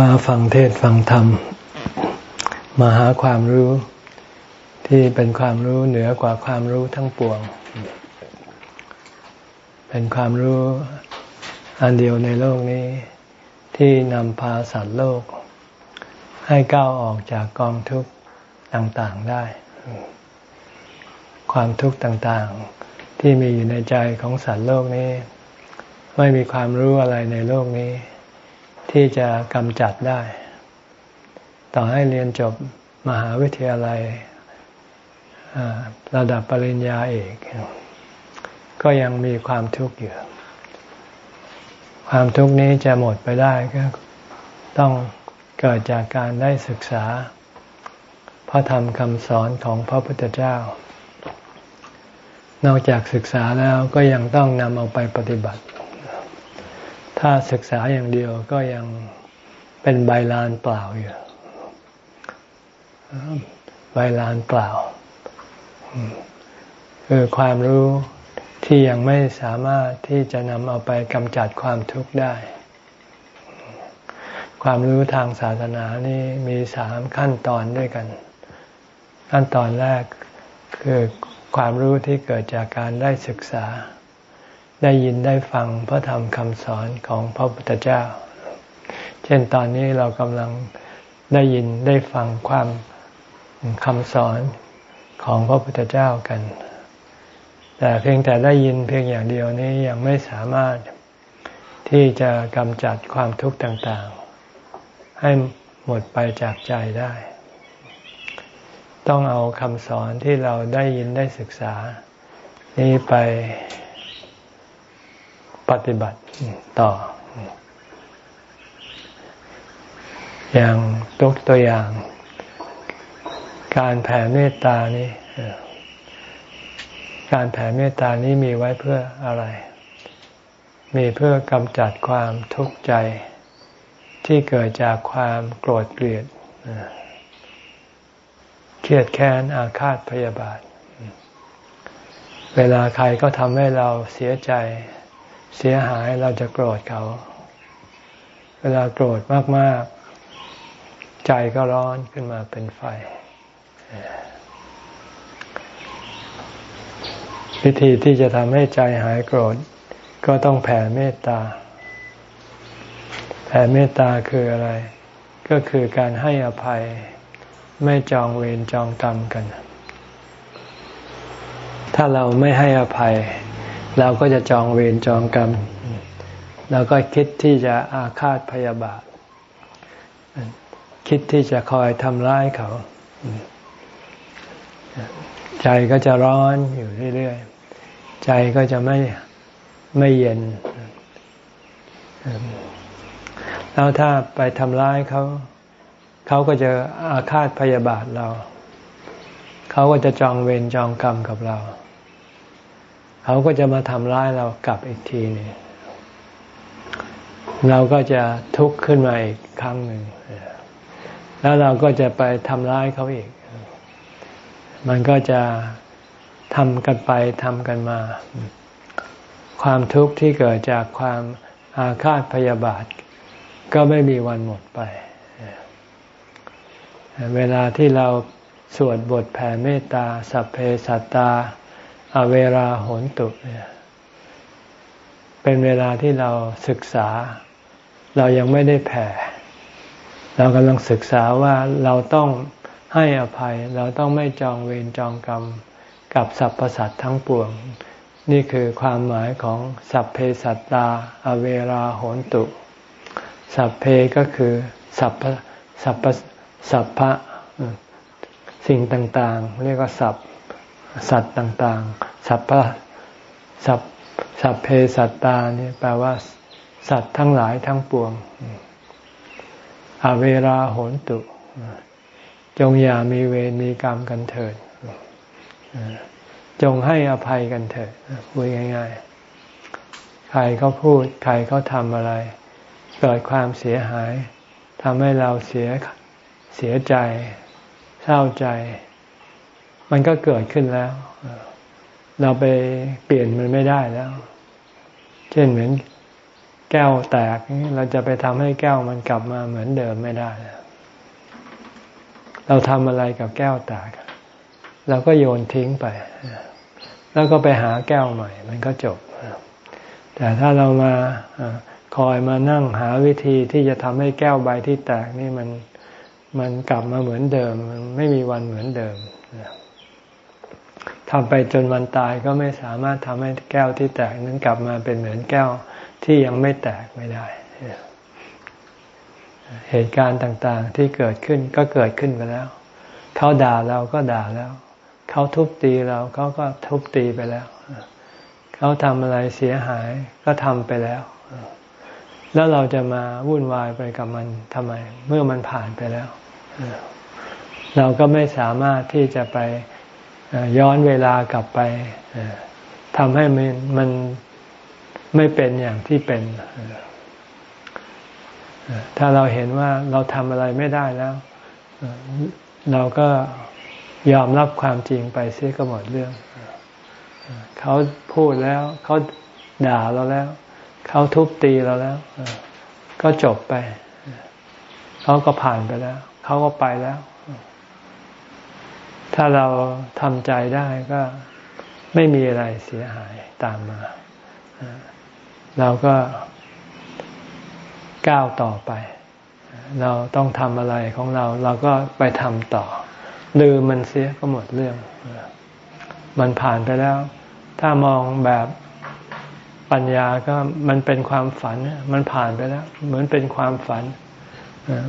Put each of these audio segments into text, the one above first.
มาฟังเทศฟังธรรม มาหาความรู้ที่เป็นความรู้เหนือกว่าความรู้ทั้งปวง เป็นความรู้อันเดียวในโลกนี้ ที่นำพาสัตว์โลก ให้ก้าวออกจากกองทุกข์ต่างๆได้ ความทุกข์ต่างๆที่มีอยู่ในใจของสัตว์โลกนี้ ไม่มีความรู้อะไรในโลกนี้ ที่จะกำจัดได้ ต่อให้เรียนจบมหาวิทยาลัยระดับปริญญาเอก ก็ยังมีความทุกข์อยู่ ความทุกข์นี้จะหมดไปได้ก็ต้องเกิดจากการได้ศึกษา พระธรรมคำสอนของพระพุทธเจ้า นอกจากศึกษาแล้วก็ยังต้องนำเอาไปปฏิบัติ ถ้าศึกษาอย่างเดียวก็ยังเป็นใบลานเปล่าอยู่ใบลานเปล่าคือความรู้ที่ยังไม่สามารถที่จะนำเอาไปกำจัดความทุกข์ได้ ความรู้ทางศาสนานี่มีสามขั้นตอนด้วยกัน ขั้นตอนแรกคือความรู้ที่เกิดจากการได้ศึกษา ได้ยินได้ฟังพระธรรมคำสอนของพระพุทธเจ้า เช่นตอนนี้เรากำลังได้ยินได้ฟังความคำสอนของพระพุทธเจ้ากัน แต่เพียงแต่ได้ยินเพียงอย่างเดียวนี้ยังไม่สามารถที่จะกำจัดความทุกข์ต่างๆ ให้หมดไปจากใจได้ ต้องเอาคำสอนที่เราได้ยินได้ศึกษา นี้ไป ปฏิบัติต่อ อย่างตุกตัวอย่าง การแผ่เมตตานี้การแผ่เมตตานี้มีไว้เพื่ออะไร มีเพื่อกำจัดความทุกข์ใจ ที่เกิดจากความโกรธเกลียดเครียดแค้นอาฆาตพยาบาท เวลาใครก็ทำให้เราเสียใจ เสียหายเราจะโกรธเขา เวลาโกรธมาก ๆ ใจก็ร้อนขึ้นมาเป็นไฟวิธีที่จะทำให้ใจหายโกรธ ก็ต้องแผ่เมตตา แผ่เมตตาคืออะไร ก็คือการให้อภัย ไม่จองเวรจองกรรมกัน ถ้าเราไม่ให้อภัย เราก็จะจองเวรจองกรรม เราก็คิดที่จะอาฆาตพยาบาท คิดที่จะคอยทำร้ายเขา ใจก็จะร้อนอยู่เรื่อยๆ ใจก็จะไม่ไม่เย็น แล้วถ้าไปทำร้ายเขา เขาก็จะอาฆาตพยาบาทเรา เขาก็จะจองเวรจองกรรมกับเรา เขาก็จะมาทำร้ายเรากลับอีกทีนึงเราก็จะทุกข์ขึ้นมาอีกครั้งหนึ่ง แล้วเราก็จะไปทำร้ายเขาอีก มันก็จะทำกันไปทำกันมา ความทุกข์ที่เกิดจากความอาฆาตพยาบาท ก็ไม่มีวันหมดไป เวลาที่เราสวดบทแผ่เมตตา สัพเพสัตตา อเวลาโหนตุเป็นเวลาที่เราศึกษา เรายังไม่ได้แผ่ เรากำลังศึกษาว่าเราต้องให้อภัย เราต้องไม่จองเวรจองกรรมกับสรรพสัตว์ทั้งปวง นี่คือความหมายของสัพเพสัตตา อเวราโหนตุ สัพเพก็คือสัพสัพสัพพะสิ่งต่างๆ เรียกว่าสัพ สัตว์ต่างๆ สัพพะสัพสัพเพสัตตานี่แปลว่า สัตว์ทั้งหลายทั้งปวง อเวราโหนตุ จงอย่ามีเวรมีกรรมกันเถิด จงให้อภัยกันเถิดพูดง่าย ๆ ใครเขาพูด ใครเขาทำอะไร เกิดความเสียหายทำให้เราเสียเสียใจ เศร้าใจ มันก็เกิดขึ้นแล้ว เราไปเปลี่ยนมันไม่ได้แล้ว เช่นเหมือนแก้วแตกเราจะไปทำให้แก้วมันกลับมาเหมือนเดิมไม่ได้ เราทำอะไรกับแก้วแตกเราก็โยนทิ้งไป แล้วก็ไปหาแก้วใหม่ มันก็จบ แต่ถ้าเรามาคอยมานั่งหาวิธีที่จะทำให้แก้วใบที่แตกนี่มันมันกลับมาเหมือนเดิม มันไม่มีวันเหมือนเดิม ทำไปจนวันตายก็ไม่สามารถทำให้แก้วที่แตกนั้นกลับมาเป็นเหมือนแก้วที่ยังไม่แตกไม่ได้ เหตุการณ์ต่างๆที่เกิดขึ้นก็เกิดขึ้นไปแล้ว เขาด่าเราก็ด่าแล้ว เขาทุบตีเราเขาก็ทุบตีไปแล้ว เขาทำอะไรเสียหายก็ทำไปแล้ว แล้วเราจะมาวุ่นวายไปกับมันทำไม เมื่อมันผ่านไปแล้ว เราก็ไม่สามารถที่จะไป ย้อนเวลากลับไปทำให้มันมันไม่เป็นอย่างที่เป็น ถ้าเราเห็นว่าเราทำอะไรไม่ได้แล้ว เราก็ยอมรับความจริงไปเสียก็หมดเรื่อง เขาพูดแล้ว เขาด่าเราแล้ว เขาทุบตีเราแล้ว ก็จบไป เขาก็ผ่านไปแล้ว เขาก็ไปแล้ว ถ้าเราทำใจได้ก็ไม่มีอะไรเสียหายตามมา เราก็ก้าวต่อไป เราต้องทำอะไรของเรา เราก็ไปทำต่อ ลืมมันเสียก็หมดเรื่อง มันผ่านไปแล้ว ถ้ามองแบบปัญญาก็มันเป็นความฝัน มันผ่านไปแล้ว เหมือนเป็นความฝัน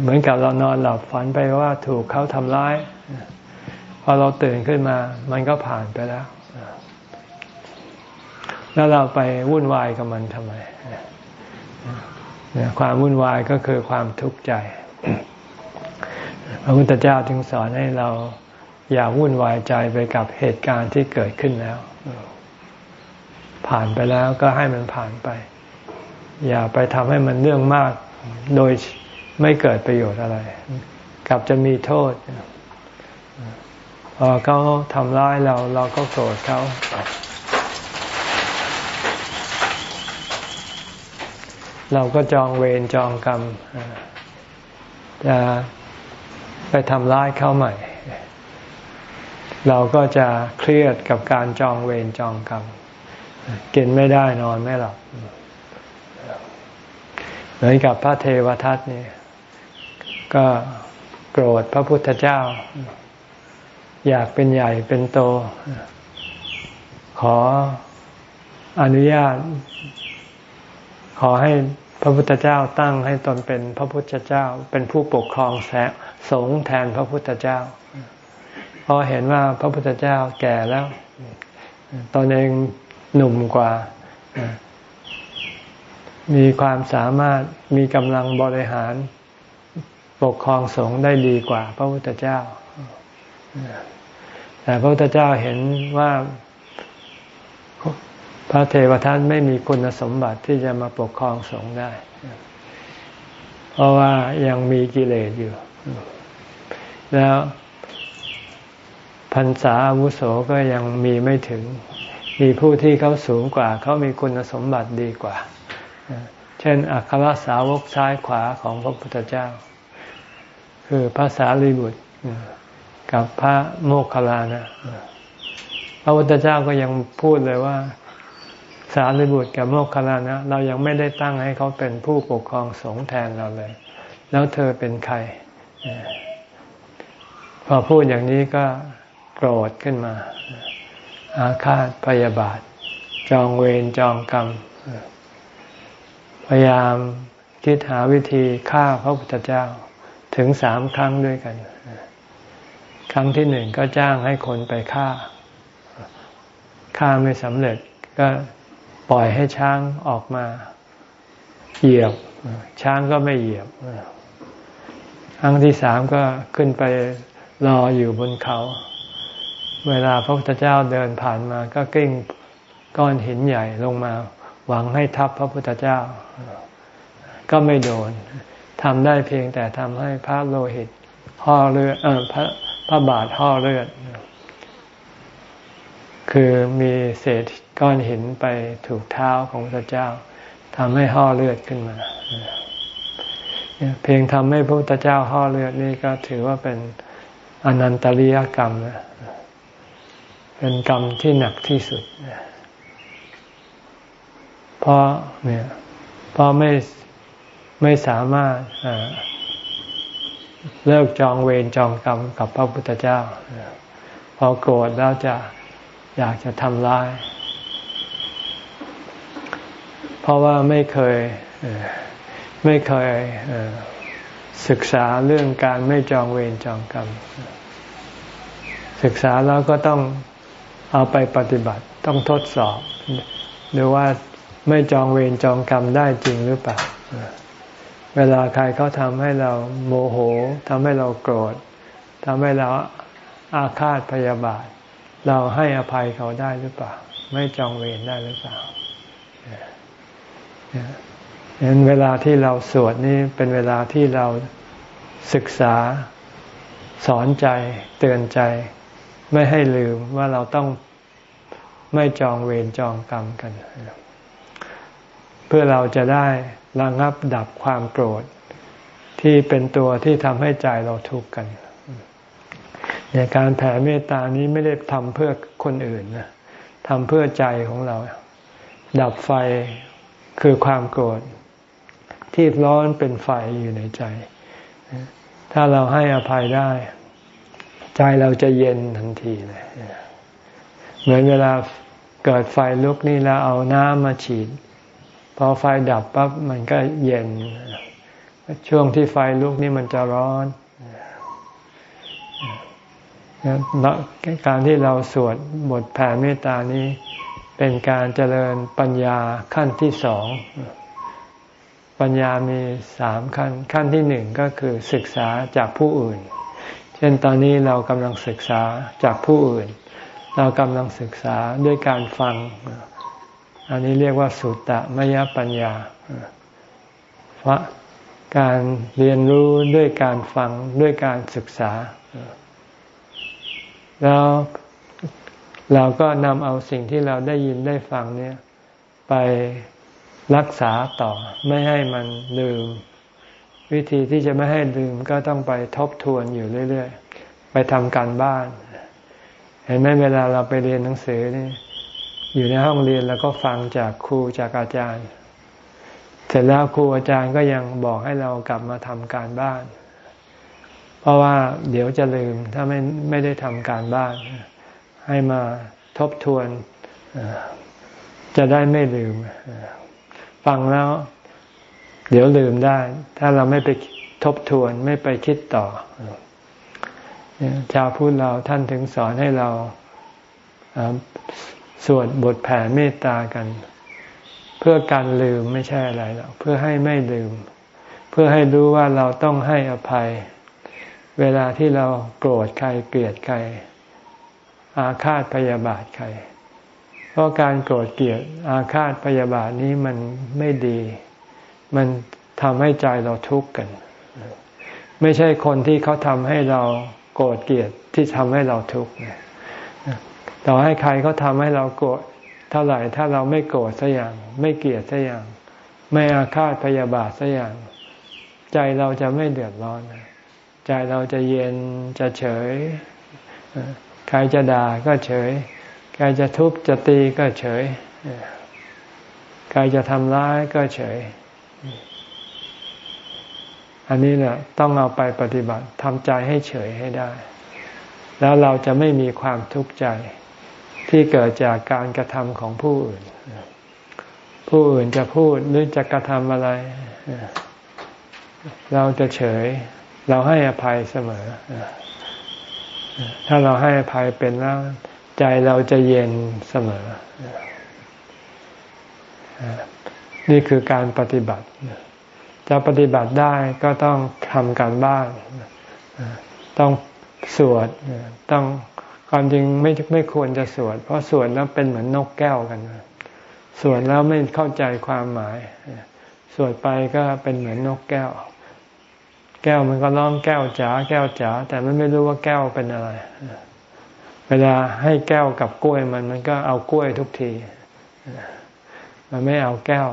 เหมือนกับเรานอนหลับฝันไปว่าถูกเขาทำร้าย พอเราตื่นขึ้นมา มันก็ผ่านไปแล้ว แล้วเราไปวุ่นวายกับมันทำไม ความวุ่นวายก็คือความทุกข์ใจ พระพุทธเจ้าจึงสอนให้เราอย่าวุ่นวายใจไปกับเหตุการณ์ที่เกิดขึ้นแล้ว ผ่านไปแล้วก็ให้มันผ่านไป อย่าไปทำให้มันเรื่องมาก โดยไม่เกิดประโยชน์อะไร กลับจะมีโทษ เขาทำร้ายเราเราก็โกรธเขา เราก็จองเวรจองกรรมจะไปทำร้ายเขาใหม่ เราก็จะเครียดกับการจองเวรจองกรรมกินไม่ได้นอนไม่หลับเหมือนกับพระเทวทัตนี่ก็โกรธพระพุทธเจ้า อยากเป็นใหญ่เป็นโต ขออนุญาต ขอให้พระพุทธเจ้าตั้งให้ตนเป็นพระพุทธเจ้า เป็นผู้ปกครองแสสงแทนพระพุทธเจ้าพราะเห็นว่าพระพุทธเจ้าแก่แล้ว ตอนเองหนุ่มกว่า มีความสามารถมีกำลังบริหาร ปกครองสงฆ์ได้ดีกว่าพระพุทธเจ้า แต่พระพุทธเจ้าเห็นว่าพระเทวทัตไม่มีคุณสมบัติที่จะมาปกครองสงฆ์ได้ เพราะว่ายังมีกิเลสอยู่ แล้วพรรษาอาวุโสก็ยังมีไม่ถึง มีผู้ที่เขาสูงกว่า เขามีคุณสมบัติดีกว่า เช่น อัครสาวกซ้ายขวาของพระพุทธเจ้า คือพระสารีบุตร กับพระโมคคัลลานะพระพุทธเจ้าก็ยังพูดเลยว่า สารีบุตรกับโมคคัลลานะ เรายังไม่ได้ตั้งให้เขาเป็นผู้ปกครองสงฆ์แทนเราเลย แล้วเธอเป็นใคร พอพูดอย่างนี้ก็โกรธขึ้นมา อาฆาตพยาบาท จองเวรจองกรรม พยายามคิดหาวิธีฆ่าพระพุทธเจ้าถึงสามครั้งด้วยกัน ครั้งที่หนึ่งก็จ้างให้คนไปฆ่า ฆ่าไม่สำเร็จก็ปล่อยให้ช้างออกมา เหยียบ ช้างก็ไม่เหยียบ ครั้งที่สามก็ขึ้นไปรออยู่บนเขา เวลาพระพุทธเจ้าเดินผ่านมาก็กิ้งก้อนหินใหญ่ลงมา หวังให้ทับพระพุทธเจ้า ก็ไม่โดนทำได้เพียงแต่ทำให้พระโลหิตห่อเลือดเออพระ พระบาทห่อเลือด คือมีเศษก้อนหินไปถูกเท้าของพระเจ้าทำให้ห่อเลือดขึ้นมา เพียงทำให้พระพุทธเจ้าห่อเลือดนี่ก็ถือว่าเป็นอนันตริยกรรมนะเป็นกรรมที่หนักที่สุดเพราะเนี่ยเพราะไม่ไม่สามารถ เลิกจองเวรจองกรรมกับพระพุทธเจ้า พอโกรธแล้วจะอยากจะทำร้าย เพราะว่าไม่เคยไม่เคยศึกษาเรื่องการไม่จองเวรจองกรรม ศึกษาแล้วก็ต้องเอาไปปฏิบัติต้องทดสอบดูว่าไม่จองเวรจองกรรมได้จริงหรือเปล่า เวลาใครเขาทำให้เราโมโหทำให้เราโกรธทำให้เราอาฆาตพยาบาท เราให้อภัยเขาได้หรือเปล่า ไม่จองเวรได้หรือเปล่าเห็นเวลาที่เราสวดนี่เป็นเวลาที่เราศึกษาสอนใจเตือนใจ ไม่ให้ลืมว่าเราต้องไม่จองเวรจองกรรมกัน เพื่อเราจะได้ ระงับดับความโกรธ ที่เป็นตัวที่ทำให้ใจเราทุกข์กันในการแผ่เมตตานี้ไม่ได้ทำเพื่อคนอื่นนะทำเพื่อใจของเรา ดับไฟคือความโกรธ ที่ร้อนเป็นไฟอยู่ในใจ ถ้าเราให้อภัยได้ ใจเราจะเย็นทันทีเลยเหมือนเวลาเกิดไฟลุกนี่แล้วเอาน้ำมาฉีด พอไฟดับปั๊บมันก็เย็น ช่วงที่ไฟลุกนี่มันจะร้อนการที่เราสวดบทแผ่เมตตานี้ เป็นการเจริญปัญญาขั้นที่สอง ปัญญามีสามขั้น ขั้นที่หนึ่งก็คือศึกษาจากผู้อื่น เช่นตอนนี้เรากำลังศึกษาจากผู้อื่น เรากำลังศึกษาด้วยการฟัง อันนี้เรียกว่าสุตตะมยปัญญาเพราะการเรียนรู้ด้วยการฟังด้วยการศึกษา แล้วเราก็นำเอาสิ่งที่เราได้ยินได้ฟังเนี่ยไปรักษาต่อไม่ให้มันลืม วิธีที่จะไม่ให้ลืมก็ต้องไปทบทวนอยู่เรื่อย ๆ ไปทำการบ้าน เห็นไหมเวลาเราไปเรียนหนังสือนี่ อยู่ในห้องเรียนแล้วก็ฟังจากครูจากอาจารย์ เสร็จแล้วครูอาจารย์ก็ยังบอกให้เรากลับมาทำการบ้าน เพราะว่าเดี๋ยวจะลืมถ้าไม่ไม่ได้ทำการบ้าน ให้มาทบทวนจะได้ไม่ลืม ฟังแล้ว เดี๋ยวลืมได้ ถ้าเราไม่ไปทบทวนไม่ไปคิดต่อชาวพุทธเราท่านถึงสอนให้เรา สวดบทแผ่เมตตากัน เพื่อการลืมไม่ใช่อะไรหรอกเพื่อให้ไม่ลืม เพื่อให้รู้ว่าเราต้องให้อภัย เวลาที่เราโกรธใครเกลียดใคร อาฆาตพยาบาทใคร เพราะการโกรธเกลียดอาฆาตพยาบาทนี้มันไม่ดี มันทำให้ใจเราทุกข์กัน ไม่ใช่คนที่เขาทำให้เราโกรธเกลียดที่ทำให้เราทุกข์ ต่อให้ใครเขาทำให้เราโกรธเท่าไหร่ถ้าเราไม่โกรธสัอย่าง ไม่เกลียดสัอย่าง ไม่อาฆาตพยาบาทสัอย่าง ใจเราจะไม่เดือดร้อน ใจเราจะเย็นจะเฉย ใครจะด่าก็เฉย ใครจะทุบจะตีก็เฉย ใครจะทำร้ายก็เฉย อันนี้เนี่ยต้องเอาไปปฏิบัติทำใจให้เฉยให้ได้ แล้วเราจะไม่มีความทุกข์ใจ ที่เกิดจากการกระทำของผู้อื่น ผู้อื่นจะพูดหรือจะกระทำอะไร เราจะเฉย เราให้อภัยเสมอ ถ้าเราให้อภัยเป็นแล้วใจเราจะเย็นเสมอ นี่คือการปฏิบัติ จะปฏิบัติได้ก็ต้องทำการบ้าน ต้องสวด ต้อง ความจริงไม่ไม่ควรจะสวด เพราะสวดแล้วเป็นเหมือนนกแก้วกันสวดแล้วไม่เข้าใจความหมาย สวดไปก็เป็นเหมือนนกแก้ว แก้วมันก็ร้องแก้วจ๋าแก้วจ๋าแต่มันไม่รู้ว่าแก้วเป็นอะไร เวลาให้แก้วกับกล้วยมันมันก็เอากล้วยทุกที มันไม่เอาแก้ว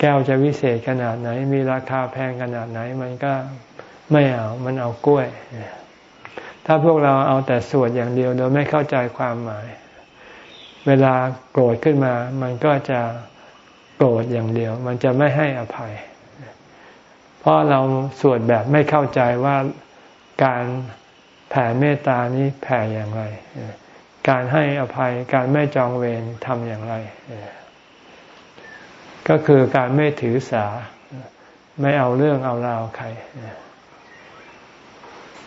แก้วจะวิเศษขนาดไหน มีราคาแพงขนาดไหน มันก็ไม่เอา มันเอากล้วย ถ้าพวกเราเอาแต่สวดอย่างเดียวโดยไม่เข้าใจความหมาย เวลาโกรธขึ้นมา มันก็จะโกรธอย่างเดียว มันจะไม่ให้อภัย เพราะเราสวดแบบไม่เข้าใจว่าการแผ่เมตตานี้แผ่อย่างไร การให้อภัย การไม่จองเวรทำอย่างไร ก็คือการไม่ถือสา ไม่เอาเรื่องเอาราวใคร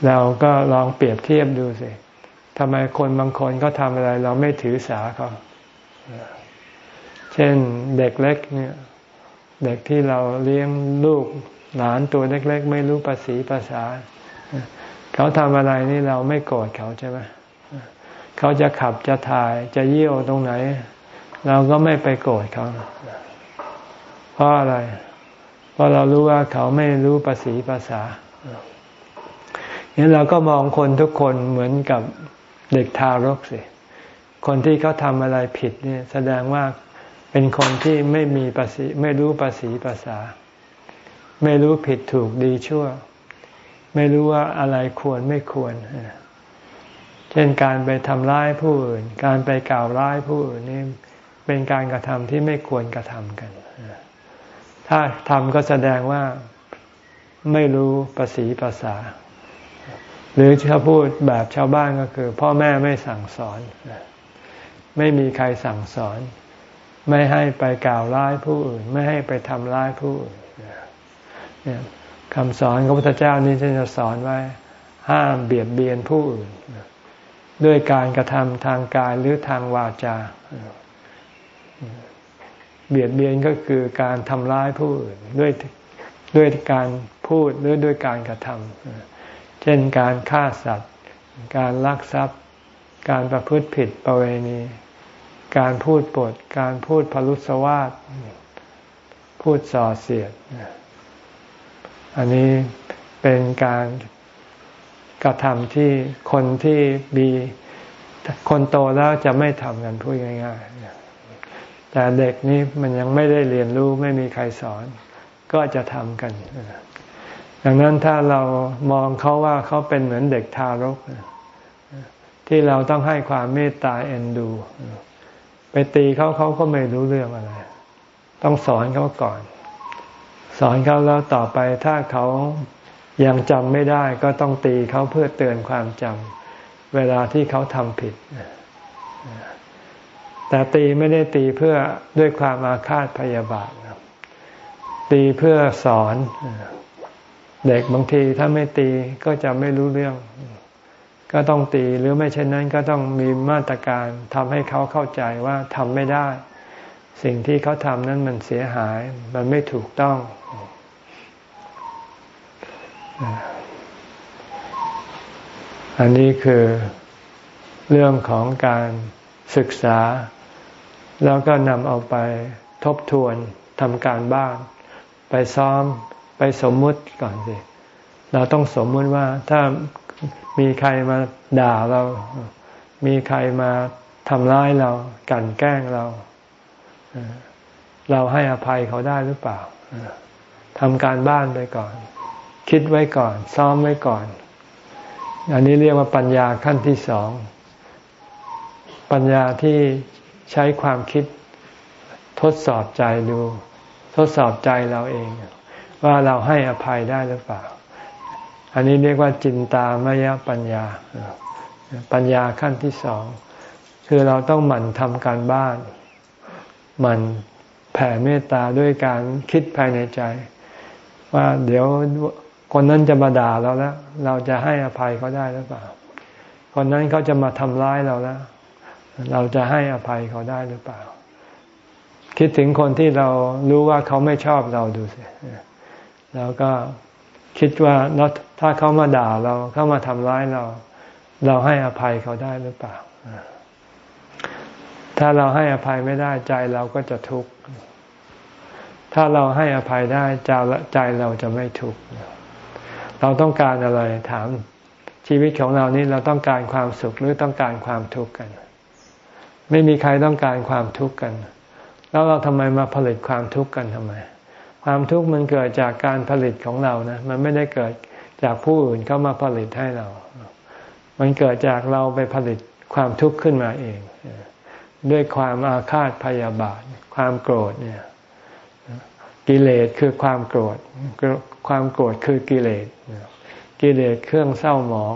เราก็ลองเปรียบเทียบดูสิทำไมคนบางคนก็ทำอะไร เราไม่ถือสาเขาเช่นเด็กเล็กเนี่ยเด็กที่เราเลี้ยงลูกหลานตัวเล็กๆ ไม่รู้ภาษีภาษา เขาทำอะไรนี่เราไม่โกรธเขาใช่ไหมเขาจะขับจะถ่ายจะเยี่ยวตรงไหน เราก็ไม่ไปโกรธเขาเพราะอะไร เพราะเรารู้ว่าเขาไม่รู้ภาษีภาษา เนี่ยเราก็มองคนทุกคนเหมือนกับเด็กทารกสิคนที่เขาทำอะไรผิดเนี่ยแสดงว่าเป็นคนที่ไม่มีภาษีไม่รู้ภาษีภาษา ไม่รู้ผิดถูกดีชั่ว ไม่รู้ว่าอะไรควรไม่ควร เช่นการไปทำร้ายผู้อื่น การไปกล่าวร้ายผู้อื่นนี่เป็นการกระทำที่ไม่ควรกระทำกัน ถ้าทำก็แสดงว่าไม่รู้ภาษีภาษา หรือถ้าพูดแบบชาวบ้านก็คือ พ่อแม่ไม่สั่งสอน ไม่มีใครสั่งสอน ไม่ให้ไปกล่าวร้ายผู้อื่น ไม่ให้ไปทำร้ายผู้อื่นคำสอนของพระพุทธเจ้านี้ท่านจะสอนไว้ห้ามเบียดเบียนผู้อื่นด้วยการกระทำทางกายหรือทางวาจา เบียดเบียนก็คือการทำร้ายผู้อื่นด้วยด้วยการพูดหรือด้วยการกระทำ เช่นการฆ่าสัตว์ การลักทรัพย์ การประพฤติผิดประเวณี การพูดปด การพูดพลุสวาสพูดส่อเสียด อันนี้เป็นการกระทำที่คนที่มีคนโตแล้วจะไม่ทำกันพูดง่ายๆแต่เด็กนี้มันยังไม่ได้เรียนรู้ไม่มีใครสอน ก็จะทำกัน ดังนั้นถ้าเรามองเขาว่าเขาเป็นเหมือนเด็กทารก ที่เราต้องให้ความเมตตาเอ็นดู ไปตีเขาเขาก็ไม่รู้เรื่องอะไร ต้องสอนเขาก่อน สอนเขาแล้วต่อไปถ้าเขายังจำไม่ได้ก็ต้องตีเขาเพื่อเตือนความจำเวลาที่เขาทำผิด แต่ตีไม่ได้ตีเพื่อด้วยความอาฆาตพยาบาทตีเพื่อสอน เด็กบางทีถ้าไม่ตีก็จะไม่รู้เรื่อง ก็ต้องตีหรือไม่เช่นนั้นก็ต้องมีมาตรการทำให้เขาเข้าใจว่าทำไม่ได้ สิ่งที่เขาทำนั้นมันเสียหาย มันไม่ถูกต้อง อันนี้คือเรื่องของการศึกษา แล้วก็นำเอาไปทบทวนทำการบ้าน ไปซ้อม ไปสมมุติก่อนสิ เราต้องสมมุติว่าถ้ามีใครมาด่าเรา มีใครมาทำร้ายเรากันแกล้งเรา เราให้อภัยเขาได้หรือเปล่าทำการบ้านไปก่อน คิดไว้ก่อน ซ้อมไว้ก่อน อันนี้เรียกว่าปัญญาขั้นที่สอง ปัญญาที่ใช้ความคิดทดสอบใจดู ทดสอบใจเราเอง ว่าเราให้อภัยได้หรือเปล่า อันนี้เรียกว่าจินตามยปัญญา ปัญญาขั้นที่สอง คือเราต้องหมั่นทำการบ้าน หมั่นแผ่เมตตาด้วยการคิดภายในใจ ว่าเดี๋ยวคนนั้นจะมาด่าเราแล้ว เราจะให้อภัยเขาได้หรือเปล่า คนนั้นเขาจะมาทำร้ายเราแล้ว เราจะให้อภัยเขาได้หรือเปล่า คิดถึงคนที่เรารู้ว่าเขาไม่ชอบเราดูสิ แล้วก็คิดว่าถ้าเขามาด่าเราเขามาทำร้ายเรา เราให้อภัยเขาได้หรือเปล่า ถ้าเราให้อภัยไม่ได้ใจเราก็จะทุกข์ ถ้าเราให้อภัยได้ใจเราจะไม่ทุกข์ เราต้องการอะไรถามชีวิตของเรานี่เราต้องการความสุขหรือต้องการความทุกข์กัน ไม่มีใครต้องการความทุกข์กัน แล้วเราทำไมมาผลิตความทุกข์กันทำไม ความทุกข์มันเกิดจากการผลิตของเรานะ มันไม่ได้เกิดจากผู้อื่นเข้ามาผลิตให้เรา มันเกิดจากเราไปผลิตความทุกข์ขึ้นมาเอง ด้วยความอาฆาตพยาบาท ความโกรธเนี่ย กิเลสคือความโกรธ ความโกรธคือกิเลส กิเลสเครื่องเศร้าหมอง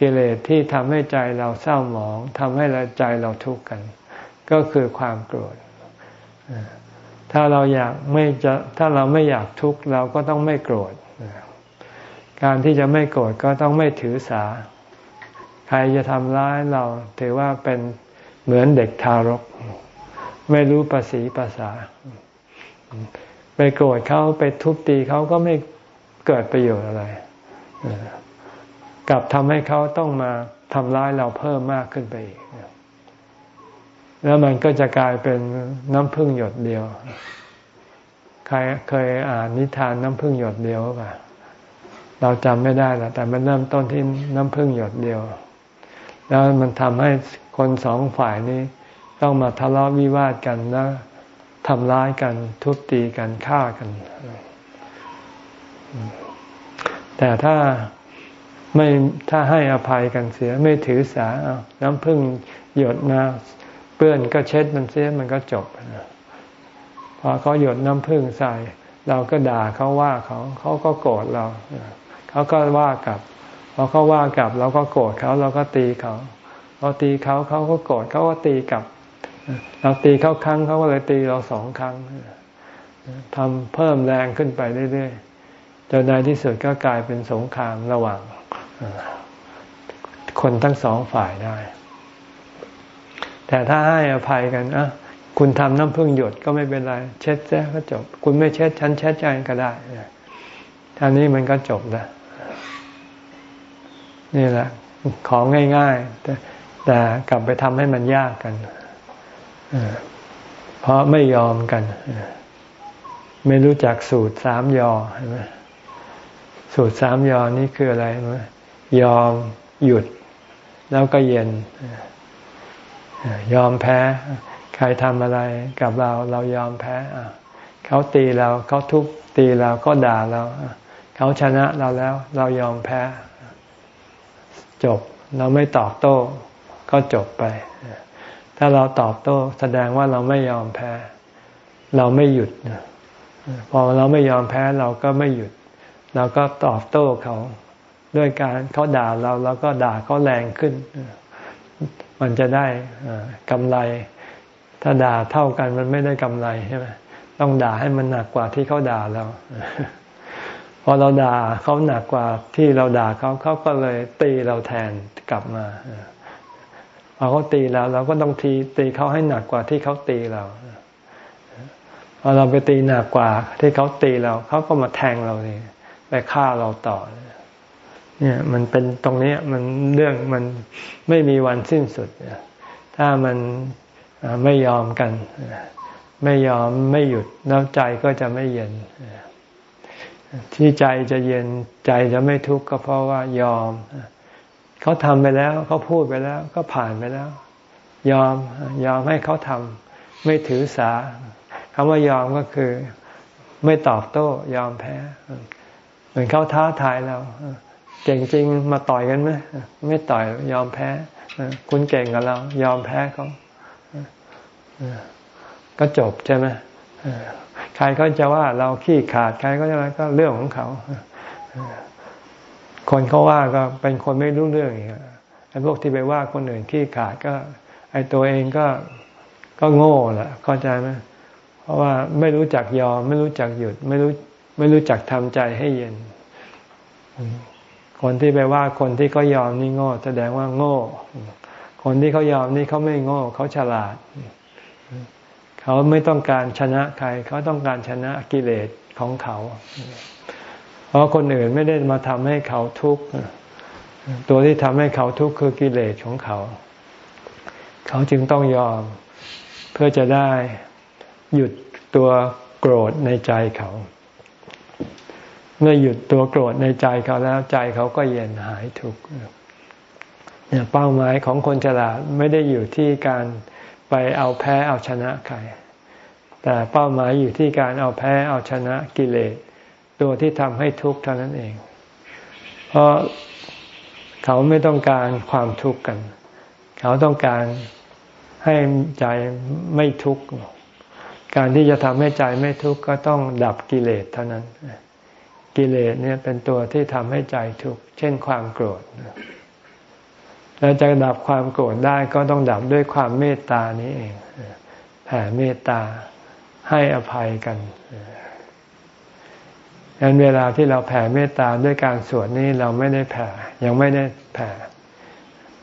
กิเลสที่ทำให้ใจเราเศร้าหมองทำให้ใจเราทุกข์กัน ก็คือความโกรธ ถ้าเราอยากไม่จะถ้าเราไม่อยากทุกข์เราก็ต้องไม่โกรธ การที่จะไม่โกรธก็ต้องไม่ถือสา ใครจะทำร้ายเราถือว่าเป็นเหมือนเด็กทารก ไม่รู้ภาษีภาษา ไปโกรธเขาไปทุบตีเขาก็ไม่เกิดประโยชน์อะไร กลับทำให้เขาต้องมาทำร้ายเราเพิ่มมากขึ้นไปอีก แล้วมันก็จะกลายเป็นน้ำพึ่งหยดเดียว ใครเคยอ่านนิทานน้ำพึ่งหยดเดียวป่ะ เราจำไม่ได้แล้วแต่มันเริ่มต้นที่น้ำพึ่งหยดเดียว แล้วมันทำให้คนสองฝ่ายนี้ ต้องมาทะเลาะวิวาทกันแล้วทำร้ายกันทุบตีกันฆ่ากัน แต่ถ้าไม่ถ้าให้อภัยกันเสียไม่ถือสาน้ำพึ่งหยดมา เปื้อนก็เช็ดมันเสียมันก็จบพอเขาหยดน้ำพึ่งใส่ เราก็ด่าเขาว่าเขาเขาก็โกรธเราเขาก็ว่ากลับพอเขาว่ากลับเราก็โกรธเขาเราก็ตีเขาพอตีเขาเขาก็โกรธเขาก็ตีกลับ เราตีเขาครั้งเขาก็เลยตีเราสองครั้งทำเพิ่มแรงขึ้นไปเรื่อยๆจนในที่สุดก็กลายเป็นสงครามระหว่างคนทั้งสองฝ่ายได้ แต่ถ้าให้อภัยกันอะคุณทำน้ำพึ่งหยดก็ไม่เป็นไร เช็ดแจ้ก็จบ คุณไม่เช็ดฉันเช็ดใจก็ได้ท่านี้มันก็จบล้วนี่แหละ ของง่ายๆแต่แต่กลับไปทำให้มันยากกันเพราะไม่ยอมกันไม่รู้จักสูตรสามยอใช่ไหมสูตรสามยอนี่คืออะไรยอมหยุด แล้วก็เย็น ยอมแพ้ ใครทำอะไรกับเราเรายอมแพ้เขาตีเราเขาทุบตีเราก็ด่าเราเขาชนะเราแล้ว เรายอมแพ้ จบเราไม่ตอบโต้ ก็จบไป ถ้าเราตอบโต้ แสดงว่าเราไม่ยอมแพ้ เราไม่หยุดพอเราไม่ยอมแพ้เราก็ไม่หยุด เราก็ตอบโต้เขาด้วยการเขาด่าเราเราก็ด่าเขาแรงขึ้น มันจะได้กำไร ถ้าด่าเท่ากันมันไม่ได้กำไรใช่ไหมต้องด่าให้มันหนักกว่าที่เขาด่าเราพอเราด่าเขาหนักกว่าที่เราด่าเขาเขาก็เลยตีเราแทนกลับมาพอเขาตีเราเราก็ต้องทีตีเขาให้หนักกว่าที่เขาตีเราพอเราไปตีหนักกว่าที่เขาตีเราเขาก็มาแทงเราเลยไปฆ่าเราต่อเเนี่ยมันเป็นตรงนี้มันเรื่องมันไม่มีวันสิ้นสุด ถ้ามันไม่ยอมกัน ไม่ยอมไม่หยุดแล้วใจก็จะไม่เย็น ที่ใจจะเย็นใจจะไม่ทุกข์ก็เพราะว่ายอม เขาทำไปแล้วเขาพูดไปแล้ว ก็ผ่านไปแล้ว ยอมยอมให้เขาทำไม่ถือสาคำว่ายอมก็คือ ไม่ตอบโต้ยอมแพ้ เหมือนเขาท้าทายเรา เก่งจริงมาต่อยกันไหมไม่ต่อยยอมแพ้คุณเก่งกับเรา ยอมแพ้เขาก็จบใช่ไหมใครเขาจะว่าเราขี้ขาดใครก็จะก็เรื่องของเขา คนเขาว่าก็เป็นคนไม่รู้เรื่องอีกไอ้พวกที่ไปว่าคนอื่นขี้ขาดก็ ไอ้ตัวเองก็ก็โง่แหละเข้าใจไหมเพราะว่าไม่รู้จักยอม ไม่รู้จักหยุด ไม่รู้ไม่รู้จักทำใจให้เย็น คนที่ไปว่าคนที่เขายอมนี่โง่ แสดงว่าโง่ คนที่เขายอมนี่เขาไม่โง่เขาฉลาด เขาไม่ต้องการชนะใคร เขาต้องการชนะกิเลสของเขา เพราะคนอื่นไม่ได้มาทำให้เขาทุกข์ตัวที่ทำให้เขาทุกข์คือกิเลสของเขา เขาจึงต้องยอมเพื่อจะได้หยุดตัวโกรธในใจเขา เมื่อหยุดตัวโกรธในใจเขาแล้วใจเขาก็เย็นหายทุกข์เนี่ยเป้าหมายของคนฉลาดไม่ได้อยู่ที่การไปเอาแพ้เอาชนะใคร แต่เป้าหมายอยู่ที่การเอาแพ้เอาชนะกิเลสตัวที่ทำให้ทุกข์เท่านั้นเอง เพราะเขาไม่ต้องการความทุกข์กัน เขาต้องการให้ใจไม่ทุกข์ การที่จะทำให้ใจไม่ทุกข์ก็ต้องดับกิเลสเท่านั้น กิเลสเนี่ยเป็นตัวที่ทำให้ใจทุกข์เช่นความโกรธแล้วจะดับความโกรธได้ก็ต้องดับด้วยความเมตตานี้เองแผ่เมตตาให้อภัยกันดังนั้นเวลาที่เราแผ่เมตตาด้วยการสวดนี้เราไม่ได้แผ่ ยังไม่ได้แผ่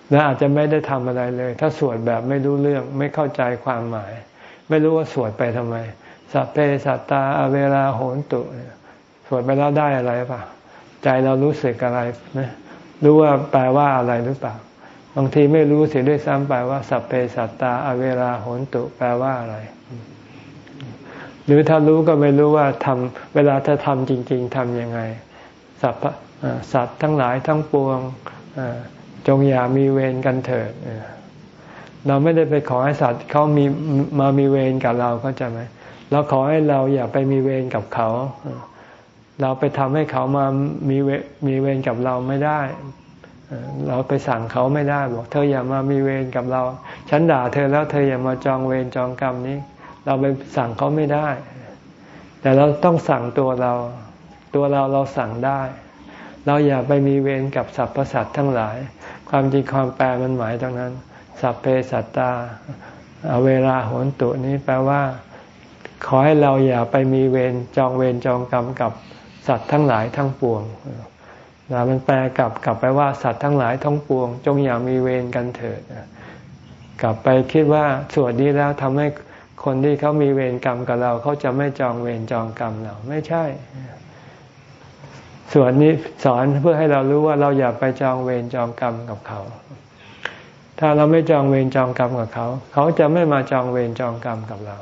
และอาจจะไม่ได้ทำอะไรเลย ถ้าสวดแบบไม่รู้เรื่องไม่เข้าใจความหมาย ไม่รู้ว่าสวดไปทำไมสัพเพสัตตาเวลาโหนตุส วดไปแล้วได้อะไรป่ะใจเรารู้สึกอะไรไหมรู้ว่าแปลว่าอะไรหรือเปล่า บางทีไม่รู้เสียด้วยซ้ำไปว่า สัพเพสัตตาอเวลาโหนตุแปลว่าอะไร หรือถ้ารู้ก็ไม่รู้ว่าทำเวลาจะทำจริง ๆทำยังไง สัตสัตว์ทั้งหลายทั้งปวงจงอย่ามีเวรกันเถิดเราไม่ได้ไปขอให้สัตว์เขามีมามีเวรกับเราก็จะไหมเราขอให้เราอย่าไปมีเวรกับเขา เราไปทำให้เขามามีเวมีเวรกับเราไม่ได้ เราไปสั่งเขาไม่ได้บอก เธออย่ามามีเวรกับเรา ฉันด่าเธอแล้วเธออย่ามาจองเวรจองกรรมนี้ เราไปสั่งเขาไม่ได้ แต่เราต้องสั่งตัวเรา ตัวเราเราสั่งได้ เราอย่าไปมีเวรกับสรรพสัตว์ทั้งหลาย ความจริงความแปลมันหมายตรงนั้น สัพเพสัตตาเวลาโหนตุนี้แปลว่า ขอให้เราอย่าไปมีเวรจองเวรจองกรรมกับ สัตว์ทั้งหลายทั้งปวงนะมันแปลกลับกลับไปว่าสัตว์ทั้งหลายทั้งปวง จงอย่ามีเวรกันเถิดกลับไปคิดว่าสวดนี้แล้วทำให้คนที่เขามีเวรกรรมกับเราเขาจะไม่จองเวรจองกรรมเราไม่ใช่ส่วนนี้สอนเพื่อให้เรารู้ว่าเราอย่าไปจองเวรจองกรรมกับเขา ถ้าเราไม่จองเวรจองกรรมกับเขา เขาจะไม่มาจองเวรจองกรรมกับเรา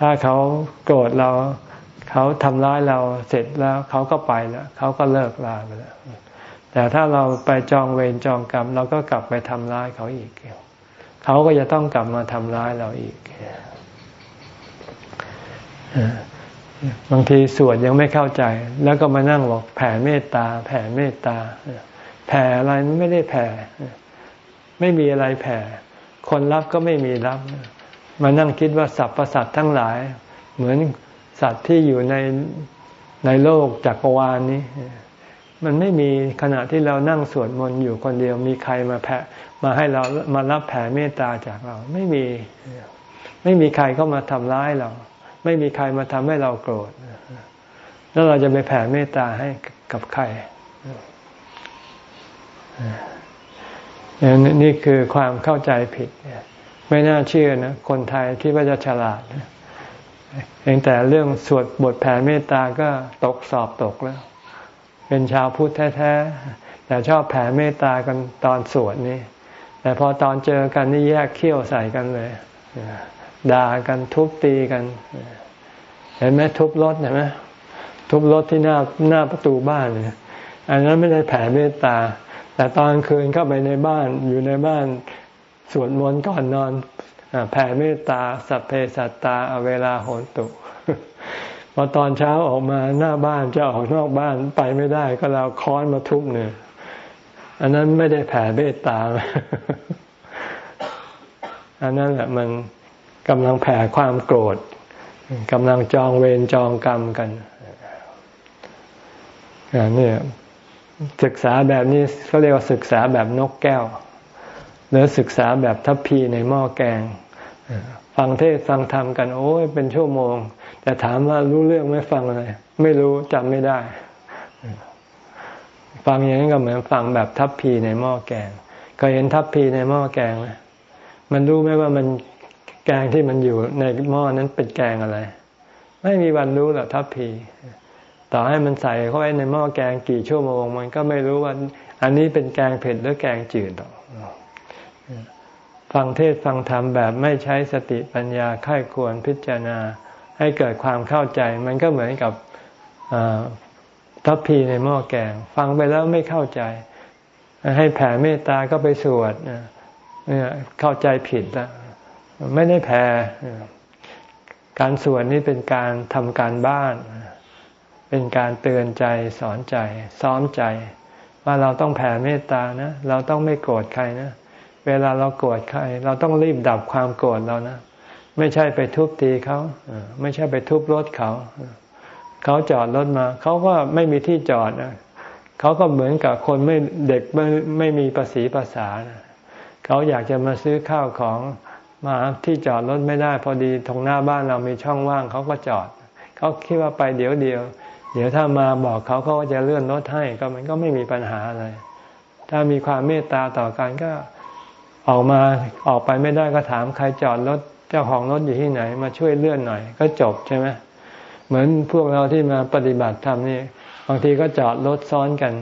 ถ้าเขาโกรธเรา เขาทำร้ายเราเสร็จแล้วเขาก็ไปแล้วเขาก็เลิกลาไปแล้ว แต่ถ้าเราไปจองเวรจองกรรม เราก็กลับไปทำร้ายเขาอีก เขาก็จะต้องกลับมาทำร้ายเราอีกบางทีสวดยังไม่เข้าใจ แล้วก็มานั่งบอกแผ่เมตตา แผ่เมตตา แผ่อะไรไม่ได้แผ่ ไม่มีอะไรแผ่ คนรับก็ไม่มีรับ มานั่งคิดว่าสรรพสัตว์ทั้งหลาย เหมือน สัตว์ที่อยู่ในในโลกจักรวาลนี้ มันไม่มีขณะที่เรานั่งสวดมนต์อยู่คนเดียวมีใครมาแผ่มาให้เรามารับแผ่เมตตาจากเรา ไม่มีไม่มีใครเข้ามาทำร้ายเรา ไม่มีใครมาทำให้เราโกรธแล้วเราจะไปแผ่เมตตาให้กับใครนี่คือความเข้าใจผิด ไม่น่าเชื่อนะ คนไทยที่ว่าจะฉลาด เพียงแต่เรื่องสวดบทแผ่เมตตาก็ตกสอบตกแล้ว เป็นชาวพุทธแท้ๆแต่ชอบแผ่เมตตากันตอนสวดนี่แต่พอตอนเจอกันนี่แยกเขี้ยวใส่กันเลยด่ากันทุบตีกัน เห็นไหมทุบรถเห็นไหมทุบรถที่หน้าหน้าประตูบ้านเนี่ยอันนั้นไม่ได้แผ่เมตตา แต่ตอนคืนเข้าไปในบ้านอยู่ในบ้านสวดมนต์ก่อนนอน แผ่เมตตาสัพเพสัตตาเวลาโหนตุพอตอนเช้าออกมาหน้าบ้านจะออกนอกบ้านไปไม่ได้ก็เราค้อนมาทุบเนี่ยอันนั้นไม่ได้แผ่เมตตา อันนั้นแหละมันกำลังแผ่ความโกรธกำลังจองเวรจองกรรมกันนี่ศึกษาแบบนี้เขาเรียกว่าศึกษาแบบนกแก้ว หรือศึกษาแบบทัพพีในหม้อแกง ฟังเทศฟังธรรมกันโอ้ยเป็นชั่วโมง แต่ถามว่ารู้เรื่องไม่ฟังอะไร ไม่รู้จำไม่ได้ ฟังอย่างนี้ก็เหมือนฟังแบบทัพพีในหม้อแกงก็เห็นทัพพีในหม้อแกงไหมมันรู้ไหมว่ามันแกงที่มันอยู่ในหม้อนั้นเป็นแกงอะไร ไม่มีวันรู้หรอกทัพพี ต่อให้มันใส่เข้าไปในหม้อแกงกี่ชั่วโมง มันก็ไม่รู้ว่า อันนี้เป็นแกงเผ็ดหรือแกงจืดหรอก ฟังเทศฟังธรรมแบบไม่ใช้สติปัญญาค่ายควรพิจารณา ให้เกิดความเข้าใจ มันก็เหมือนกับทัพพีในหม้อแกง ฟังไปแล้วไม่เข้าใจ ให้แผ่เมตตาก็ไปสวดเนี่ยเข้าใจผิดแล้วไม่ได้แผ่การสวดนี่เป็นการทำการบ้าน เป็นการเตือนใจสอนใจ ซ้อมใจ ว่าเราต้องแผ่เมตตานะ เราต้องไม่โกรธใครนะ เวลาเราโกรธใคร เราต้องรีบดับความโกรธเรานะไม่ใช่ไปทุบตีเขาไม่ใช่ไปทุบรถเขา เขาจอดรถมา เขาก็ไม่มีที่จอดนะเขาก็เหมือนกับคนไม่เด็กไม่ไม่มีภาษีภาษานะเขาอยากจะมาซื้อข้าวของมาที่จอดรถไม่ได้ พอดีตรงหน้าบ้านเรามีช่องว่างเขาก็จอด เขาคิดว่าไปเดี๋ยวเดียว เดี๋ยวถ้ามาบอกเขาเขาก็จะเลื่อนรถให้ก็มันก็ไม่มีปัญหาอะไรถ้ามีความเมตตาต่อกันก็ ออกมาออกไปไม่ได้ก็ถามใครจอดรถเจ้าของรถอยู่ที่ไหน มาช่วยเลื่อนหน่อย ก็จบใช่ไหมเหมือนพวกเราที่มาปฏิบัติธรรมนี่บางทีก็จอดรถซ้อนกัน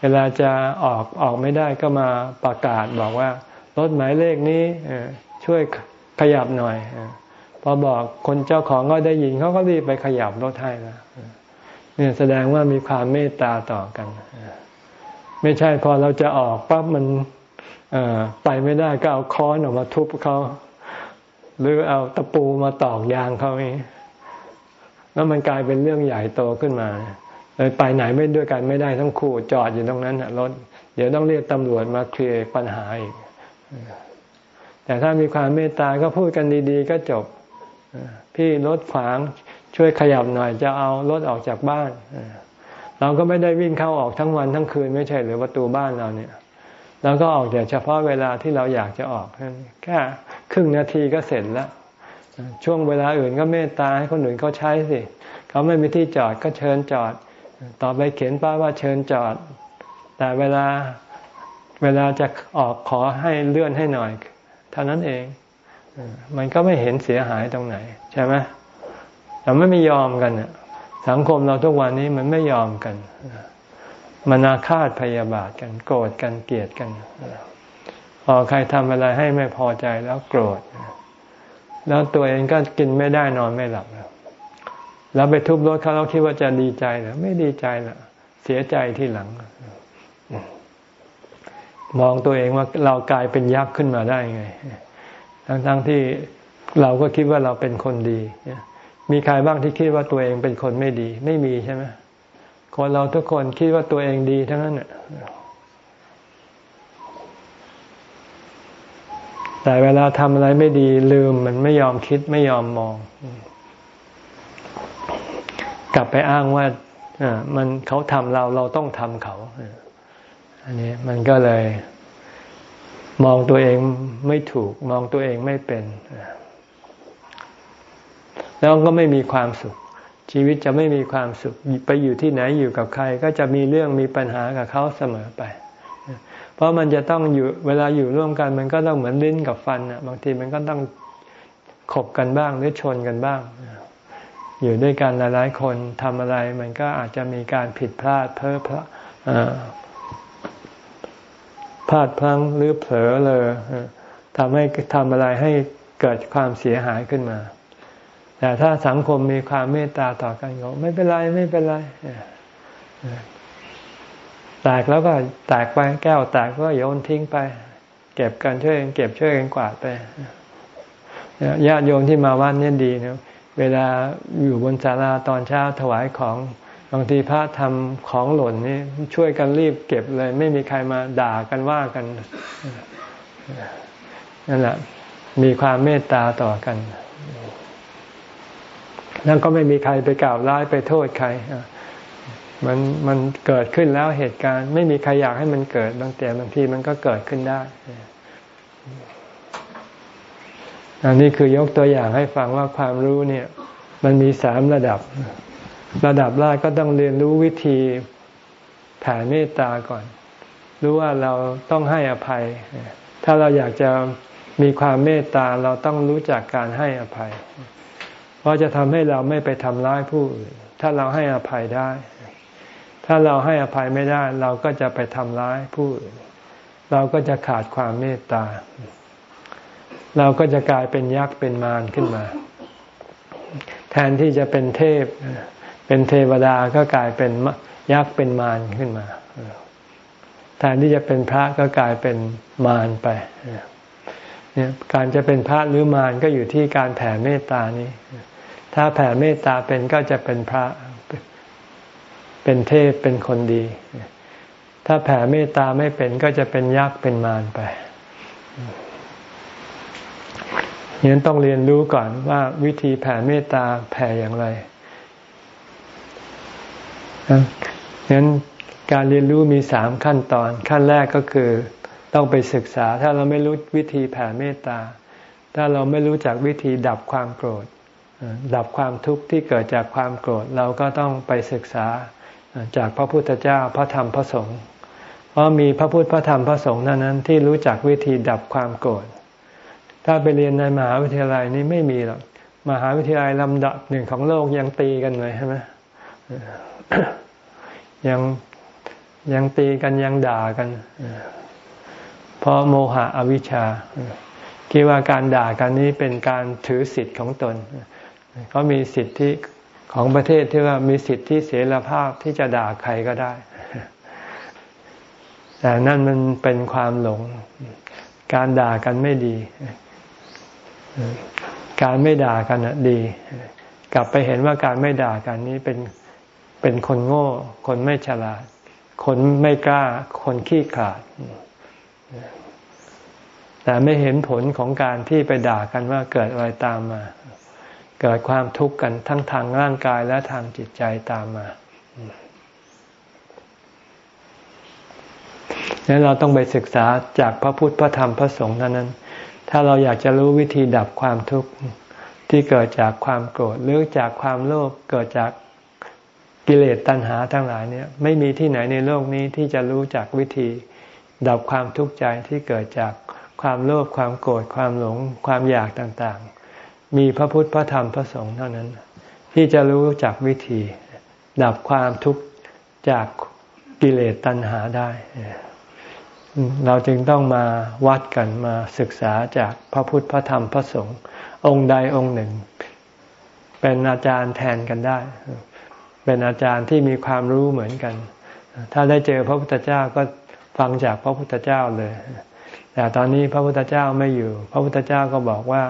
เวลาจะออกออกไม่ได้ก็มาประกาศบอกว่ารถหมายเลขนี้ช่วยขยับหน่อยพอบอกคนเจ้าของก็ได้ยินเขาก็รีบไปขยับรถให้แล้วเนี่ยแสดงว่ามีความเมตตาต่อกัน ไม่ใช่พอเราจะออกปั๊บมัน ไปไม่ได้ก็เอาค้อนออกมาทุบเขาหรือเอาตะปูมาตอกยางเขาเองแล้วมันกลายเป็นเรื่องใหญ่โตขึ้นมาเลยไปไหนไม่ด้วยกันไม่ได้ทั้งคู่จอดอยู่ตรงนั้นรถเดี๋ยวต้องเรียกตำรวจมาเคลียร์ปัญหาอีกแต่ถ้ามีความเมตตาก็พูดกันดี ๆ ก็จบพี่รถขวางช่วยขยับหน่อยจะเอารถออกจากบ้าน เราก็ไม่ได้วิ่งเข้าออกทั้งวันทั้งคืนไม่ใช่หรือประตูบ้านเราเนี่ย เราก็ออกแต่เฉพาะเวลาที่เราอยากจะออกแค่ครึ่งนาทีก็เสร็จแล้ว ช่วงเวลาอื่นก็เมตตาให้คนอื่นเขาใช้สิ เขาไม่มีที่จอดก็เชิญจอด ต่อไปเขียนป้ายว่าเชิญจอด แต่เวลาเวลาจะออกขอให้เลื่อนให้หน่อย เท่านั้นเอง มันก็ไม่เห็นเสียหายตรงไหน ใช่ไหมแต่ไม่ไม่ยอมกันสังคมเราทุกวันนี้มันไม่ยอมกัน มันอาฆาตพยาบาทกัน โกรธกันเกลียดกันพอใครทำอะไรให้ไม่พอใจแล้วโกรธ แล้วตัวเองก็กินไม่ได้นอนไม่หลับ แล้วไปทุบรถเขาเราคิดว่าจะดีใจหรือไม่ดีใจหรอเสียใจที่หลัง มองตัวเองว่าเรากลายเป็นยักษ์ขึ้นมาได้ไง ทั้งๆทที่เราก็คิดว่าเราเป็นคนดี มีใครบ้างที่คิดว่าตัวเองเป็นคนไม่ดี ไม่มีใช่ไหม คนเราทุกคนคิดว่าตัวเองดีทั้งนั้นแต่เวลาทำอะไรไม่ดีลืมมันไม่ยอมคิดไม่ยอมมอง กลับไปอ้างว่าอ่ามันเขาทำเราเราต้องทำเขาอันนี้มันก็เลยมองตัวเองไม่ถูก มองตัวเองไม่เป็น แล้วก็ไม่มีความสุข ชีวิตจะไม่มีความสุขไปอยู่ที่ไหนอยู่กับใคร ก็จะมีเรื่องมีปัญหากับเขาเสมอไป เพราะมันจะต้องอยู่เวลาอยู่ร่วมกันมันก็ต้องเหมือนลิ้นกับฟันอะบางทีมันก็ต้องขบกันบ้างหรือชนกันบ้าง อยู่ด้วยกันหลายๆ คนทำอะไร มันก็อาจจะมีการผิดพลาดเพ้อพระพลาดพลั้งหรือเผลอเลยทำให้ทำอะไรให้เกิดความเสียหายขึ้นมา แต่ถ้าสังคมมีความเมตตาต่อกันก็ไม่เป็นไรไม่เป็นไรแตกแล้วก็แตกไปแก้วแตกก็โยนทิ้งไป เก็บกันช่วยเก็บช่วยกันกวาดไปญาติโยมที่มาวัดนี่ดีนะเวลาอยู่บนศาลาตอนเช้าถวายของบางทีพระทำของหล่นนี่ช่วยกันรีบเก็บเลย ไม่มีใครมาด่ากันว่ากันนั่นแหละมีความเมตตาต่อกัน แล้วก็ไม่มีใครไปกล่าวร้ายไปโทษใครมันมันเกิดขึ้นแล้วเหตุการณ์ ไม่มีใครอยากให้มันเกิดบางแต่บางทีมันก็เกิดขึ้นได้อันนี้คือยกตัวอย่างให้ฟังว่าความรู้เนี่ย มันมีสามระดับ ระดับแรกก็ต้องเรียนรู้วิธีแผ่เมตตาก่อน รู้ว่าเราต้องให้อภัย ถ้าเราอยากจะมีความเมตตาเราต้องรู้จักการให้อภัย เพราะจะทำให้เราไม่ไปทำร้ายผู้อื่น ถ้าเราให้อภัยได้ ถ้าเราให้อภัยไม่ได้ เราก็จะไปทำร้ายผู้อื่น เราก็จะขาดความเมตตา เราก็จะกลายเป็นยักษ์เป็นมารขึ้นมา แทนที่จะเป็นเทพ เป็นเทวดาก็กลายเป็นยักษ์เป็นมารขึ้นมา แทนที่จะเป็นพระก็กลายเป็นมารไปเนี่ยการจะเป็นพระหรือมารก็อยู่ที่การแผ่เมตตานี้ ถ้าแผ่เมตตาเป็นก็จะเป็นพระเป็นเทพเป็นคนดี ถ้าแผ่เมตตาไม่เป็นก็จะเป็นยักษ์เป็นมารไปยังต้องเรียนรู้ก่อนว่าวิธีแผ่เมตตาแผ่อย่างไรงั้นการเรียนรู้มีสามขั้นตอน ขั้นแรกก็คือต้องไปศึกษา ถ้าเราไม่รู้วิธีแผ่เมตตา ถ้าเราไม่รู้จักวิธีดับความโกรธ ดับความทุกข์ที่เกิดจากความโกรธเราก็ต้องไปศึกษาจากพระพุทธเจ้าพระธรรมพระสงฆ์เพราะมีพระพุทธพระธรรมพระสงฆ์นั้นที่รู้จักวิธีดับความโกรธถ้าไปเรียนในมหาวิทยาลัยนี้ไม่มีหรอกมหาวิทยาลัยลำดับหนึ่งของโลกยังตีกันเลยใช่ไหมยังยังตีกันยังด่ากันเพราะโมหะอวิชชาคิดว่าการด่ากันนี้เป็นการถือสิทธิ์ของตน เขามีสิทธิของประเทศที่ว่ามีสิทธิเสรีภาพที่จะด่าใครก็ได้ แต่นั่นมันเป็นความหลง การด่ากันไม่ดี การไม่ด่ากันดี กลับไปเห็นว่าการไม่ด่ากันนี้เป็นเป็นคนโง่ คนไม่ฉลาด คนไม่กล้า คนขี้ขลาด แต่ไม่เห็นผลของการที่ไปด่ากันว่าเกิดอะไรตามมา เกิดความทุกข์กันทั้งทางร่างกายและทางจิตใจตามมาแล้วเราต้องไปศึกษาจากพระพุทธพระธรรมพระสงฆ์เท่านั้น ถ้าเราอยากจะรู้วิธีดับความทุกข์ที่เกิดจากความโกรธหรือจากความโลภเกิดจากกิเลสตัณหาทั้งหลายเนี่ยไม่มีที่ไหนในโลกนี้ที่จะรู้จักวิธี ดับความทุกข์ใจที่เกิดจากความโลภความโกรธความหลงความอยากต่างๆ มีพระพุทธพระธรรมพระสงฆ์เท่านั้น ที่จะรู้จักวิธี ดับความทุกข์จากกิเลสตัณหาได้ เราจึงต้องมาวัดกันมาศึกษาจากพระพุทธพระธรรมพระสงฆ์องค์ใดองค์หนึ่ง เป็นอาจารย์แทนกันได้ เป็นอาจารย์ที่มีความรู้เหมือนกัน ถ้าได้เจอพระพุทธเจ้าก็ฟังจากพระพุทธเจ้าเลย แต่ตอนนี้พระพุทธเจ้าไม่อยู่ พระพุทธเจ้าก็บอกว่า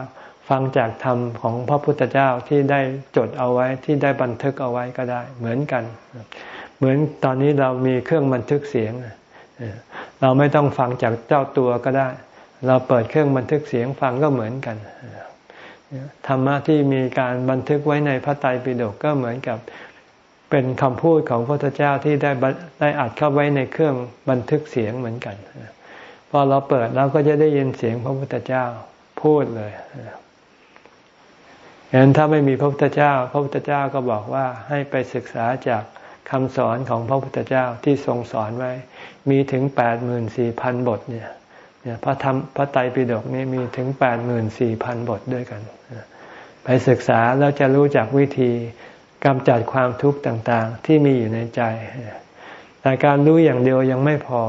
ฟังจากธรรมของพระพุทธเจ้าที่ได้จดเอาไว้ที่ได้บันทึกเอาไว้ก็ได้ เหมือนกัน เหมือนตอนนี้เรามีเครื่องบันทึกเสียง เราไม่ต้องฟังจากเจ้าตัวก็ได้ เราเปิดเครื่องบันทึกเสียงฟังก็เหมือนกันธรรมะที่มีการบันทึกไว้ในพระไตรปิฎกก็เหมือนกับเป็นคำพูดของพระพุทธเจ้าที่ได้ได้อัดเข้าไว้ในเครื่องบันทึกเสียงเหมือนกันพอเราเปิดเราก็จะได้ยินเสียงพระพุทธเจ้าพูดเลย เห็นถ้าไม่มีพระพุทธเจ้า พระพุทธเจ้าก็บอกว่าให้ไปศึกษาจากคำสอนของพระพุทธเจ้าที่ทรงสอนไว้ มีถึงแปดหมื่นสี่พันบทเนี่ยเนี่ยพระธรรมพระไตรปิฎกนี่มีถึงแปดหมื่นสี่พันบทด้วยกัน ไปศึกษาแล้วจะรู้จักวิธีกำจัดความทุกข์ต่างๆ ที่มีอยู่ในใจ แต่การรู้อย่างเดียวยังไม่พอ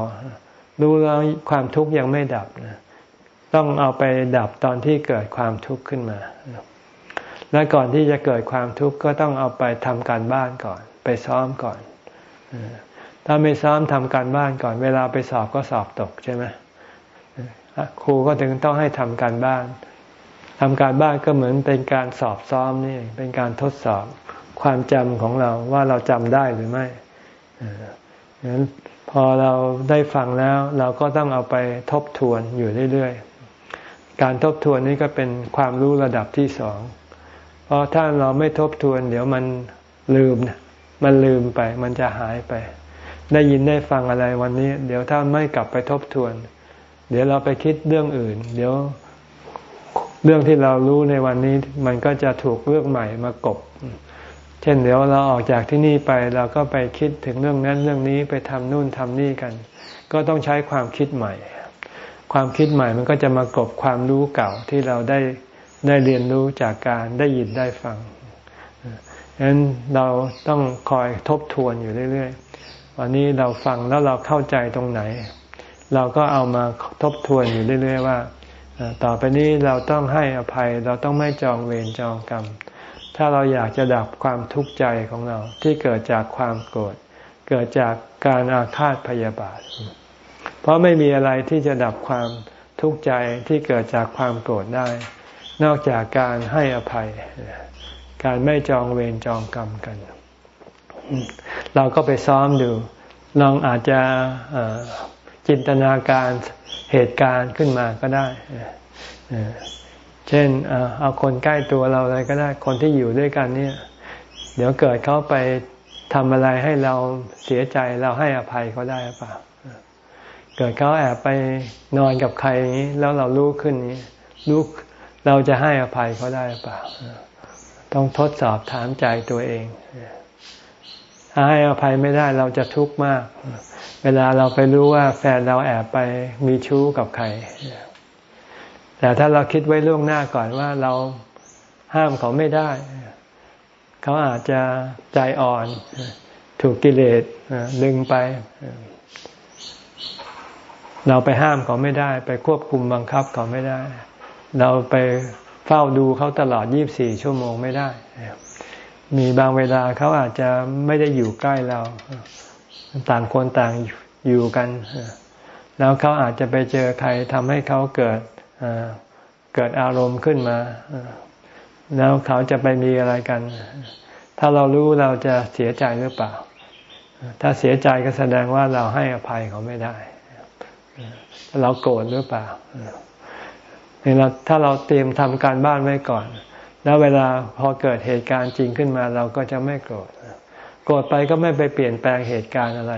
รู้แล้วความทุกข์ยังไม่ดับนะต้องเอาไปดับตอนที่เกิดความทุกข์ขึ้นมา และก่อนที่จะเกิดความทุกข์ก็ต้องเอาไปทำการบ้านก่อน ไปซ้อมก่อน ถ้าไม่ซ้อมทำการบ้านก่อน เวลาไปสอบก็สอบตกใช่ไหมครูก็ถึงต้องให้ทำการบ้านทำการบ้านก็เหมือนเป็นการสอบซ้อมนี่เป็นการทดสอบความจำของเราว่าเราจำได้หรือไม่ฉะนั้นพอเราได้ฟังแล้ว เราก็ต้องเอาไปทบทวนอยู่เรื่อยๆ การทบทวนนี้ก็เป็นความรู้ระดับที่สอง เพราะถ้าเราไม่ทบทวน เดี๋ยวมันลืมนะมันลืมไป มันจะหายไป ได้ยินได้ฟังอะไรวันนี้ เดี๋ยวถ้าไม่กลับไปทบทวน เดี๋ยวเราไปคิดเรื่องอื่น เดี๋ยวเรื่องที่เรารู้ในวันนี้ มันก็จะถูกเรื่องใหม่มากบ เช่นเดี๋ยวเราออกจากที่นี่ไปเราก็ไปคิดถึงเรื่องนั้นเรื่องนี้ไปทำนู่นทำนี่กัน ก็ต้องใช้ความคิดใหม่ ความคิดใหม่มันก็จะมากบความรู้เก่าที่เราได้ ได้เรียนรู้จากการได้ยินได้ฟังฉะนั้นเราต้องคอยทบทวนอยู่เรื่อยๆ วันนี้เราฟังแล้วเราเข้าใจตรงไหน เราก็เอามาทบทวนอยู่เรื่อย ๆ ว่า ต่อไปนี้เราต้องให้อภัยเราต้องไม่จองเวรจองกรรม ถ้าเราอยากจะดับความทุกข์ใจของเราที่เกิดจากความโกรธเกิดจากการอาฆาตพยาบาท เพราะไม่มีอะไรที่จะดับความทุทุกข์ใจที่เกิดจากความโกรธได้ นอกจากการให้อภัย การไม่จองเวรจองกรรมกัน เราก็ไปซ้อมดู ลองอาจจะจินตนาการเหตุการณ์ขึ้นมาก็ได้ เช่นเอาคนใกล้ตัวเราอะไรก็ได้ คนที่อยู่ด้วยกันเนี่ย เดี๋ยวเกิดเขาไปทำอะไรให้เราเสียใจเราให้อภัยเขาได้หรือเปล่า เกิดเขาแอบไปนอนกับใครอย่างนี้ แล้วเรารู้ขึ้นนี้รู้ เราจะให้อภัยเขาได้หรือเปล่า ต้องทดสอบถามใจตัวเองถ้าให้อภัยไม่ได้เราจะทุกข์มาก เวลาเราไปรู้ว่าแฟนเราแอบไปมีชู้กับใคร แต่ถ้าเราคิดไว้ล่วงหน้าก่อนว่าเราห้ามเขาไม่ได้ เขาอาจจะใจอ่อน ถูกกิเลสดึงไป เราไปห้ามเขาไม่ได้ ไปควบคุมบังคับเขาไม่ได้ เราไปเฝ้าดูเขาตลอด 24 ชั่วโมงไม่ได้ มีบางเวลาเขาอาจจะไม่ได้อยู่ใกล้เรา ต่างคนต่างอยู่กัน แล้วเขาอาจจะไปเจอใครทำให้เขาเกิดเกิดอารมณ์ขึ้นมา แล้วเขาจะไปมีอะไรกัน ถ้าเรารู้เราจะเสียใจหรือเปล่า ถ้าเสียใจก็แสดงว่าเราให้อภัยเขาไม่ได้ เราโกรธหรือเปล่า เนี่ยเราถ้าเราเตรียมทำการบ้านไว้ก่อน แล้วเวลาพอเกิดเหตุการณ์จริงขึ้นมาเราก็จะไม่โกรธโกรธไปก็ไม่ไปเปลี่ยนแปลงเหตุการณ์อะไร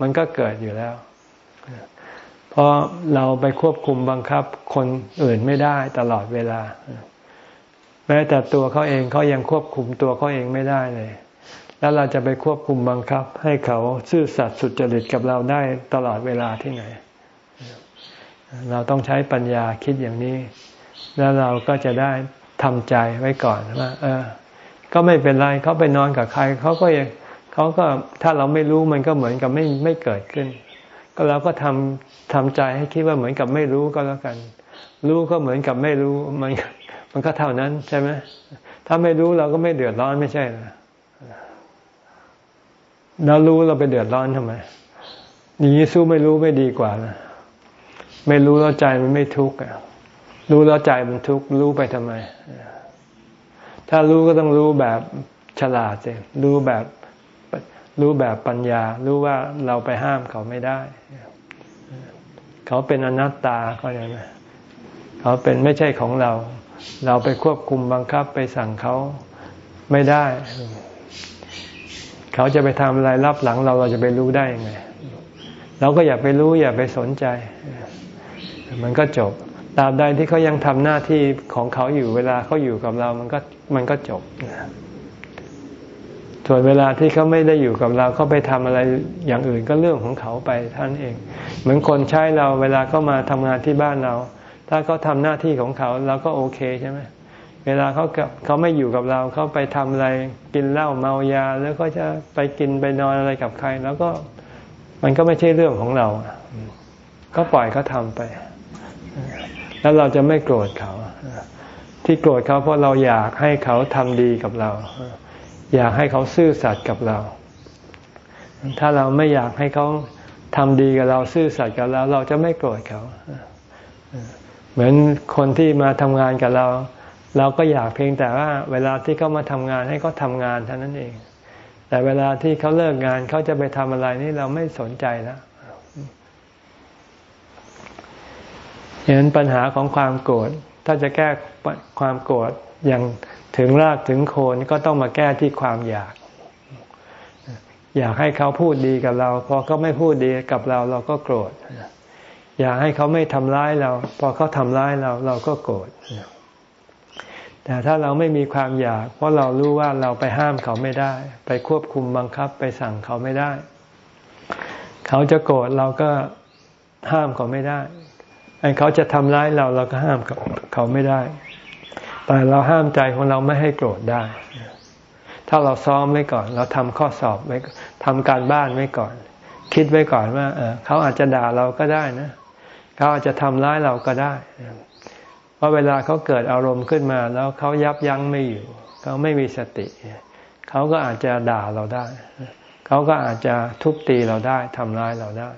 มันก็เกิดอยู่แล้ว เพราะเราไปควบคุมบังคับคนอื่นไม่ได้ตลอดเวลา แม้แต่ตัวเขาเองเขายังควบคุมตัวเขาเองไม่ได้เลย แล้วเราจะไปควบคุมบังคับ ให้เขาซื่อสัตย์สุจริตกับเราได้ตลอดเวลาที่ไหน เราต้องใช้ปัญญาคิดอย่างนี้ แล้วเราก็จะได้ทำใจไว้ก่อนว่าเออ ก็ไม่เป็นไรเขาไปนอนกับใครเขาก็ยังเขาก็ถ้าเราไม่รู้มันก็เหมือนกับไม่ไม่เกิดขึ้น ก็เราก็ทำทำใจให้คิดว่าเหมือนกับไม่รู้ก็แล้วกัน รู้ก็เหมือนกับไม่รู้มันมันก็เท่านั้นใช่ไหมถ้าไม่รู้เราก็ไม่เดือดร้อนไม่ใช่หรอเรารู้เราไปเดือดร้อนทำไมนี้สู้ไม่รู้ไม่ดีกว่านะ ไม่รู้แล้วใจมันไม่ทุกข์รู้แล้วใจมันทุกข์รู้ไปทำไม ถ้ารู้ก็ต้องรู้แบบฉลาดสิรู้แบบรู้แบบปัญญา รู้ว่าเราไปห้ามเขาไม่ได้ เขาเป็นอนัตตาเขาอย่างนี้เขาเป็นไม่ใช่ของเรา เราไปควบคุมบังคับไปสั่งเขาไม่ได้ เขาจะไปทำอะไรรับหลังเราเราจะไปรู้ได้ยังไงเราก็อย่าไปรู้อย่าไปสนใจ มันก็จบตราบใดที่เขายังทำหน้าที่ของเขาอยู่เวลาเขาอยู่กับเรา มันก็มันก็จบส่วนเวลาที่เขาไม่ได้อยู่กับเราเขาไปทำอะไรอย่างอื่นก็เรื่องของเขาไปท่านเอง เหมือนคนใช้เราเวลาเขามาทำงานที่บ้านเรา ถ้าเขาทำหน้าที่ของเขาเราก็โอเคใช่ไหมเวลาเขาเขาไม่อยู่กับเราเขาไปทำอะไรกินเหล้าเมายา แล้วก็จะไปกินไปนอนอะไรกับใคร แล้วก็มันก็ไม่ใช่เรื่องของเรา ก็ปล่อยเขาทาไป แล้วเราจะไม่โกรธเขา ที่โกรธเขาเพราะเราอยากให้เขาทำดีกับเรา อยากให้เขาซื่อสัตย์กับเรา ถ้าเราไม่อยากให้เขาทำดีกับเราซื่อสัตย์กับเรา เราจะไม่โกรธเขา เหมือนคนที่มาทำงานกับเรา เราก็อยากเพียงแต่ว่า เวลาที่เขามาทำงานให้เขาทำงานเท่านั้นเอง แต่เวลาที่เขาเลิกงานเขาจะไปทำอะไรนี่เราไม่สนใจแล้ว เห็นปัญหาของความโกรธถ้าจะแก้ความโกรธอย่างถึงรากถึงโคนก็ต้องมาแก้ที่ความอยาก อยากให้เขาพูดดีกับเรา พอเขาไม่พูดดีกับเราเราก็โกรธ อยากให้เขาไม่ทำร้ายเรา พอเขาทำร้ายเราเราก็โกรธ แต่ถ้าเราไม่มีความอยาก เพราะเรารู้ว่าเราไปห้ามเขาไม่ได้ ไปควบคุมบังคับไปสั่งเขาไม่ได้ เขาจะโกรธเราก็ห้ามเขาไม่ได้ เขาจะทำร้ายเราเราก็ห้ามเขาไม่ได้ แต่เราห้ามใจของเราไม่ให้โกรธได้ ถ้าเราซ้อมไว้ก่อน เราทำข้อสอบไว้ทำการบ้านไว้ก่อน คิดไว้ก่อนว่าเเขาอาจจะด่าเราก็ได้นะ เขาอาจจะทำร้ายเราก็ได้เพราะเวลาเขาเกิดอารมณ์ขึ้นมา แล้วเขายับยั้งไม่อยู่ เขาไม่มีสติ เขาก็อาจจะด่าเราได้ เขาก็อาจจะทุบตีเราได้ทำร้ายเราได้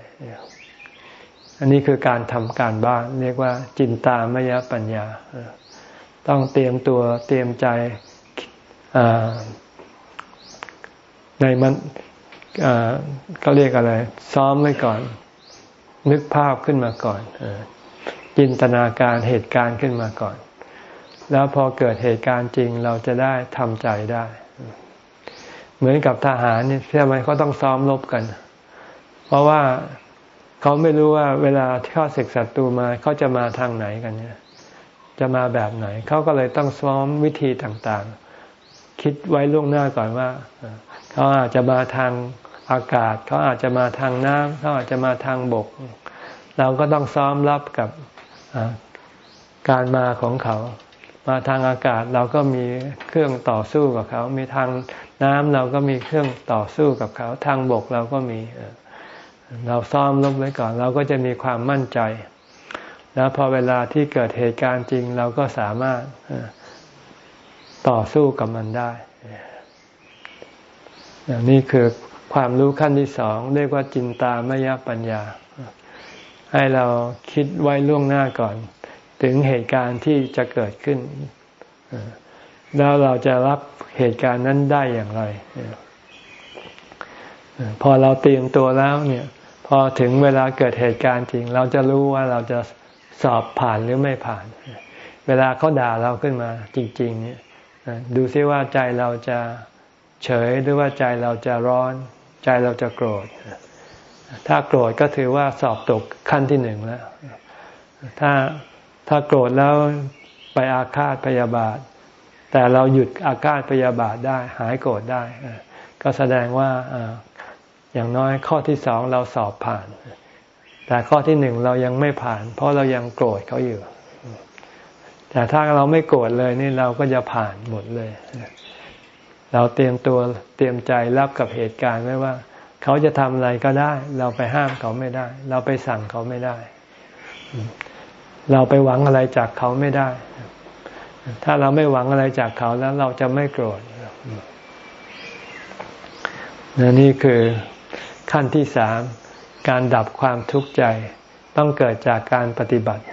อันนี้คือการทำการบ้าน เรียกว่า จินตามยปัญญา ต้องเตรียมตัวเตรียมใจในมันเขาเรียกอะไร ซ้อมไว้ก่อน นึกภาพขึ้นมาก่อนจินตนาการเหตุการณ์ขึ้นมาก่อน แล้วพอเกิดเหตุการณ์จริงเราจะได้ทำใจได้ เหมือนกับทหารเนี่ใช่ไหมเขาต้องซ้อมรบกัน เพราะว่า เขาไม่รู้ว่าเวลาที่เขาศึกศัตรูมาเขาจะมาทางไหนกันเนี่ยจะมาแบบไหน เขาก็เลยต้องซ้อมวิธีต่างๆ คิดไว้ล่วงหน้าก่อนว่า เขาอาจจะมาทางอากาศ เขาอาจจะมาทางน้ำเขาอาจจะมาทางบก เราก็ต้องซ้อมรับกับการมาของเขา มาทางอากาศเราก็มีเครื่องต่อสู้กับเขา มีทางน้ำเราก็มีเครื่องต่อสู้กับเขา ทางบกเราก็มี เราซ้อมลบไว้ก่อน เราก็จะมีความมั่นใจ แล้วพอเวลาที่เกิดเหตุการณ์จริง เราก็สามารถต่อสู้กับมันได้ นี่คือความรู้ขั้นที่สองเรียกว่าจินตามยปัญญา ให้เราคิดไว้ล่วงหน้าก่อน ถึงเหตุการณ์ที่จะเกิดขึ้น แล้วเราจะรับเหตุการณ์นั้นได้อย่างไรพอเราเตรียมตัวแล้วเนี่ย พอถึงเวลาเกิดเหตุการณ์จริง เราจะรู้ว่าเราจะสอบผ่านหรือไม่ผ่าน เวลาเขาด่าเราขึ้นมาจริง ๆ เนี่ยดูซิว่าใจเราจะเฉยหรือว่าใจเราจะร้อน ใจเราจะโกรธ ถ้าโกรธก็ถือว่าสอบตกขั้นที่หนึ่งแล้ว ถ้าถ้าโกรธแล้วไปอาฆาตพยาบาท แต่เราหยุดอาฆาตพยาบาทได้ หายโกรธได้ ก็แสดงว่า อย่างน้อยข้อที่สองเราสอบผ่าน แต่ข้อที่หนึ่งเรายังไม่ผ่าน เพราะเรายังโกรธเขาอยู่ แต่ถ้าเราไม่โกรธเลยนี่เราก็จะผ่านหมดเลย เราเตรียมตัวเตรียมใจรับกับเหตุการณ์ไว้ว่า เขาจะทำอะไรก็ได้ เราไปห้ามเขาไม่ได้ เราไปสั่งเขาไม่ได้ เราไปหวังอะไรจากเขาไม่ได้ ถ้าเราไม่หวังอะไรจากเขาแล้วเราจะไม่โกรธนี่คือ ขั้นที่สามการดับความทุกข์ใจต้องเกิดจากการปฏิบัติ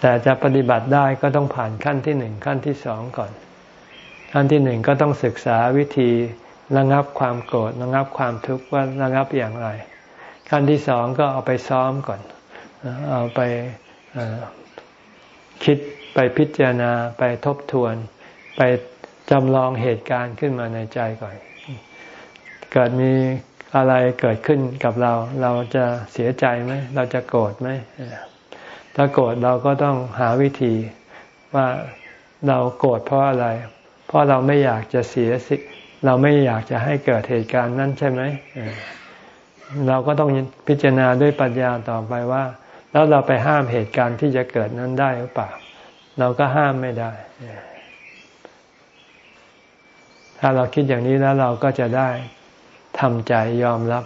แต่จะปฏิบัติได้ก็ต้องผ่านขั้นที่หนึ่งขั้นที่สองก่อน ขั้นที่หนึ่งก็ต้องศึกษาวิธีระงับความโกรธระงับความทุกข์ว่าระงับอย่างไร ขั้นที่สองก็เอาไปซ้อมก่อน เอาไปคิดไปพิจารณาไปทบทวน ไปจำลองเหตุการณ์ขึ้นมาในใจก่อน เกิดมี อะไรเกิดขึ้นกับเรา เราจะเสียใจไหมเราจะโกรธไหมถ้าโกรธเราก็ต้องหาวิธีว่าเราโกรธเพราะอะไร เพราะเราไม่อยากจะเสียสิเราไม่อยากจะให้เกิดเหตุการณ์นั้นใช่ไหมเราก็ต้องพิจารณาด้วยปัญญาต่อไปว่า แล้วเราไปห้ามเหตุการณ์ที่จะเกิดนั้นได้หรือเปล่า เราก็ห้ามไม่ได้ ถ้าเราคิดอย่างนี้แล้วเราก็จะได้ ทำใจยอมรับ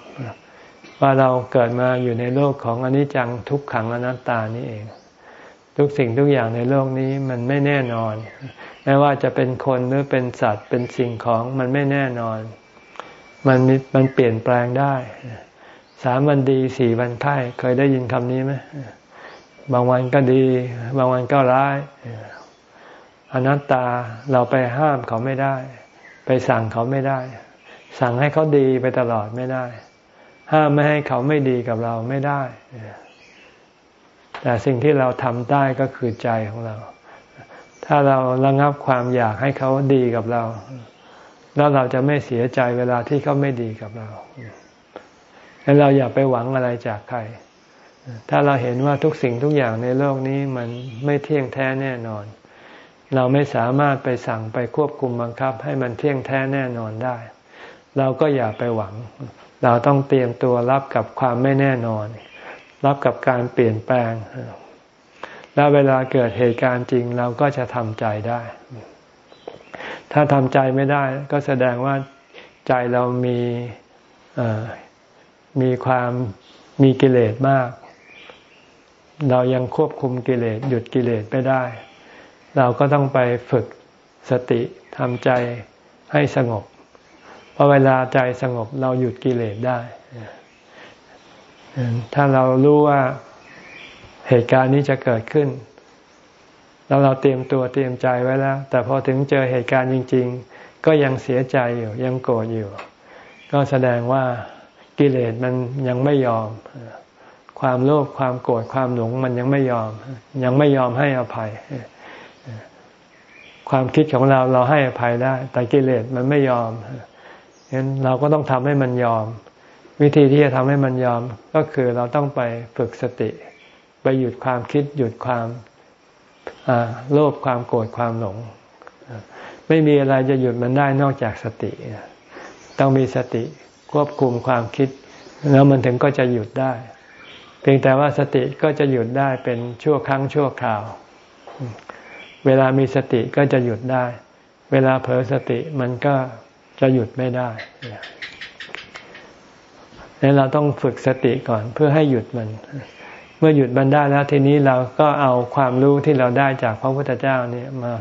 ว่าเราเกิดมาอยู่ในโลกของอนิจจังทุกขังอนัตตานี่เอง ทุกสิ่งทุกอย่างในโลกนี้มันไม่แน่นอน ไม่ว่าจะเป็นคนหรือเป็นสัตว์เป็นสิ่งของมันไม่แน่นอน มันมันเปลี่ยนแปลงได้สามวันดีสี่วันไข้เคยได้ยินคำนี้ไหมบางวันก็ดี บางวันก็ร้ายอนัตตาเราไปห้ามเขาไม่ได้ ไปสั่งเขาไม่ได้ สั่งให้เขาดีไปตลอดไม่ได้ ห้ามไม่ให้เขาไม่ดีกับเราไม่ได้ แต่สิ่งที่เราทำได้ก็คือใจของเรา ถ้าเราระงับความอยากให้เขาดีกับเรา แล้วเราจะไม่เสียใจเวลาที่เขาไม่ดีกับเราแล้วเราอย่าไปหวังอะไรจากใคร ถ้าเราเห็นว่าทุกสิ่งทุกอย่างในโลกนี้มันไม่เที่ยงแท้แน่นอน เราไม่สามารถไปสั่งไปควบคุมบังคับให้มันเที่ยงแท้แน่นอนได้ เราก็อย่าไปหวัง เราต้องเตรียมตัวรับกับความไม่แน่นอน รับกับการเปลี่ยนแปลง แล้วเวลาเกิดเหตุการณ์จริงเราก็จะทำใจได้ ถ้าทำใจไม่ได้ ก็แสดงว่าใจเรามีมีความมีกิเลสมาก เรายังควบคุมกิเลสหยุดกิเลสไม่ได้ เราก็ต้องไปฝึกสติทำใจให้สงบ ราะเวลาใจสงบเราหยุดกิเลสได้ ถ้าเรารู้ว่าเหตุการณ์นี้จะเกิดขึ้น แล้วเราเตรียมตัวเตรียมใจไว้แล้ว แต่พอถึงเจอเหตุการณ์จริง ๆ ก็ยังเสียใจอยู่ ยังโกรธอยู่ ก็แสดงว่ากิเลสมันยังไม่ยอม ความโลภความโกรธความหลงมันยังไม่ยอม ยังไม่ยอมให้อภัย ความคิดของเราเราให้อภัยได้ แต่กิเลสมันไม่ยอม ฉะนั้นเราก็ต้องทำให้มันยอม วิธีที่จะทำให้มันยอมก็คือเราต้องไปฝึกสติ ไปหยุดความคิดหยุดความโลภความโกรธความหลง ไม่มีอะไรจะหยุดมันได้นอกจากสติ ต้องมีสติควบคุมความคิด แล้วมันถึงก็จะหยุดได้ เพียงแต่ว่าสติก็จะหยุดได้เป็นชั่วครั้งชั่วคราว เวลามีสติก็จะหยุดได้ เวลาเผลอสติมันก็ จะหยุดไม่ได้ดังเราต้องฝึกสติก่อนเพื่อให้หยุดมัน เมื่อหยุดมันได้แล้วทีนี้เราก็เอาความรู้ที่เราได้จากพระพุทธเจ้าเนี่ยมา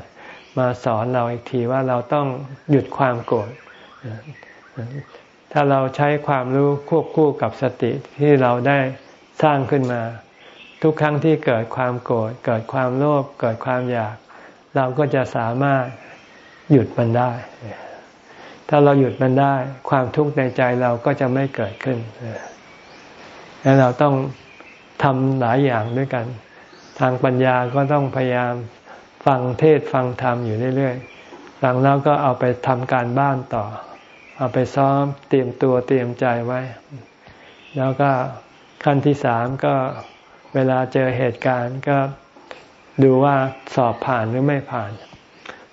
มาสอนเราอีกทีว่าเราต้องหยุดความโกรธ ถ้าเราใช้ความรู้ควบคู่กับสติที่เราได้สร้างขึ้นมา ทุกครั้งที่เกิดความโกรธเกิดความโลภเกิดความอยาก เราก็จะสามารถหยุดมันได้ ถ้าเราหยุดมันได้ ความทุกข์ในใจเราก็จะไม่เกิดขึ้นแล้วเราต้องทำหลายอย่างด้วยกัน ทางปัญญาก็ต้องพยายามฟังเทศฟังธรรมอยู่เรื่อยๆฟังแล้วก็เอาไปทำการบ้านต่อ เอาไปซ้อมเตรียมตัวเตรียมใจไว้ แล้วก็ขั้นที่สามก็เวลาเจอเหตุการณ์ก็ดูว่าสอบผ่านหรือไม่ผ่าน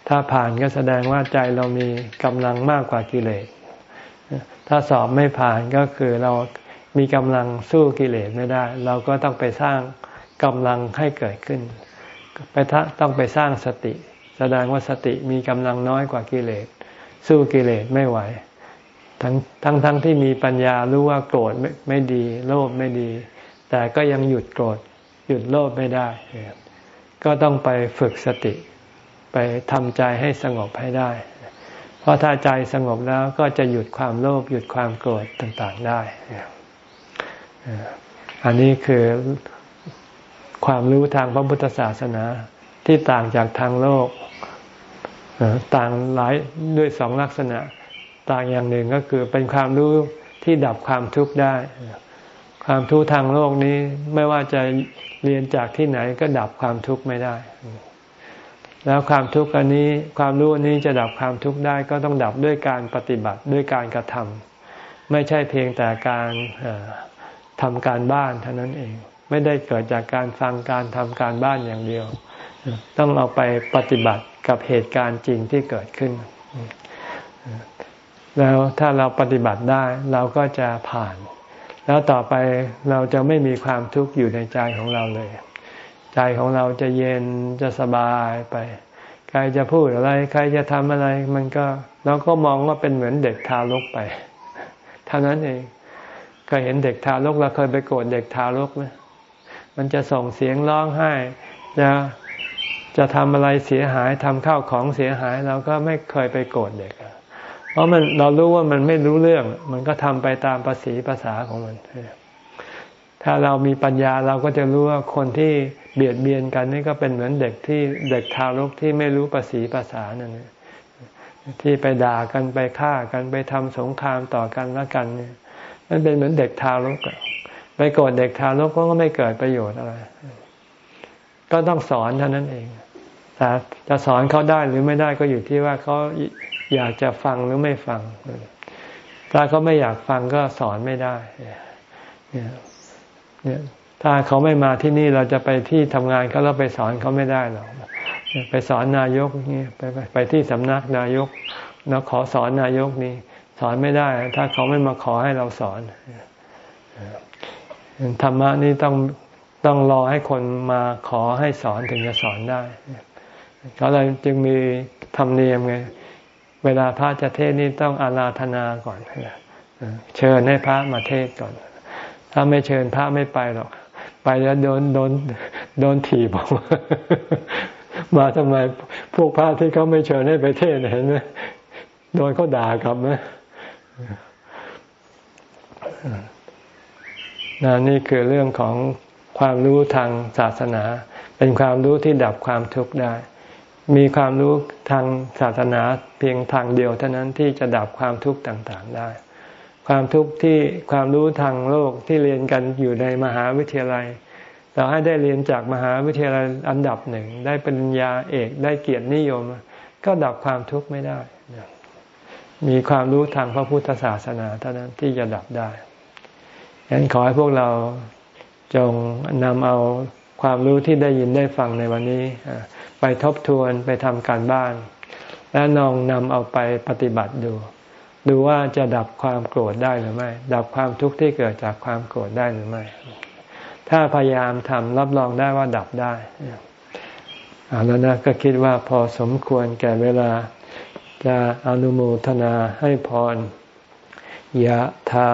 ถ้าผ่านก็แสดงว่าใจเรามีกำลังมากกว่ากิเลส ถ้าสอบไม่ผ่านก็คือเรามีกำลังสู้กิเลสไม่ได้ เราก็ต้องไปสร้างกำลังให้เกิดขึ้น ไปต้องไปสร้างสติ แสดงว่าสติมีกำลังน้อยกว่ากิเลส สู้กิเลสไม่ไหว ทั้งทั้งทั้งที่มีปัญญารู้ว่าโกรธไม่ไม่ดี โลภไม่ดี แต่ก็ยังหยุดโกรธหยุดโลภไม่ได้ ก็ต้องไปฝึกสติ ไปทำใจให้สงบให้ได้ เพราะถ้าใจสงบแล้วก็จะหยุดความโลภหยุดความโกรธต่างๆได้ อันนี้คือความรู้ทางพระพุทธศาสนาที่ต่างจากทางโลก ต่างหลายด้วยสองลักษณะ ต่างอย่างหนึ่งก็คือเป็นความรู้ที่ดับความทุกข์ได้ ความทุกข์ทางโลกนี้ไม่ว่าจะเรียนจากที่ไหนก็ดับความทุกข์ไม่ได้ แล้วความทุกข์อันนี้ความรู้อันนี้จะดับความทุกข์ได้ก็ต้องดับด้วยการปฏิบัติด้วยการกระทำไม่ใช่เพียงแต่การทำการบ้านเท่านั้นเอง ไม่ได้เกิดจากการฟังการทำการบ้านอย่างเดียว ต้องเอาไปปฏิบัติกับเหตุการณ์จริงที่เกิดขึ้น แล้วถ้าเราปฏิบัติได้เราก็จะผ่าน แล้วต่อไปเราจะไม่มีความทุกข์อยู่ในใจของเราเลย ใจของเราจะเย็นจะสบายไป ใครจะพูดอะไร ใครจะทำอะไร มันก็เราก็มองว่าเป็นเหมือนเด็กทารกไปเท่านั้นเองเคยเห็นเด็กทารกเราเคยไปโกรธเด็กทารกไหมมันจะส่งเสียงร้องไห้จะจะทำอะไรเสียหายทำข้าวของเสียหายเราก็ไม่เคยไปโกรธเด็ก เพราะมันเรารู้ว่ามันไม่รู้เรื่อง มันก็ทำไปตามภาษีภาษาของมัน ถ้าเรามีปัญญาเราก็จะรู้ว่าคนที่ เบียดเบียนกันนี่ก็เป็นเหมือนเด็กที่เด็กทารกที่ไม่รู้ภาษีภาษานั่นที่ไปด่ากันไปฆ่ากันไปทำสงครามต่อกันแล้วกันเนี่ยมันเป็นเหมือนเด็กทารกไปโกรธเด็กทารกก็ไม่เกิดประโยชน์อะไร ก็ต้องสอนเท่านั้นเองแต่จะสอนเขาได้หรือไม่ได้ก็อยู่ที่ว่าเขาอยากจะฟังหรือไม่ฟัง ถ้าเขาไม่อยากฟังก็สอนไม่ได้เนี่ย ถ้าเขาไม่มาที่นี่เราจะไปที่ทำงานเขาเราไปสอนเขาไม่ได้หรอกไปสอนนายกนี่ไปไปที่สำนักนายกแล้วขอสอนนายกนี่สอนไม่ได้ ถ้าเขาไม่มาขอให้เราสอนธรรมะนี่ต้องต้องรอให้คนมาขอให้สอนถึงจะสอนได้เขาเลยจึงมีธรรมเนียมไงเวลาพระจะเทศนี่ต้องอาราธนาก่อนเชิญให้พระมาเทศก่อน ถ้าไม่เชิญพระไม่ไปหรอก ไปแล้วโดนโดนโดนถีบออกมามาทำไมพวกพระที่เขาไม่เชิญให้ไปเทศเห็นไหมโดนเขาด่ากลับไหมนนี่คือเรื่องของความรู้ทางศาสนา เป็นความรู้ที่ดับความทุกข์ได้ มีความรู้ทางศาสนาเพียงทางเดียวเท่านั้นที่จะดับความทุกข์ต่าง ๆ ได้ ความทุกข์ที่ความรู้ทางโลกที่เรียนกันอยู่ในมหาวิทยาลัย เราให้ได้เรียนจากมหาวิทยาลัยอันดับหนึ่ง ได้ปริญญาเอกได้เกียรตินิยม ก็ดับความทุกข์ไม่ได้ มีความรู้ทางพระพุทธศาสนาเท่านั้นที่จะดับได้ฉะนั้นขอให้พวกเราจงนำเอาความรู้ที่ได้ยินได้ฟังในวันนี้ ไปทบทวนไปทำการบ้าน และนองนำเอาไปปฏิบัติดู ดูว่าจะดับความโกรธได้หรือไม่ ดับความทุกข์ที่เกิดจากความโกรธได้หรือไม่ ถ้าพยายามทำรับรองได้ว่าดับได้แล้วนะก็คิดว่าพอสมควรแก่เวลาจะอนุโมทนาให้พรยะถา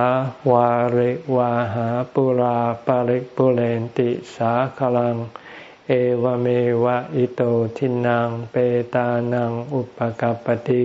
วาริวาหาปุราปาริกปุเรนติสาคลัง เอวเมวะอิโตทินังเปตานังอุปกัปติ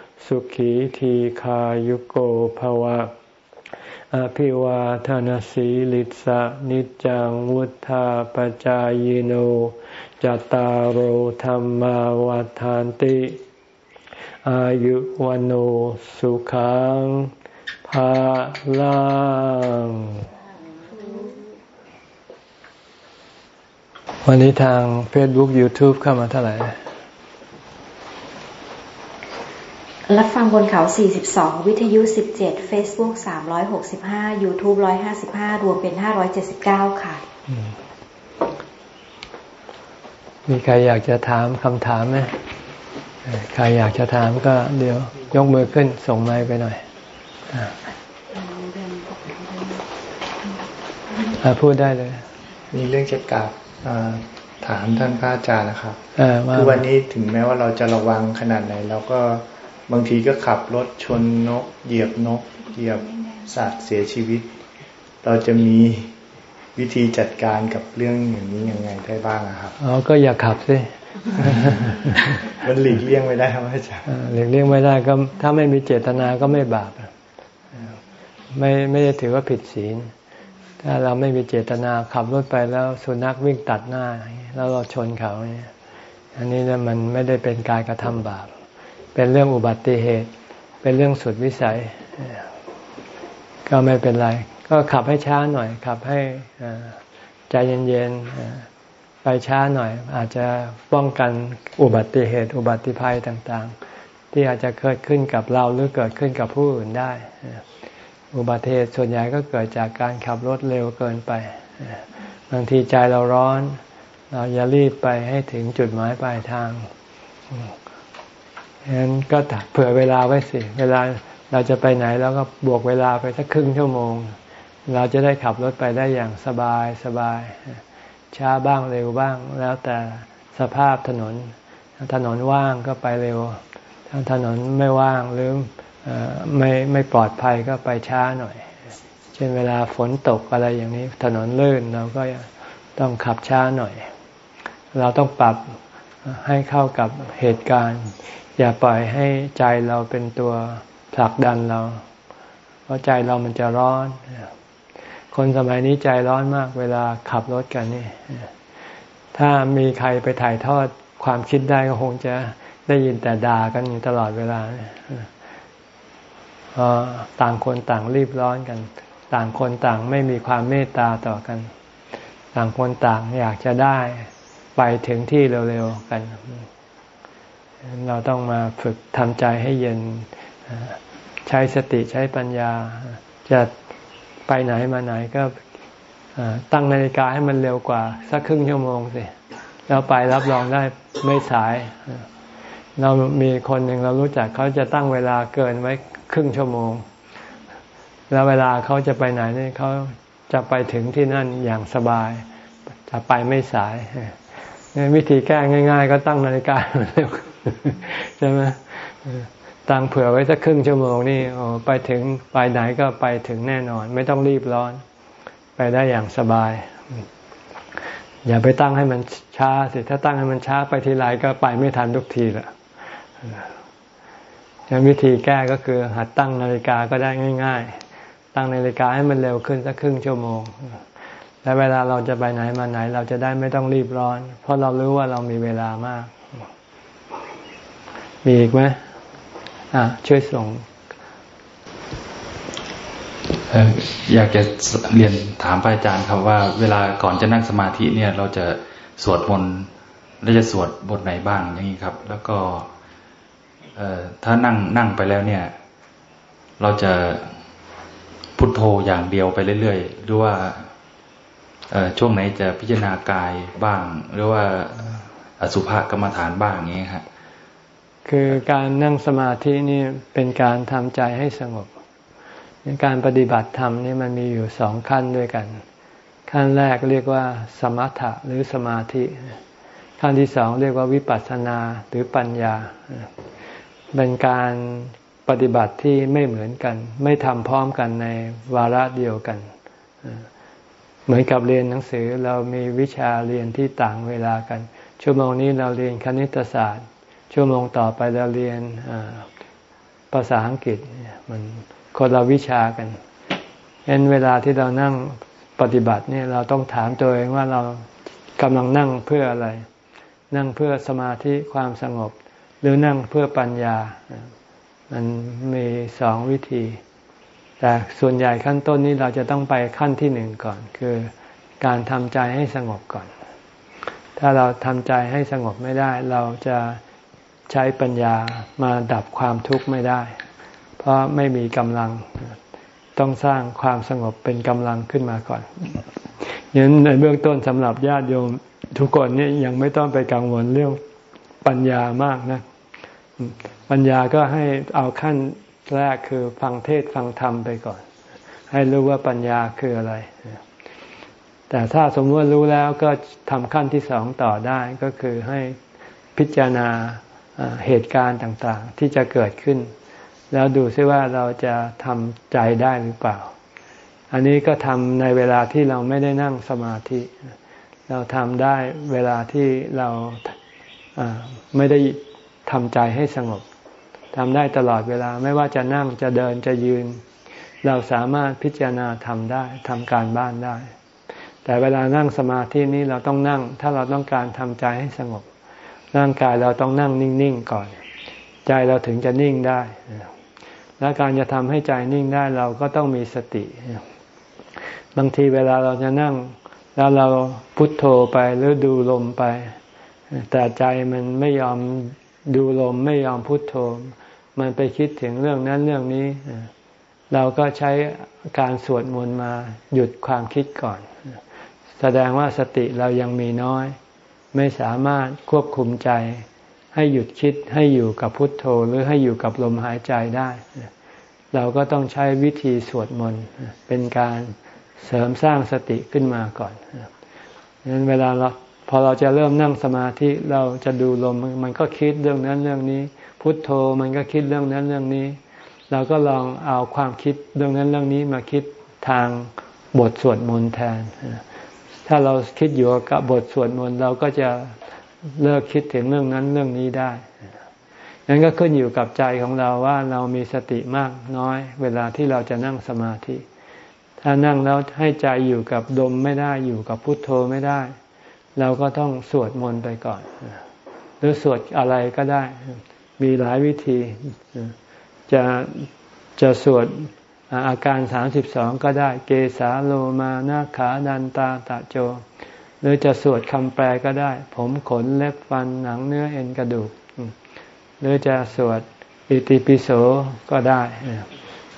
สุขีทีขายุโกภวะ อภิวาทานสีลิสะนิจังวุธาปจายโนจตารโหธรรมวาทานติ อายุวันโอสุขังภาลังวันนี้ทาง Facebook YouTube เข้ามาเท่าไหร่ รับฟังบนเขา 42 วิทยุ 17 Facebook 365 YouTube 155 รวมเป็น 579 ค่ะ มีใครอยากจะถามคำถามไหมใครอยากจะถามก็เดี๋ยวยกมือขึ้นส่งไม้ไปหน่อยอพูดได้เลย มีเรื่องจะกลับถามท่านพระอาจารย์นะครับคือวันนี้ถึงแม้ว่าเราจะระวังขนาดไหนเราก็ บางทีก็ขับรถชนนก เหยียบนก เหยียบสัตว์เสียชีวิต เราจะมีวิธีจัดการกับเรื่องอย่างนี้ยังไงได้บ้างครับอ๋อก็อย่าขับสิมันหลีกเลี่ยงไม่ได้ครับอาจารย์หลีกเลี่ยงไม่ได้ก็ถ้าไม่มีเจตนาก็ไม่บาปไม่ไม่ได้ถือว่าผิดศีล ถ้าเราไม่มีเจตนาขับรถไปแล้วสุนัขวิ่งตัดหน้า แล้วเราชนเขาเนี่ยอันนี้เนี่ยมันไม่ได้เป็นการกระทำบาป เป็นเรื่องอุบัติเหตุ เป็นเรื่องสุดวิสัย ก็ไม่เป็นไร ก็ขับให้ช้าหน่อย ขับให้ใจเย็นๆไปช้าหน่อย อาจจะป้องกันอุบัติเหตุ อุบัติภัยต่างๆ ที่อาจจะเกิดขึ้นกับเราหรือเกิดขึ้นกับผู้อื่นได้ อุบัติเหตุส่วนใหญ่ก็เกิดจากการขับรถเร็วเกินไปบางทีใจเราร้อน เราอย่ารีบไปให้ถึงจุดหมายปลายทาง ฉะนั้นก็เผื่อเวลาไว้สิ เวลาเราจะไปไหนแล้วก็บวกเวลาไปสักครึ่งชั่วโมง เราจะได้ขับรถไปได้อย่างสบายสบาย ช้าบ้างเร็วบ้าง แล้วแต่สภาพถนน ถนนว่างก็ไปเร็ว ถ้าถนนไม่ว่างหรือไม่ไม่ปลอดภัยก็ไปช้าหน่อย เช่นเวลาฝนตกอะไรอย่างนี้ ถนนลื่นเราก็ต้องขับช้าหน่อย เราต้องปรับให้เข้ากับเหตุการณ์ อย่าปล่อยให้ใจเราเป็นตัวผลักดันเรา เพราะใจเรามันจะร้อน คนสมัยนี้ใจร้อนมาก เวลาขับรถกันนี่ ถ้ามีใครไปถ่ายทอดความคิดได้ก็คงจะได้ยินแต่ด่ากันอยู่ตลอดเวลาต่างคนต่างรีบร้อนกัน ต่างคนต่างไม่มีความเมตตาต่อกัน ต่างคนต่างอยากจะได้ไปถึงที่เร็วๆกัน เราต้องมาฝึกทำใจให้เย็นใช้สติใช้ปัญญา จะไปไหนมาไหนก็ตั้งนาฬิกาให้มันเร็วกว่า สักครึ่งชั่วโมงสิแล้วไปรับรองได้ไม่สาย เรามีคนหนึ่งเรารู้จักเขาจะตั้งเวลาเกินไว้ครึ่งชั่วโมง แล้วเวลาเขาจะไปไหนนี่เขาจะไปถึงที่นั่นอย่างสบาย จะไปไม่สายวิธีแก้ง่าย ๆ ก็ตั้งนาฬิกาเร็ว ใช่ไหมตั้งเผื่อไว้สักครึ่งชั่วโมงนี่ไปถึงไปไหนก็ไปถึงแน่นอน ไม่ต้องรีบร้อน ไปได้อย่างสบาย อย่าไปตั้งให้มันช้าสิ ถ้าตั้งให้มันช้าไปทีไรก็ไปไม่ทันทุกทีละวิธีแก้ก็คือ หัดตั้งนาฬิกาก็ได้ง่าย ๆ ตั้งนาฬิกาให้มันเร็วขึ้นสักครึ่งชั่วโมง และเวลาเราจะไปไหนมาไหน เราจะได้ไม่ต้องรีบร้อน เพราะเรารู้ว่าเรามีเวลามาก มีอีกไหมอะช่วยส่งอยากจะเรียนถามพระอาจารย์ครับว่าเวลาก่อนจะนั่งสมาธิเนี่ย เราจะสวดมนต์เราจะสวดบทไหนบ้างอย่างนี้ครับ แล้วก็เอถ้านั่งนั่งไปแล้วเนี่ย เราจะพุทโธอย่างเดียวไปเรื่อยๆหรือว่าช่วงไหนจะพิจารณากายบ้าง หรือว่าอสุภกรรมฐานบ้างอย่างนี้ครับ คือการนั่งสมาธินี่เป็นการทำใจให้สงบ การปฏิบัติธรรมนี่มันมีอยู่สองขั้นด้วยกัน ขั้นแรกเรียกว่าสมถะหรือสมาธิ ขั้นที่สองเรียกว่าวิปัสสนาหรือปัญญา เป็นการปฏิบัติที่ไม่เหมือนกัน ไม่ทำพร้อมกันในวาระเดียวกัน เหมือนกับเรียนหนังสือเรามีวิชาเรียนที่ต่างเวลากัน ชั่วโมงนี้เราเรียนคณิตศาสตร์ ชั่วโมงต่อไปเราเรียนภาษาอังกฤษมันคนเราวิชากันเห็นเวลาที่เรานั่งปฏิบัติเนี่ยเราต้องถามตัวเองว่าเรากำลังนั่งเพื่ออะไร นั่งเพื่อสมาธิความสงบ หรือนั่งเพื่อปัญญา มันมีสองวิธี แต่ส่วนใหญ่ขั้นต้นนี้เราจะต้องไปขั้นที่หนึ่งก่อน คือการทำใจให้สงบก่อน ถ้าเราทำใจให้สงบไม่ได้ เราจะ ใช้ปัญญามาดับความทุกข์ไม่ได้ เพราะไม่มีกำลังต้องสร้างความสงบเป็นกำลังขึ้นมาก่อนยันในเบื้องต้นสำหรับญาติโยมทุกคนนี่ยังไม่ต้องไปกังวลเรื่องปัญญามากนะ ปัญญาก็ให้เอาขั้นแรกคือฟังเทศฟังธรรมไปก่อน ให้รู้ว่าปัญญาคืออะไร แต่ถ้าสมมติรู้แล้วก็ทำขั้นที่สองต่อได้ก็คือให้พิจารณา เหตุการณ์ต่างๆ ที่จะเกิดขึ้น แล้วดูซิว่าเราจะทำใจได้หรือเปล่า อันนี้ก็ทำในเวลาที่เราไม่ได้นั่งสมาธิ เราทำได้เวลาที่เราไม่ได้ทำใจให้สงบทำได้ตลอดเวลาไม่ว่าจะนั่งจะเดินจะยืน เราสามารถพิจารณาทำได้ทำการบ้านได้ แต่เวลานั่งสมาธินี้เราต้องนั่ง ถ้าเราต้องการทำใจให้สงบ ร่างกายเราต้องนั่งนิ่งๆก่อน ใจเราถึงจะนิ่งได้ และการจะทำให้ใจนิ่งได้เราก็ต้องมีสติ บางทีเวลาเราจะนั่ง แล้วเราพุทโธไปหรือดูลมไป แต่ใจมันไม่ยอมดูลมไม่ยอมพุทโธ มันไปคิดถึงเรื่องนั้นเรื่องนี้ เราก็ใช้การสวดมนต์มาหยุดความคิดก่อน แสดงว่าสติเรายังมีน้อย ไม่สามารถควบคุมใจ ให้หยุดคิดให้อยู่กับพุทโธหรือให้อยู่กับลมหายใจได้ เราก็ต้องใช้วิธีสวดมนต์เป็นการเสริมสร้างสติขึ้นมาก่อนดังนั้นเวลาเราพอเราจะเริ่มนั่งสมาธิเราจะดูลมมันก็คิดเรื่องนั้นเรื่องนี้ พุทโธมันก็คิดเรื่องนั้นเรื่องนี้ เราก็ลองเอาความคิดเรื่องนั้นเรื่องนี้มาคิดทางบทสวดมนต์แทน ถ้าเราคิดอยู่กับบทสวดมนต์เราก็จะเลิกคิดถึงเรื่องนั้นเรื่องนี้ได้นั้นก็ขึ้นอยู่กับใจของเราว่าเรามีสติมากน้อย เวลาที่เราจะนั่งสมาธิ ถ้านั่งแล้วให้ใจอยู่กับดมไม่ได้อยู่กับพุทโธไม่ได้ เราก็ต้องสวดมนต์ไปก่อน หรือสวดอะไรก็ได้ มีหลายวิธี จะจะสวด อาการสามสิบสองก็ได้เกสาโลมานาขาดันตาตะโจ หรือจะสวดคำแปลก็ได้ ผมขนเล็บฟันหนังเนื้อเอ็นกระดูก หรือจะสวดอิติปิโสก็ได้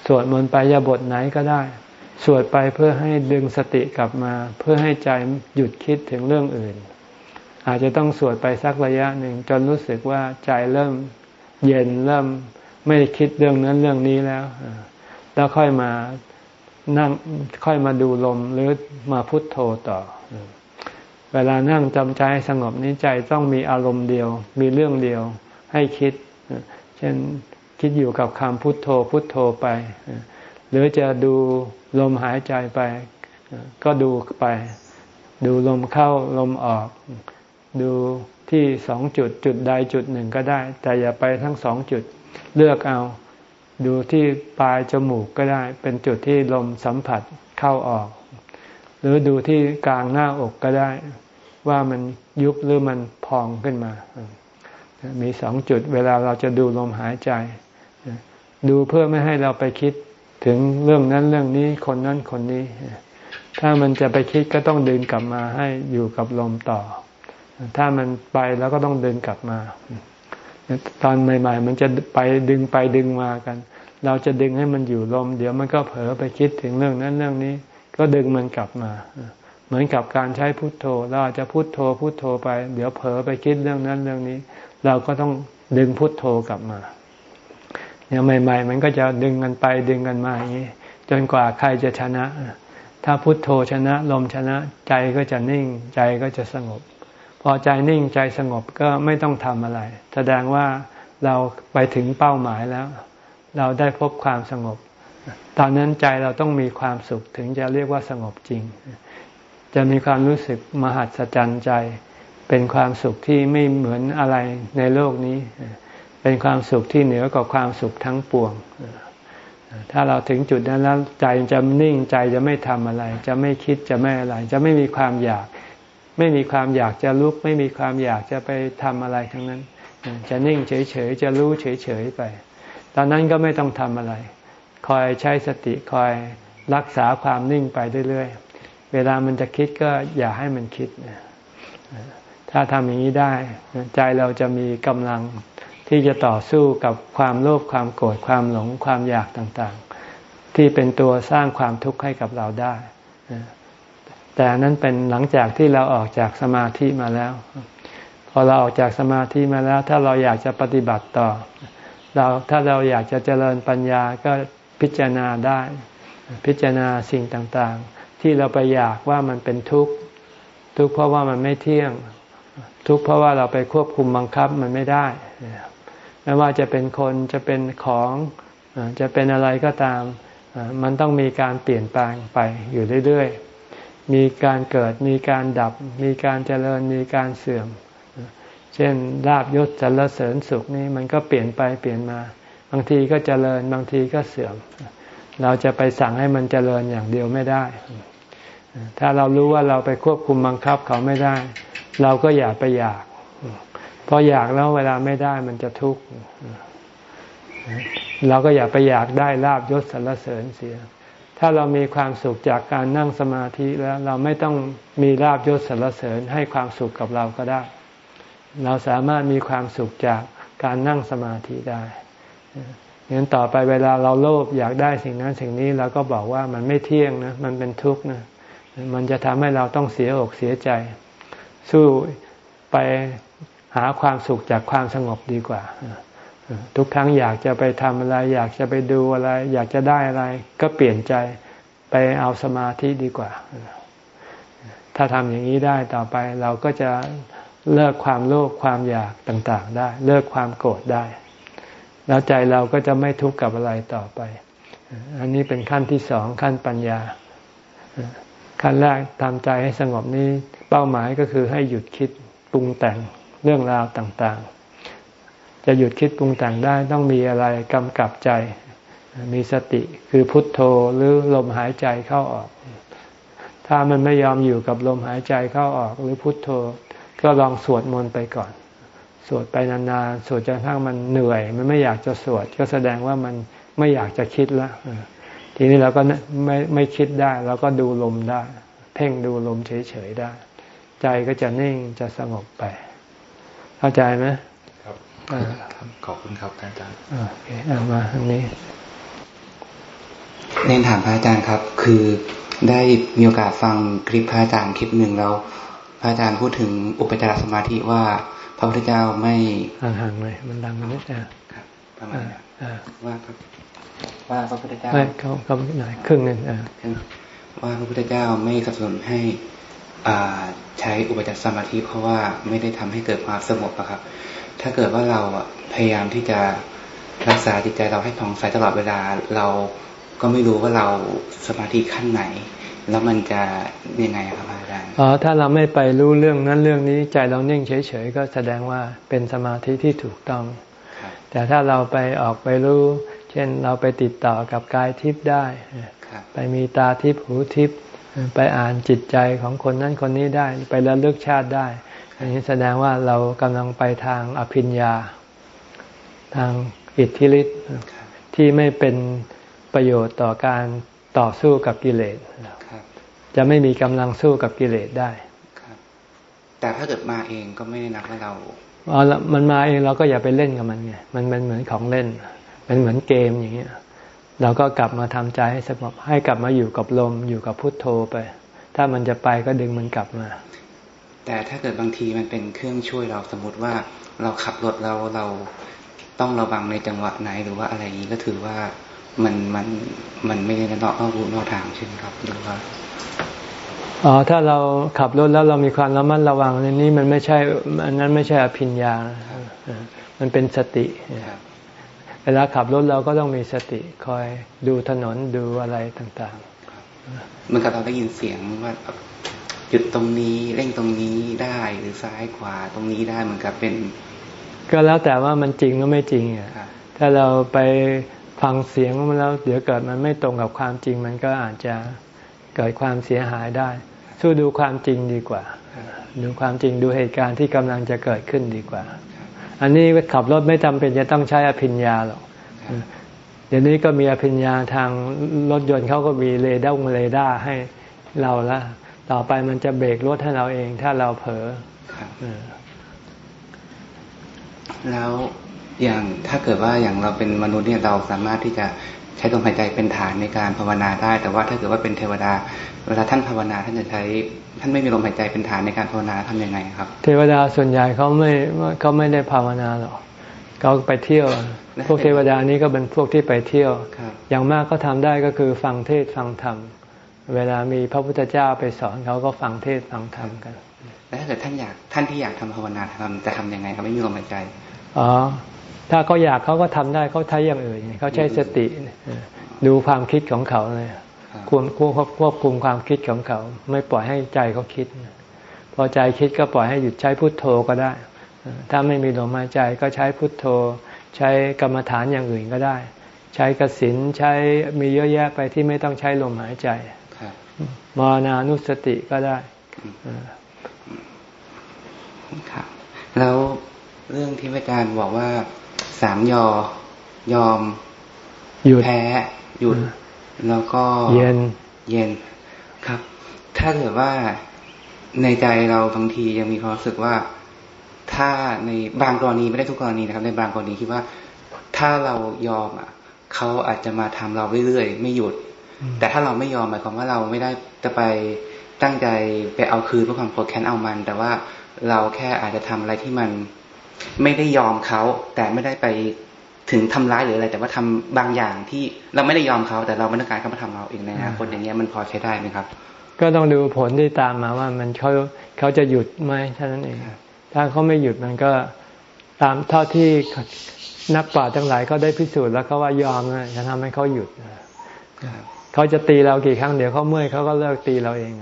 สวดมนต์ไปยาบทไหนก็ได้ สวดไปเพื่อให้ดึงสติกลับมา เพื่อให้ใจหยุดคิดถึงเรื่องอื่น อาจจะต้องสวดไปสักระยะหนึ่งจนรู้สึกว่าใจเริ่มเย็นเริ่มไม่คิดเรื่องนั้นเรื่องนี้แล้ว แล้วค่อยมานั่งค่อยมาดูลมหรือมาพุทโธต่อ เวลานั่งจำใจใสงบนี้ใจต้องมีอารมณ์เดียว มีเรื่องเดียวให้คิด เช่นคิดอยู่กับคำพุทโธพุทโธไป หรือจะดูลมหายใจไป ก็ดูไป ดูลมเข้าลมออก ดูที่สองจุดจุดใดจุดหนึ่งก็ได้ แต่อย่าไปทั้งสองจุดเลือกเอา ดูที่ปลายจมูกก็ได้ เป็นจุดที่ลมสัมผัสเข้าออก หรือดูที่กลางหน้าอกก็ได้ ว่ามันยุบหรือมันพองขึ้นมา มีสองจุดเวลาเราจะดูลมหายใจ ดูเพื่อไม่ให้เราไปคิดถึงเรื่องนั้นเรื่องนี้คนนั้นคนนี้ ถ้ามันจะไปคิดก็ต้องดึงกลับมาให้อยู่กับลมต่อ ถ้ามันไปแล้วก็ต้องดึงกลับมา ตอนใหม่ๆ มันจะไปดึงไปดึงมากัน เราจะดึงให้มันอยู่ลม เดี๋ยวมันก็เผลอไปคิดถึงเรื่องนั้นเรื่องนี้ ก็ดึงมันกลับมา เหมือนกับการใช้พุทโธ เราอาจจะพุทโธพุทโธไป เดี๋ยวเผลอไปคิดเรื่องนั้นเรื่องนี้ เราก็ต้องดึงพุทโธกลับมาเนี่ยใหม่ ๆ มันก็จะดึงกันไปดึงกันมาอย่างนี้จนกว่าใครจะชนะ ถ้าพุทโธชนะ ลมชนะ ใจก็จะนิ่ง ใจก็จะสงบ พอใจนิ่งใจสงบก็ไม่ต้องทำอะไร แสดงว่าเราไปถึงเป้าหมายแล้ว เราได้พบความสงบ ตอนนั้นใจเราต้องมีความสุขถึงจะเรียกว่าสงบจริง จะมีความรู้สึกมหัศจรรย์ใจ เป็นความสุขที่ไม่เหมือนอะไรในโลกนี้ เป็นความสุขที่เหนือกว่าความสุขทั้งปวง ถ้าเราถึงจุดนั้นแล้วใจจะนิ่งใจจะไม่ทำอะไร จะไม่คิดจะไม่อะไร จะไม่มีความอยาก ไม่มีความอยากจะลุก ไม่มีความอยากจะไปทำอะไรทั้งนั้น จะนิ่งเฉยๆ จะรู้เฉยๆไป ตอนนั้นก็ไม่ต้องทำอะไร คอยใช้สติคอยรักษาความนิ่งไปเรื่อยๆ เวลามันจะคิดก็อย่าให้มันคิด ถ้าทำอย่างนี้ได้ ใจเราจะมีกำลังที่จะต่อสู้กับความโลภความโกรธความหลงความอยากต่างๆ ที่เป็นตัวสร้างความทุกข์ให้กับเราได้ แต่นั้นเป็นหลังจากที่เราออกจากสมาธิมาแล้ว พอเราออกจากสมาธิมาแล้ว ถ้าเราอยากจะปฏิบัติต่อ เราถ้าเราอยากจะเจริญปัญญาก็พิจารณาได้ พิจารณาสิ่งต่างๆ ที่เราไปอยากว่ามันเป็นทุกข์ทุกข์เพราะว่ามันไม่เที่ยง ทุกข์เพราะว่าเราไปควบคุมบังคับมันไม่ได้ไม่ว่าจะเป็นคนจะเป็นของจะเป็นอะไรก็ตาม มันต้องมีการเปลี่ยนแปลงไปอยู่เรื่อยๆ มีการเกิดมีการดับ มีการเจริญมีการเสื่อม เช่นลาบยศสรรเสริญสุขนี่มันก็เปลี่ยนไปเปลี่ยนมา บางทีก็เจริญบางทีก็เสื่อม เราจะไปสั่งให้มันเจริญอย่างเดียวไม่ได้ ถ้าเรารู้ว่าเราไปควบคุมบังคับเขาไม่ได้ เราก็อย่าไปอยากเพราะอยากแล้วเวลาไม่ได้มันจะทุกข์เราก็อย่าไปอยากได้ลาบยศสรรเสริญเสีย ถ้าเรามีความสุขจากการนั่งสมาธิแล้วเราไม่ต้องมีลาบยศสรรเสริญให้ความสุขกับเราก็ได้ เราสามารถมีความสุขจากการนั่งสมาธิได้เงั้นต่อไปเวลาเราโลภอยากได้สิ่งนั้นสิ่งนี้เราก็บอกว่ามันไม่เที่ยงนะมันเป็นทุกข์นะมันจะทำให้เราต้องเสียอกเสียใจ สู้ไปหาความสุขจากความสงบดีกว่า ทุกครั้งอยากจะไปทำอะไร อยากจะไปดูอะไร อยากจะได้อะไร ก็เปลี่ยนใจไปเอาสมาธิดีกว่า ถ้าทำอย่างนี้ได้ต่อไป เราก็จะเลิกความโลภความอยากต่างๆ ได้ เลิกความโกรธได้ แล้วใจเราก็จะไม่ทุกข์กับอะไรต่อไป อันนี้เป็นขั้นที่สองขั้นปัญญา ขั้นแรกทำใจให้สงบนี้เป้าหมายก็คือให้หยุดคิดปรุงแต่งเรื่องราวต่างๆ จะหยุดคิดปรุงแต่งได้ต้องมีอะไรกำกับใจ มีสติคือพุทโธหรือลมหายใจเข้าออก ถ้ามันไม่ยอมอยู่กับลมหายใจเข้าออกหรือพุทโธ ก็ลองสวดมนต์ไปก่อน สวดไปนานๆ สวดจนกระทั่งมันเหนื่อย มันไม่อยากจะสวด ก็แสดงว่ามันไม่อยากจะคิดละทีนี้เราก็ไม่ไม่คิดได้เราก็ดูลมได้ เพ่งดูลมเฉยๆได้ ใจก็จะนิ่งจะสงบไป เข้าใจไหม ขอบคุณครับอาจารย์โอเคเอามาทางนี้เรียนถามพระอาจารย์ครับ คือได้มีโอกาสฟังคลิปพระอาจารย์คลิปหนึ่งแล้ว พระอาจารย์พูดถึงอุปจารสมาธิว่าพระพุทธเจ้าไม่ห่างๆเลยมันดังนิดอะครับประมาณว่าว่าพระพุทธเจ้าไม่เขาเขาหน่อยครึ่งหนึ่งอ่าว่าพระพุทธเจ้าไม่สนับสนุนให้ใช้อุปจารสมาธิเพราะว่าไม่ได้ทำให้เกิดความสงบอะครับ ถ้าเกิดว่าเราพยายามที่จะรักษาจิตใจเราให้ผ่องใสตลอดเวลาเราก็ไม่รู้ว่าเราสมาธิขั้นไหน แล้วมันจะยังไงครับอาจารย์อ๋อถ้าเราไม่ไปรู้เรื่องนั้นเรื่องนี้ใจเราเนิ่งเฉยๆก็แสดงว่าเป็นสมาธิที่ถูกต้อง แต่ถ้าเราไปออกไปรู้ เช่นเราไปติดต่อกับกายทิพย์ได้ ไปมีตาทิพย์หูทิพย์ไปอ่านจิตใจของคนนั้นคนนี้ได้ ไประลึกชาติได้ อันนี้แสดงว่าเรากำลังไปทางอภิญญา ทางอิทธิฤทธิ์ที่ไม่เป็นประโยชน์ต่อการต่อสู้กับกิเลสจะไม่มีกำลังสู้กับกิเลสได้แต่ถ้าเกิดมาเองก็ไม่ได้นับว่าเราอ๋อมันมาเองเราก็อย่าไปเล่นกับมันไงมันมันเหมือนของเล่นมันเหมือนเกมอย่างเงี้ยเราก็กลับมาทำใจให้สงบให้กลับมาอยู่กับลมอยู่กับพุทโธไป ถ้ามันจะไปก็ดึงมันกลับมา แต่ถ้าเกิดบางทีมันเป็นเครื่องช่วยเราสมมติว่าเราขับรถเราเราต้องระวังในจังหวะไหนหรือว่าอะไรนี้ก็ถือว่ามันมันมันไม่ได้นอกรูนอกทางใช่ไหมครับหรือว่าอ๋อถ้าเราขับรถแล้วเรามีความระมัดระวังในนี้มันไม่ใช่อันนั้นไม่ใช่อภิญญา มันเป็นสติเวลาขับรถเราก็ต้องมีสติคอยดูถนนดูอะไรต่างๆเหมือนกับเราได้ยินเสียงว่า หยุดตรงนี้เร่งตรงนี้ได้หรือซ้ายขวาตรงนี้ได้เหมือนกับเป็น ก็แล้วแต่ว่ามันจริงหรือไม่จริงอะถ้าเราไปฟังเสียงมันแล้วเดี๋ยวเกิดมันไม่ตรงกับความจริงมันก็อาจจะเกิดความเสียหายได้ สู้ดูความจริงดีกว่า ดูความจริงดูเหตุการณ์ที่กำลังจะเกิดขึ้นดีกว่า อันนี้ขับรถไม่จาเป็นจะต้องใช้อภิญญาหรอกเดี๋ยวนี้ก็มีอภิญญาทางรถยนต์เขาก็มีเรดาร์เรดาร์ให้เราละ ต่อไปมันจะเบรกรถให้เราเอง ถ้าเราเผลอแล้วอย่างถ้าเกิดว่าอย่างเราเป็นมนุษย์เนี่ยเราสามารถที่จะใช้ลมหายใจเป็นฐานในการภาวนาได้ แต่ว่าถ้าเกิดว่าเป็นเทวดา เวลาท่านภาวนาท่านจะใช้ ท่านไม่มีลมหายใจเป็นฐานในการภาวนาทํำยังไงครับ เทวดาส่วนใหญ่เขาไม่เขาไม่ได้ภาวนาหรอกเขาไปเที่ยว พวกเทวดานี้ก็เป็นพวกที่ไปเที่ยว อย่างมากก็ทำได้ก็คือฟังเทศฟังธรรม เวลามีพระพุทธเจ้าไปสอนเขาก็ฟังเทศฟังธรรมกัน แล้วถ้าเกิดท่านอยากท่านที่อยากทำภาวนาทำจะทํำยังไงครับไม่มีลมหายใจอ๋อถ้าเขาอยากเขาก็ทำได้เขาใช้อย่างอื่นเขาใช้สติดูความคิดของเขาเลยควบควบควบคุมความคิดของเขา ไม่ปล่อยให้ใจเขาคิด พอใจคิดก็ปล่อยให้หยุดใช้พุทโธก็ได้ ถ้าไม่มีลมหายใจก็ใช้พุทโธ ใช้กรรมฐานอย่างอื่นก็ได้ ใช้กสินใช้มีเยอะแยะไปที่ไม่ต้องใช้ลมหายใจ มรณานุสติก็ได้ครับแล้วเรื่องที่อาจารย์บอกว่าสามยอยอมหยุดแพ้หยุด แล้วก็เย็นเย็นครับ ถ้าเกิดว่าในใจเราบางทียังมีความรู้สึกว่า ถ้าในบางกรณีไม่ได้ทุกกรณีนะครับ ในบางกรณีคิดว่า ถ้าเรายอมอะเขาอาจจะมาทำเราเรื่อยๆไม่หยุด แต่ถ้าเราไม่ยอมหมายความว่าเราไม่ได้จะไปตั้งใจไปเอาคืนเพื่อความโกรธแค้นเอามัน แต่ว่าเราแค่อาจจะทำอะไรที่มันไม่ได้ยอมเขาแต่ไม่ได้ไปถึงทำร้ายหรืออะไร แต่ว่าทำบางอย่างที่เราไม่ได้ยอมเขาแต่เราไม่ต้องการเขามาทำเราเองในอนาคตอย่างเงี้ยมันพอใช้ได้ไหมครับ ก็ต้องดูผลที่ตามมาว่ามันเขาเขาจะหยุดไหมเท่านั้นเองถ้าเขาไม่หยุดมันก็ตามเท่าที่นักปราชญ์ทั้งหลายเขาได้พิสูจน์แล้วเขาว่ายอมนะจะทำให้เขาหยุด เขาจะตีเรากี่ครั้งเดี๋ยวเขาเมื่อยเขาก็เลิกตีเราเอง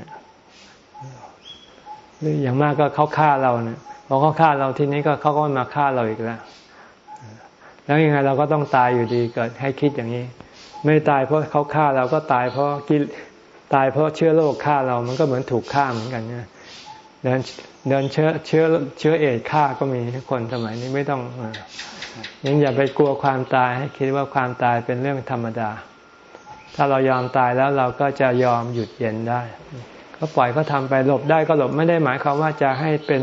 หรืออย่างมากก็เขาฆ่าเราเนี่ยพอเขาฆ่าเราทีนี้ก็เขาก็มาฆ่าเราอีกแล้วแล้วยังไงเราก็ต้องตายอยู่ดีเกิดให้คิดอย่างนี้ ไม่ตายเพราะเขาฆ่าเราก็ตายเพราะกิตายเพราะเชื้อโรคฆ่าเรามันก็เหมือนถูกฆ่าเหมือนกันเนี่ยเดินเดินเชื้อเชื้อเชื้อเอดฆ่าก็มีทุกคนสมัยนี้ไม่ต้องยังอย่าไปกลัวความตายให้คิดว่าความตายเป็นเรื่องธรรมดา ถ้าเรายอมตายแล้วเราก็จะยอมหยุดเย็นได้ ก็ปล่อยเขาทาไปหลบได้ก็หลบไม่ได้หมายความว่าจะให้เป็น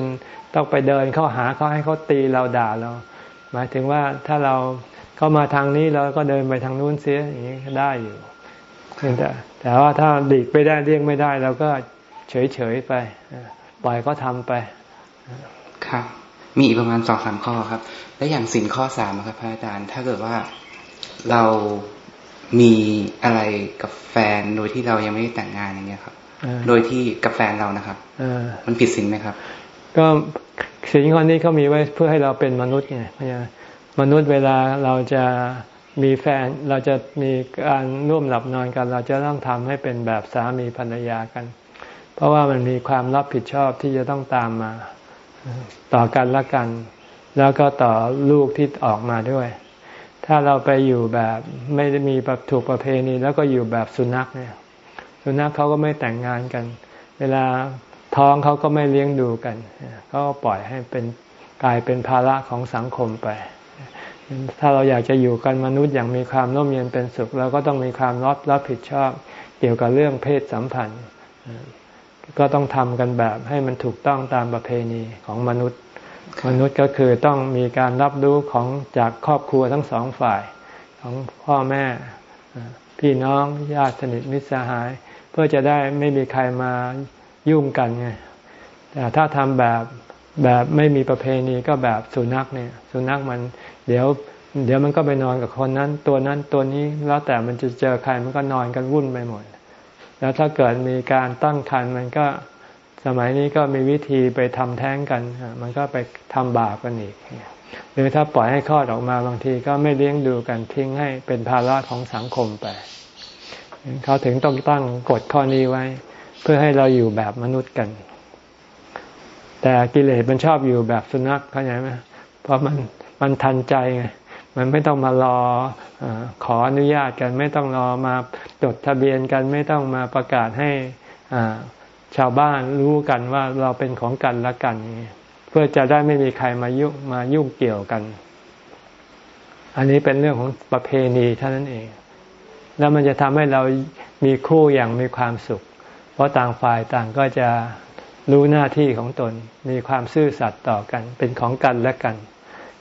ต้องไปเดินเข้าหาเขาให้เขาตีเราด่าเรา หมายถึงว่าถ้าเราเข้ามาทางนี้เราก็เดินไปทางนู้นเสียอย่างนี้ก็ได้อยู่แต่แต่ว่าถ้าดีกไปได้เลี่ยงไม่ได้เราก็เฉยเฉยไปปล่อยก็ทำไปครับมีอีกประมาณสองสามข้อครับ และอย่างสินข้อสามครับพระอาจารย์ถ้าเกิดว่าเรา มีอะไรกับแฟนโดยที่เรายังไม่ได้แต่งงานอย่างเงี้ยครับ โดยที่กับแฟนเรานะครับมันผิดศีลไหมครับ ก็ศีลข้อนี้เขามีไว้เพื่อให้เราเป็นมนุษย์ไงมนุษย์เวลาเราจะมีแฟนเราจะมีการร่วมหลับนอนกัน เราจะต้องทำให้เป็นแบบสามีภรรยากัน เพราะว่ามันมีความรับผิดชอบที่จะต้องตามมา ต่อกันละกัน แล้วก็ต่อลูกที่ออกมาด้วย ถ้าเราไปอยู่แบบไม่ได้มีถูกประเพณี แล้วก็อยู่แบบสุนัขเนี่ย สุนัขเขาก็ไม่แต่งงานกัน เวลาท้องเขาก็ไม่เลี้ยงดูกันเขาก็ปล่อยให้เป็นกลายเป็นภาระของสังคมไป ถ้าเราอยากจะอยู่กันมนุษย์อย่างมีความร่มเย็นเป็นสุขเราก็ต้องมีความรับรับผิดชอบเกี่ยวกับเรื่องเพศสัมพันธ์ ก็ต้องทำกันแบบให้มันถูกต้องตามประเพณีของมนุษย์ มนุษย์ก็คือต้องมีการรับรู้ของจากครอบครัวทั้งสองฝ่ายของพ่อแม่ พี่น้องญาติสนิทมิตรสหาย เพื่อจะได้ไม่มีใครมายุ่งกันไงแต่ถ้าทำแบบแบบไม่มีประเพณีก็แบบสุนัขเนี่ยสุนัขมันเดี๋ยว เดี๋ยวมันก็ไปนอนกับคนนั้น ตัวนั้นตัวนี้แล้วแต่มันจะเจอใครมันก็นอนกันวุ่นไปหมด แล้วถ้าเกิดมีการตั้งครรภ์มันก็ สมัยนี้ก็มีวิธีไปทำแท้งกัน มันก็ไปทำบาปกันอีก หรือถ้าปล่อยให้คลอดออกมาบางทีก็ไม่เลี้ยงดูกันทิ้งให้เป็นภาระของสังคมไป เขาถึงต้องตั้งกฎข้อนี้ไว้ เพื่อให้เราอยู่แบบมนุษย์กัน แต่กิเลสมันชอบอยู่แบบสุนัขเข้าใจไหมเพราะมันมันทันใจไงมันไม่ต้องมารออขออนุญาตกัน ไม่ต้องรอมาจดทะเบียนกัน ไม่ต้องมาประกาศให้ ชาวบ้านรู้กันว่าเราเป็นของกันและกัน เพื่อจะได้ไม่มีใครมายุ่งมายุ่งเกี่ยวกัน อันนี้เป็นเรื่องของประเพณีเท่านั้นเอง แล้วมันจะทำให้เรามีคู่อย่างมีความสุข เพราะต่างฝ่ายต่างก็จะรู้หน้าที่ของตน มีความซื่อสัตย์ต่อกัน เป็นของกันและกัน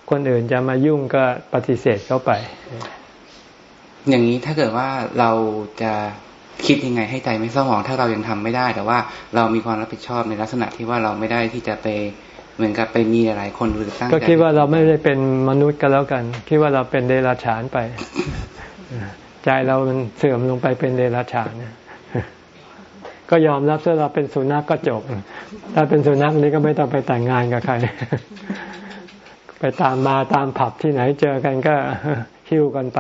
คนอื่นจะมายุ่งก็ปฏิเสธเข้าไป อย่างนี้ถ้าเกิดว่าเราจะ คิดยังไงให้ใจไม่เศร้าหมองถ้าเรายังทำไม่ได้ แต่ว่าเรามีความรับผิดชอบในลักษณะที่ว่าเราไม่ได้ที่จะไปเหมือนกับไปมีหลายคนหรือตั้งก็คิดว่าเราไม่ได้เป็นมนุษย์กันแล้วกัน คิดว่าเราเป็นเดรัจฉานไปใจเรามันเสื่อมลงไปเป็นเดรัจฉานก็ยอมรับถ้าเราเป็นสุนัขกก็จบ ถ้าเป็นสุนัขนี้ก็ไม่ต้องไปแต่งงานกับใคร ไปตามมาตามผับที่ไหนเจอกันก็หิ้วกันไป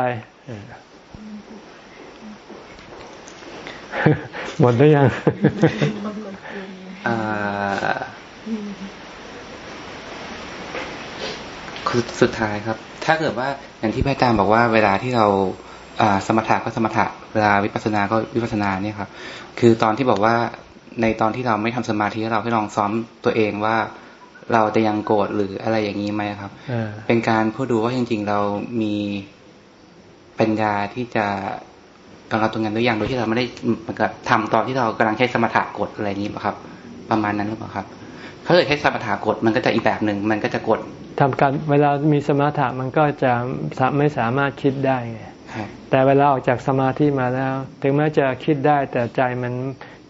หมดหรือยังคือสุดท้ายครับ ถ้าเกิดว่าอย่างที่พระอาจารย์บอกว่า เวลาที่เราสมถะก็สมถะ เวลาวิปัสสนาก็วิปัสสนาเนี่ยครับ คือตอนที่บอกว่าในตอนที่เราไม่ทำสมาธิเราให้ลองซ้อมตัวเองว่าเราจะยังโกรธหรืออะไรอย่างนี้ไหมครับ เป็นการพูดดูว่าจริง ๆ เรามีปัญญาที่จะ กำลังตรงนั้นหรือยังโดยที่เราไม่ได้เหมือนกับทำตอนที่เรากำลังใช้สมถะกดอะไรนี้ป่ะครับ ประมาณนั้นหรือเปล่าครับถ้าเกิดใช้สมถะกดมันก็จะอีกแบบหนึ่งมันก็จะกดทำการเวลามีสมถะมันก็จะไม่สามารถคิดได้ไงแต่เวลาออกจากสมาธิมาแล้ว ถึงแม้จะคิดได้แต่ใจมัน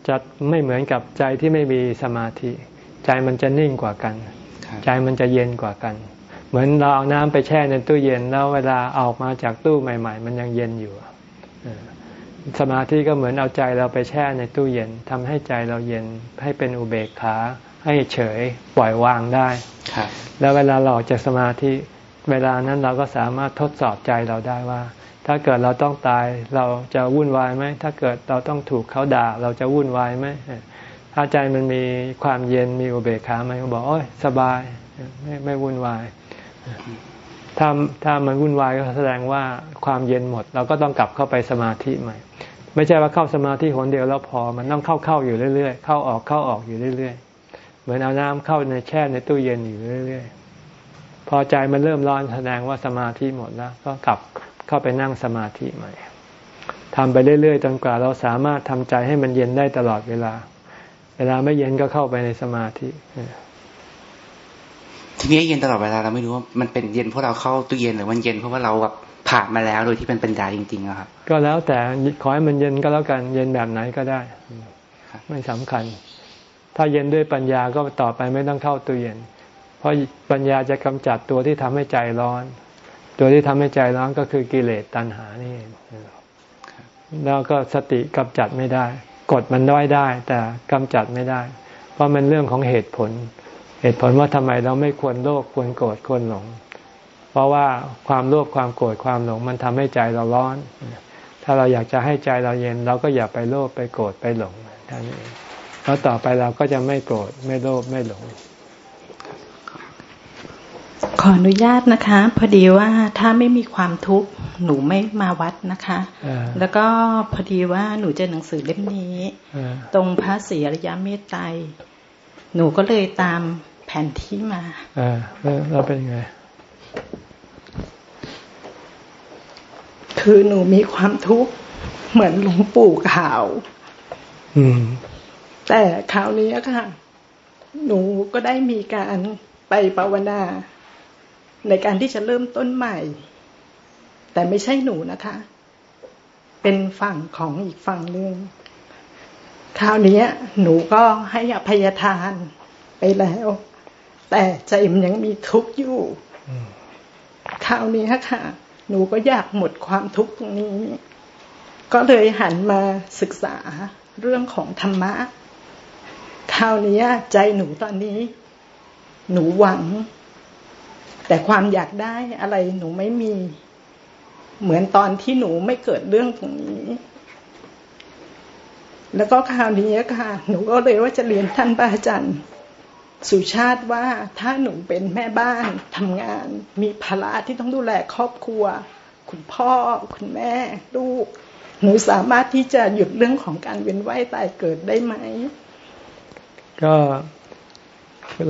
จะไม่เหมือนกับใจที่ไม่มีสมาธิ ใจมันจะนิ่งกว่ากัน ใจมันจะเย็นกว่ากัน เหมือนเราเอาน้ำไปแช่ในตู้เย็นแล้วเวลาออกมาจากตู้ใหม่ ๆ มันยังเย็นอยู่ สมาธิก็เหมือนเอาใจเราไปแช่ในตู้เย็นทำให้ใจเราเย็นให้เป็นอุเบกขา ให้เฉยปล่อยวางได้แล้วเวลาเราออกจากสมาธิเวลานั้นเราก็สามารถทดสอบใจเราได้ว่า ถ้าเกิดเราต้องตายเราจะวุ่นวายไหมถ้าเกิดเราต้องถูกเขาด่าเราจะวุ่นวายไหมถ้าใจมันมีความเย็นมีอุเบกขามันก็บอกโอ้ยสบายไม่ไม่วุ่นวาย ถ้าถ้ามันวุ่นวายก็แสดงว่าความเย็นหมด เราก็ต้องกลับเข้าไปสมาธิใหม่ ไม่ใช่ว่าเข้าสมาธิหนเดียวแล้วพอมันต้องเข้าเข้าอยู่เรื่อยๆเข้าออกเข้าออกอยู่เรื่อยๆเหมือนเอาน้ำเข้าในแช่ในตู้เย็นอยู่เรื่อยๆพอใจมันเริ่มร้อนแสดงว่าสมาธิหมดแล้วก็กลับเข้าไปนั่งสมาธิใหม่ทำไปเรื่อยๆจนกว่าเราสามารถทำใจให้มันเย็นได้ตลอดเวลา เวลาไม่เย็นก็เข้าไปในสมาธิ ทีนี้เย็นตลอดเวลาเราไม่รู้ว่ามันเป็นเย็นเพราะเราเข้าตู้เย็นหรือมันเย็นเพราะว่าเราแบบผ่านมาแล้วโดยที่เป็นปัญญาจริงๆครับก็แล้วแต่ขอให้มันเย็นก็แล้วกันเย็นแบบไหนก็ได้ไม่สำคัญ ถ้าเย็นด้วยปัญญาก็ต่อไปไม่ต้องเข้าตู้เย็น เพราะปัญญาจะกำจัดตัวที่ทำให้ใจร้อน ตัวที่ทำให้ใจร้อนก็คือกิเลสตัณหานี่เองแล้วก็สติกำจัดไม่ได้ กดมันด้อยได้ แต่กำจัดไม่ได้ เพราะมันเรื่องของเหตุผล เหตุผลว่าทำไมเราไม่ควรโลภควรโกรธควรหลง เพราะว่าความโลภความโกรธความหลง มันทำให้ใจเราร้อน ถ้าเราอยากจะให้ใจเราเย็น เราก็อย่าไปโลภไปโกรธไปหลงท่านี้เองแล้วต่อไปเราก็จะไม่โกรธไม่โลภไม่หลง ขออนุญาตนะคะ พอดีว่าถ้าไม่มีความทุกข์หนูไม่มาวัดนะคะ แล้วก็พอดีว่าหนูเจอหนังสือเล่มนี้ ตรงพระศรีอริยเมตไตรหนูก็เลยตาม แผนที่มาอ่าแล้วเป็นไง คือหนูมีความทุกข์เหมือนหลวงปู่ขาว อืม แต่คราวนี้ค่ะ หนูก็ได้มีการไปภาวนา ในการที่จะเริ่มต้นใหม่ แต่ไม่ใช่หนูนะคะ เป็นฝั่งของอีกฝั่งหนึ่งคราวนี้หนูก็ให้อภัยทานไปแล้ว แต่ใจมันยังมีทุกข์อยู่คราวนี้ค่ะ หนูก็อยากหมดความทุกข์ตรงนี้ ก็เลยหันมาศึกษาเรื่องของธรรมะคราวนี้ใจหนูตอนนี้ หนูหวัง แต่ความอยากได้อะไรหนูไม่มี เหมือนตอนที่หนูไม่เกิดเรื่องตรงนี้ แล้วก็คราวนี้ค่ะ หนูก็เลยว่าจะเรียนท่านพระอาจารย์ สุชาติว่าถ้าหนูเป็นแม่บ้านทำงาน มีภาระที่ต้องดูแลครอบครัว คุณพ่อ คุณแม่ ลูก หนูสามารถที่จะหยุดเรื่องของการเวียนว่ายตายเกิดได้ไหม ก็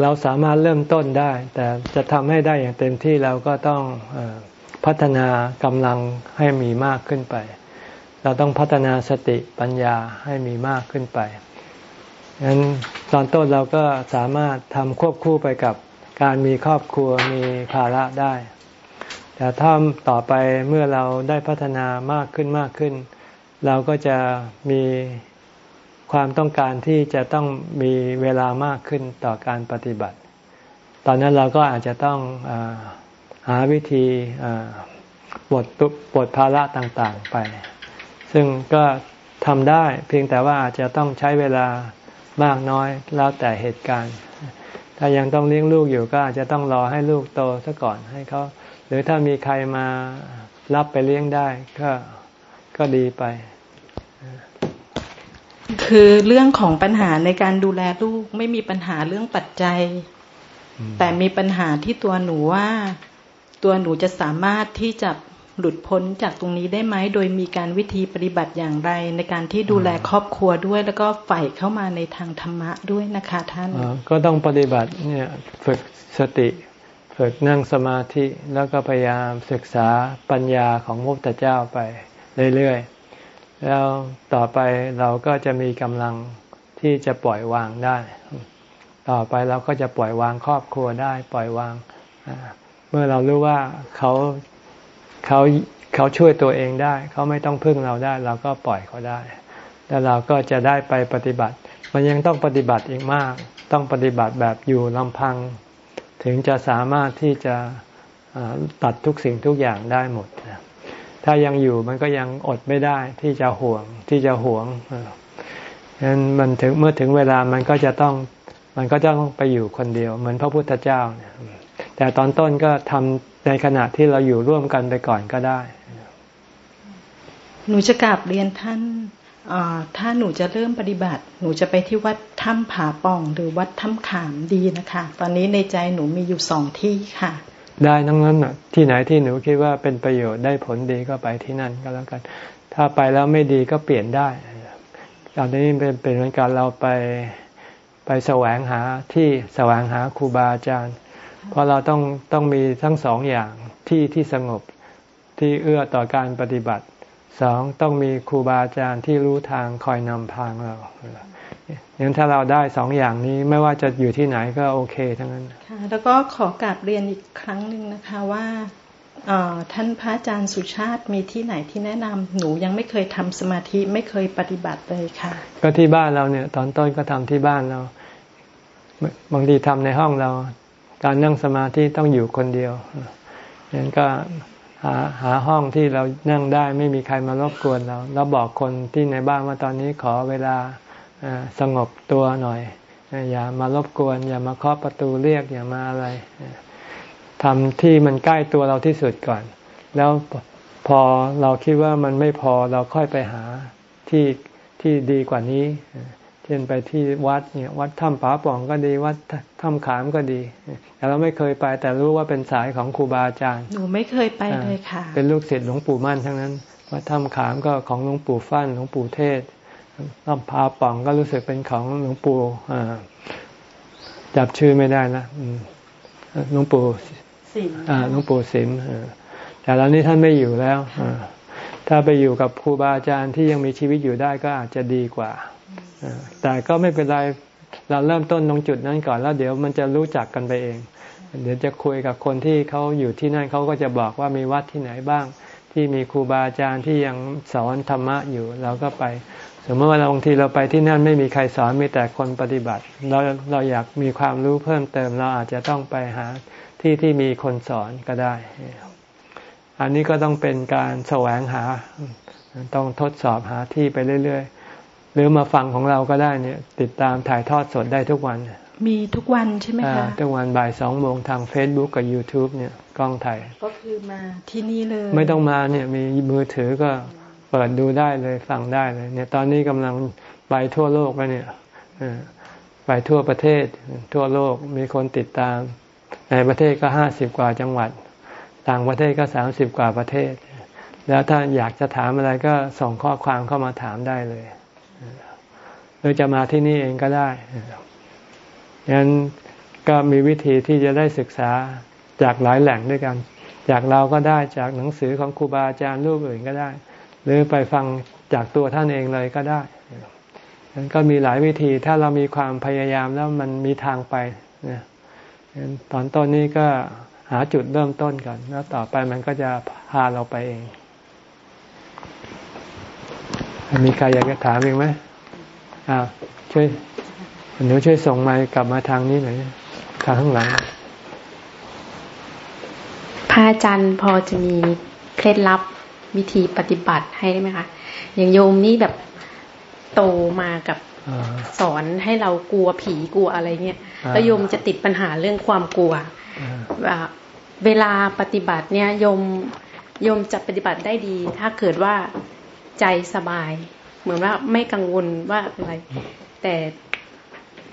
เราสามารถเริ่มต้นได้ แต่จะทำให้ได้อย่างเต็มที่เราก็ต้องอพัฒนากำลังให้มีมากขึ้นไป เราต้องพัฒนาสติปัญญาให้มีมากขึ้นไป งั้นตอนต้นเราก็สามารถทำควบคู่ไปกับการมีครอบครัวมีภาระได้ แต่ถ้าต่อไปเมื่อเราได้พัฒนามากขึ้นมากขึ้น เราก็จะมีความต้องการที่จะต้องมีเวลามากขึ้นต่อการปฏิบัติ ตอนนั้นเราก็อาจจะต้องอหาวิธีปลดปลดภาระต่างๆไป ซึ่งก็ทำได้เพียงแต่ว่าอาจจะต้องใช้เวลา มากน้อยแล้วแต่เหตุการณ์ ถ้ายังต้องเลี้ยงลูกอยู่ก็อาจจะต้องรอให้ลูกโตซะก่อนให้เขาหรือถ้ามีใครมารับไปเลี้ยงได้ก็ก็ดีไป คือเรื่องของปัญหาในการดูแลลูกไม่มีปัญหาเรื่องปัจจัย แต่มีปัญหาที่ตัวหนูว่า ตัวหนูจะสามารถที่จะ หลุดพ้นจากตรงนี้ได้ไหม โดยมีการวิธีปฏิบัติอย่างไร ในการที่ดูแลครอบครัวด้วย แล้วก็ใฝ่เข้ามาในทางธรรมะด้วยนะคะท่านก็ต้องปฏิบัติเนี่ยฝึกสติฝึกนั่งสมาธิแล้วก็พยายามศึกษาปัญญาของพระพุทธเจ้าไปเรื่อยๆ แล้วต่อไปเราก็จะมีกำลังที่จะปล่อยวางได้ ต่อไปเราก็จะปล่อยวางครอบครัวได้ ปล่อยวาง เมื่อเรารู้ว่าเขา เขาเขาช่วยตัวเองได้ เขาไม่ต้องพึ่งเราได้ เราก็ปล่อยเขาได้ แล้วเราก็จะได้ไปปฏิบัติ มันยังต้องปฏิบัติอีกมาก ต้องปฏิบัติแบบอยู่ลำพัง ถึงจะสามารถที่จะตัดทุกสิ่งทุกอย่างได้หมด ถ้ายังอยู่มันก็ยังอดไม่ได้ที่จะห่วงที่จะห่วงฉะนั้นมันถึงเมื่อถึงเวลามันก็จะต้องมันก็จะต้องไปอยู่คนเดียว เหมือนพระพุทธเจ้าเนี่ยแต่ตอนต้นก็ทำ ในขณะที่เราอยู่ร่วมกันไปก่อนก็ได้ หนูจะกลับเรียนท่านถ้าหนูจะเริ่มปฏิบัติ หนูจะไปที่วัดถ้ำผาป่อง หรือวัดถ้ำขามดีนะคะ ตอนนี้ในใจหนูมีอยู่สองที่ค่ะ ได้ทั้งนั้นอะที่ไหนที่หนูคิดว่าเป็นประโยชน์ได้ผลดีก็ไปที่นั่นก็แล้วกัน ถ้าไปแล้วไม่ดีก็เปลี่ยนได้ตอนนี้เป็นเป็นเหมือนการเราไปไปแสวงหาที่แสวงหาครูบาอาจารย์ เพราะเราต้องต้องมีทั้งสองอย่างที่ที่สงบที่เอื้อต่อการปฏิบัติสองต้องมีครูบาอาจารย์ที่รู้ทางคอยนำทางเราอย่างถ้าเราได้สองอย่างนี้ไม่ว่าจะอยู่ที่ไหนก็โอเคทั้งนั้นค่ะแล้วก็ขอกราบเรียนอีกครั้งหนึ่งนะคะว่าท่านพระอาจารย์สุชาติมีที่ไหนที่แนะนำหนูยังไม่เคยทำสมาธิไม่เคยปฏิบัติเลยค่ะ ก็ที่บ้านเราเนี่ย ตอนต้นก็ทำที่บ้านเรา บางทีทำในห้องเรา การนั่งสมาธิต้องอยู่คนเดียวงั้นก็หาหาห้องที่เรานั่งได้ไม่มีใครมารบกวนเราเราบอกคนที่ในบ้านว่าตอนนี้ขอเวลาสงบตัวหน่อย อย่ามารบกวน อย่ามาเคาะประตูเรียกอย่ามาอะไรทำที่มันใกล้ตัวเราที่สุดก่อน แล้วพอเราคิดว่ามันไม่พอเราค่อยไปหาที่ที่ดีกว่านี้ เช่นไปที่วัดเนี่ยวัดถ้ำป๋าป่องก็ดีวัดถ้ำขามก็ดี แต่เราไม่เคยไปแต่รู้ว่าเป็นสายของครูบาอาจารย์ หนูไม่เคยไปเลยค่ะ เป็นลูกศิษย์หลวงปู่มั่นทั้งนั้น วัดถ้ำขามก็ของหลวงปู่ฟั่นหลวงปู่เทศถ้ำผาป่องก็รู้สึกเป็นของหลวงปู่จับชื่อไม่ได้นะหลวงปู่สิมหลวงปู่สิมแต่แล้วนี้ท่านไม่อยู่แล้วถ้าไปอยู่กับครูบาอาจารย์ที่ยังมีชีวิตอยู่ได้ก็อาจจะดีกว่า แต่ก็ไม่เป็นไรเราเริ่มต้นตรงจุดนั้นก่อนแล้วเดี๋ยวมันจะรู้จักกันไปเอง เดี๋ยวจะคุยกับคนที่เขาอยู่ที่นั่นเขาก็จะบอกว่ามีวัดที่ไหนบ้าง ที่มีครูบาอาจารย์ที่ยังสอนธรรมะอยู่เราก็ไป สมมติว่าบางทีเราไปที่นั่นไม่มีใครสอนมีแต่คนปฏิบัติ เราเราอยากมีความรู้เพิ่มเติม เราอาจจะต้องไปหาที่ที่มีคนสอนก็ได้ อันนี้ก็ต้องเป็นการแสวงหา ต้องทดสอบหาที่ไปเรื่อย หรือมาฟังของเราก็ได้เนี่ย ติดตามถ่ายทอดสดได้ทุกวัน มีทุกวันใช่ไหมคะทุกวันบ่ายสองโมงทาง Facebook กับ YouTube เนี่ยกล้องถ่ายก็คือมาที่นี่เลย ไม่ต้องมาเนี่ยมีมือถือก็เปิดดูได้เลยฟังได้เลย เนี่ยตอนนี้กำลังไปทั่วโลกแล้วเนี่ยไปทั่วประเทศ ทั่วโลกมีคนติดตาม ในประเทศก็ห้าสิบกว่าจังหวัด ต่างประเทศก็สามสิบกว่าประเทศ แล้วถ้าอยากจะถามอะไรก็ส่งข้อความเข้ามาถามได้เลย หรือจะมาที่นี่เองก็ได้ยังั้นก็มีวิธีที่จะได้ศึกษาจากหลายแหล่งด้วยกัน จากเราก็ได้จากหนังสือของครูบาอาจารย์รูปอื่นก็ได้ หรือไปฟังจากตัวท่านเองเลยก็ได้นั้นก็มีหลายวิธีถ้าเรามีความพยายามแล้วมันมีทางไปนะตอนต้นนี้ก็หาจุดเริ่มต้นก่อนแล้วต่อไปมันก็จะพาเราไปเอง มีใครอยากจะถามอีกไหม อ่าช่วยหนูช่วยส่งไมค์กลับมาทางนี้หน่อยทางข้างหลังพระอาจารย์พอจะมีเคล็ดลับวิธีปฏิบัติให้ได้ไหมคะอย่างโยมนี่แบบโตมากับสอนให้เรากลัวผีกลัวอะไรเงี้ยแล้วโยมจะติดปัญหาเรื่องความกลัวเวลาปฏิบัติเนี่ยโยมโยมจะปฏิบัติได้ดี ถ้าเกิดว่าใจสบาย เหมือนว่าไม่กังวลว่าอะไร แต่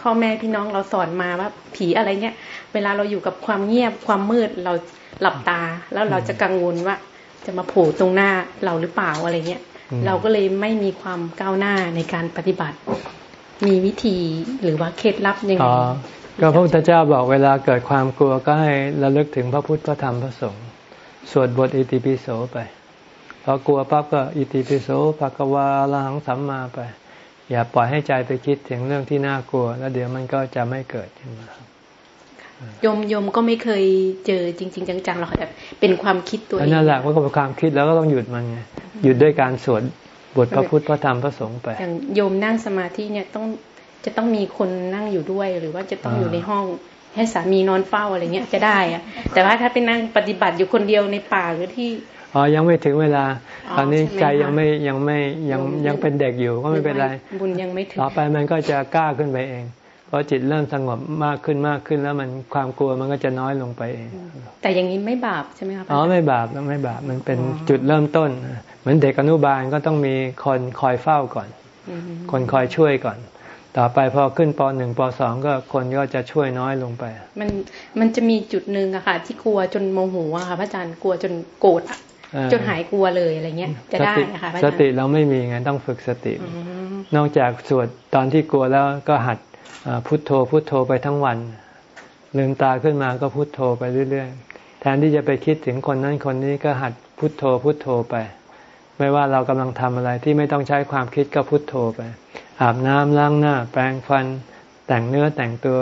พ่อแม่พี่น้องเราสอนมาว่าผีอะไรเงี้ย เวลาเราอยู่กับความเงียบความมืดเราหลับตา แล้วเราจะกังวลว่า จะมาโผล่ตรงหน้าเราหรือเปล่าอะไรเงี้ยเราก็เลยไม่มีความก้าวหน้าในการปฏิบัติ มีวิธีหรือว่าเคล็ดลับยังไงก็พระพุทธเจ้าบอกเวลาเกิดความกลัวก็ให้ระลึกถึงพระพุทธพระธรรมพระสงฆ์สวดบทอิติปิโสไป พอกลัวปั๊บก็อิติปิโสภะกวาลังสัมมาไป อย่าปล่อยให้ใจไปคิดถึงเรื่องที่น่ากลัว แล้วเดี๋ยวมันก็จะไม่เกิดขึ้นมาโยมโยมก็ไม่เคยเจอจริง ๆ จังๆหรอกแต่เป็นความคิดตัวเองนั่นแหละมันก็เป็นความคิดแล้วก็ต้องหยุดมันไงหยุดด้วยการสวดบทพระพุทธพระธรรมพระสงฆ์ไปอย่างโยมนั่งสมาธิเนี่ยต้องจะต้องมีคนนั่งอยู่ด้วย หรือว่าจะต้องอยู่ในห้องให้สามีนอนเฝ้าอะไรเงี้ยจะได้อะแต่ว่าถ้าเป็นนั่งปฏิบัติอยู่คนเดียวในป่าหรือที่ อ๋อยังไม่ถึงเวลา ตอนนี้ใจยังไม่ยังไม่ยังยังเป็นเด็กอยู่ก็ไม่เป็นไรบุญยังไม่ถึงต่อไปมันก็จะกล้าขึ้นไปเองเพราะจิตเริ่มสงบมากขึ้นมากขึ้นแล้วมันความกลัวมันก็จะน้อยลงไปเอง แต่อย่างนี้ไม่บาปใช่ไหมครับอ๋อไม่บาปไม่บาปมันเป็นจุดเริ่มต้น เหมือนเด็กอนุบาลก็ต้องมีคนคอยเฝ้าก่อน คนคอยช่วยก่อนต่อไปพอขึ้นปหนึ่งปสองก็คนก็จะช่วยน้อยลงไป มันมันจะมีจุดหนึ่งอะค่ะ ที่กลัวจนโมโหอะค่ะพระอาจารย์กลัวจนโกรธอะ จนหายกลัวเลยอะไรเงี้ยจะได้นะคะสติเราไม่มีไงต้องฝึกสติ นอกจากสวดตอนที่กลัวแล้วก็หัดพุทโธพุทโธไปทั้งวัน ลืมตาขึ้นมาก็พุทโธไปเรื่อยๆ แทนที่จะไปคิดถึงคนนั้นคนนี้ก็หัดพุทโธพุทโธไป ไม่ว่าเรากำลังทำอะไรที่ไม่ต้องใช้ความคิดก็พุทโธไป อาบน้ำล้างหน้า แปรงฟัน แต่งเนื้อแต่งตัว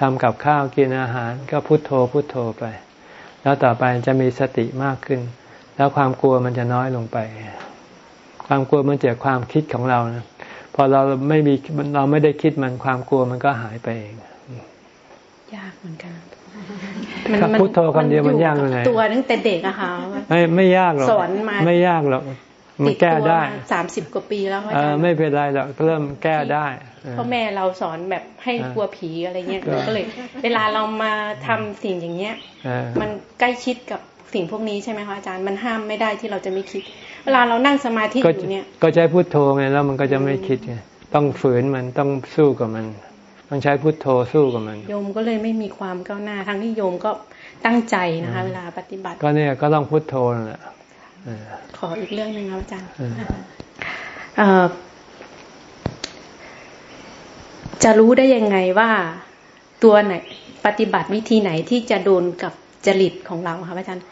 ทำกับข้าวกินอาหาร ก็พุทโธพุทโธไป แล้วต่อไปจะมีสติมากขึ้น แล้วความกลัวมันจะน้อยลงไป ความกลัวมันจากความคิดของเรานะพอเราไม่มีเราไม่ได้คิดมันความกลัวมันก็หายไปเองยากเหมือนกันมันพุทโธคำเดียวมันยากยังไงตัวตั้งแต่เด็กอะค่ะไม่ไม่ยากหรอกสอนมาไม่ยากหรอกมันแก้ได้สามสิบกว่าปีแล้วอาจารย์ไม่เป็นไรหรอกเริ่มแก้ได้เพราะแม่เราสอนแบบให้กลัวผีอะไรเงี้ยก็เลย เวลาเรามาทำสิ่งอย่างเงี้ยมันใกล้ชิดกับ สิ่งพวกนี้ใช่ไหมคะอาจารย์มันห้ามไม่ได้ที่เราจะไม่คิด เวลาเรานั่งสมาธิอยู่เนี่ย ก็ใช้พุทโธไงแล้วมันก็จะไม่คิดไงต้องฝืนมันต้องสู้กับมัน ต้องใช้พุทโธสู้กับมัน โยมก็เลยไม่มีความก้าวหน้าทั้งที่โยมก็ตั้งใจนะคะ เวลาปฏิบัติ ก็เนี่ยก็ต้องพุทโธนั่นแหละขออีกเรื่องหนึ่งครับอาจารย์จะรู้ได้ยังไงว่าตัวไหน ปฏิบัติวิธีไหนที่จะโดนกับจริตของเราคะอาจารย์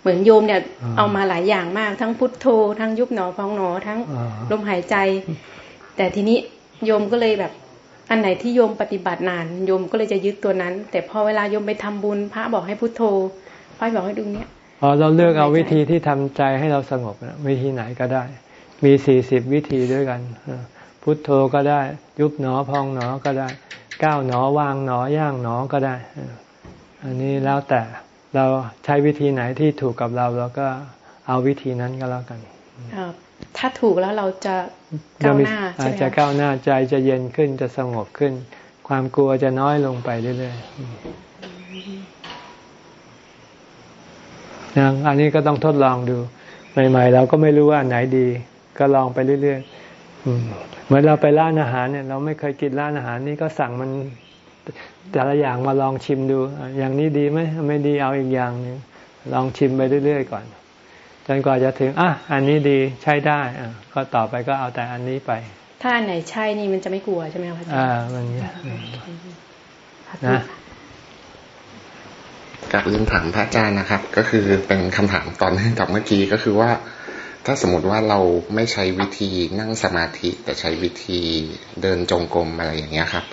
เหมือนโยมเนี่ยเอามาหลายอย่างมาก ทั้งพุทโธทั้งยุบหนอพองหนอทั้งลมหายใจ แต่ทีนี้โยมก็เลยแบบ อันไหนที่โยมปฏิบัตินานโยมก็เลยจะยึดตัวนั้น แต่พอเวลาโยมไปทำบุญพระบอกให้พุทโธพระบอกให้ดูเนี้ยอ๋อเราเลือกเอาวิธีที่ทำใจให้เราสงบวิธีไหนก็ได้ มีสี่สิบวิธีด้วยกันพุทโธก็ได้ ยุบหนอพองหนอก็ได้ก้าวหนอวางหนอย่างหนอก็ได้ อันนี้แล้วแต่ เราใช้วิธีไหนที่ถูกกับเราเราก็เอาวิธีนั้นก็แล้วกันถ้าถูกแล้วเราจะก้าวหน้าอาจจะก้าวหน้าใจจะเย็นขึ้นจะสงบขึ้น ความกลัวจะน้อยลงไปเรื่อยๆนะอันนี้ก็ต้องทดลองดูใหม่ๆเราก็ไม่รู้ว่าไหนดี ก็ลองไปเรื่อยๆเหมือนเราไปร้านอาหารเนี่ย เราไม่เคยกินร้านอาหารนี่ก็สั่งมัน แต่ละอย่างมาลองชิมดู อย่างนี้ดีไหมไม่ดีเอาอีกอย่างนึงลองชิมไปเรื่อยๆก่อน จนกว่าจะถึงอะอันนี้ดีใช้ได้อะก็ต่อไปก็เอาแต่อันนี้ไป ถ้าอันไหนใช่นี่มันจะไม่กลัวใช่ไหมคะอาจารย์อ่ามันนะกับเรียนถามพระอาจารย์นะครับ ก็คือเป็นคำถามตอนนี้กับเมื่อกี้ก็คือว่า ถ้าสมมติว่าเราไม่ใช้วิธีนั่งสมาธิ แต่ใช้วิธีเดินจงกรมอะไรอย่างเงี้ยครับ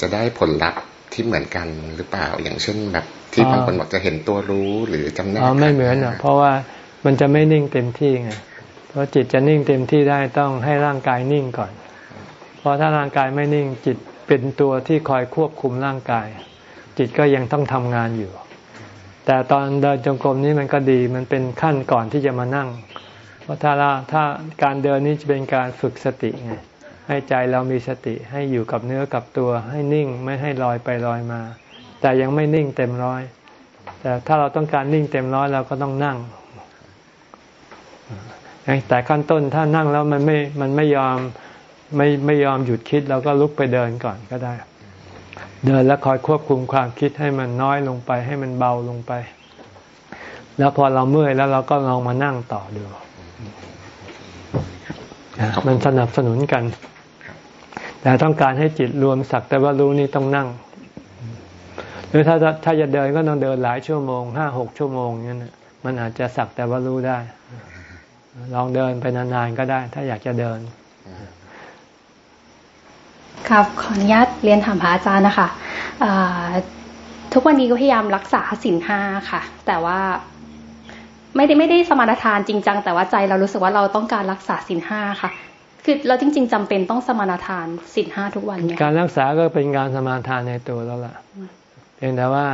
จะได้ผลลัพธ์ที่เหมือนกันหรือเปล่า อย่างเช่นแบบที่บางคนบอกจะเห็นตัวรู้หรือจำแนกอ๋อไม่เหมือนอะ เพราะว่ามันจะไม่นิ่งเต็มที่ไงเพราะจิตจะนิ่งเต็มที่ได้ต้องให้ร่างกายนิ่งก่อน เพราะถ้าร่างกายไม่นิ่งจิตเป็นตัวที่คอยควบคุมร่างกาย จิตก็ยังต้องทำงานอยู่ แต่ตอนเดินจงกรมนี้มันก็ดีมันเป็นขั้นก่อนที่จะมานั่ง เพราะถ้าถ้าการเดินนี้จะเป็นการฝึกสติไง ให้ใจเรามีสติให้อยู่กับเนื้อกับตัวให้นิ่งไม่ให้ลอยไปลอยมา แต่ยังไม่นิ่งเต็มร้อย แต่ถ้าเราต้องการนิ่งเต็มร้อยเราก็ต้องนั่ง แต่ขั้นต้นถ้านั่งแล้วมันไม่มันไม่ยอมไม่ไม่ยอมหยุดคิดเราก็ลุกไปเดินก่อนก็ได้ เดินแล้วคอยควบคุมความคิดให้มันน้อยลงไป ให้มันเบาลงไป แล้วพอเราเมื่อยแล้วเราก็ลองมานั่งต่อดูมันสนับสนุนกัน แต่ต้องการให้จิตรวมสักแต่ว่ารู้นี่ต้องนั่ง หรือถ้าถ้าจะเดินก็ต้องเดินหลายชั่วโมงห้าหกชั่วโมงนี่นมันอาจจะสักแต่ว่ารู้ได้ ลองเดินไปนานๆก็ได้ ถ้าอยากจะเดิน ครับขออนุญาตเรียนถามพระอาจารย์นะคะทุกวันนี้ก็พยายามรักษาสินห้าค่ะ แต่ว่าไม่ได้ไม่ได้สมาทานจริงจังแต่ว่าใจเรารู้สึกว่าเราต้องการรักษาสินห้าค่ะ คือเราจริง ๆจำเป็นต้องสมาทานสินห้าทุกวันเนี่ยการรักษาก็เป็นการสมาทานในตัวแล้วล่ะเพียงแต่ว่า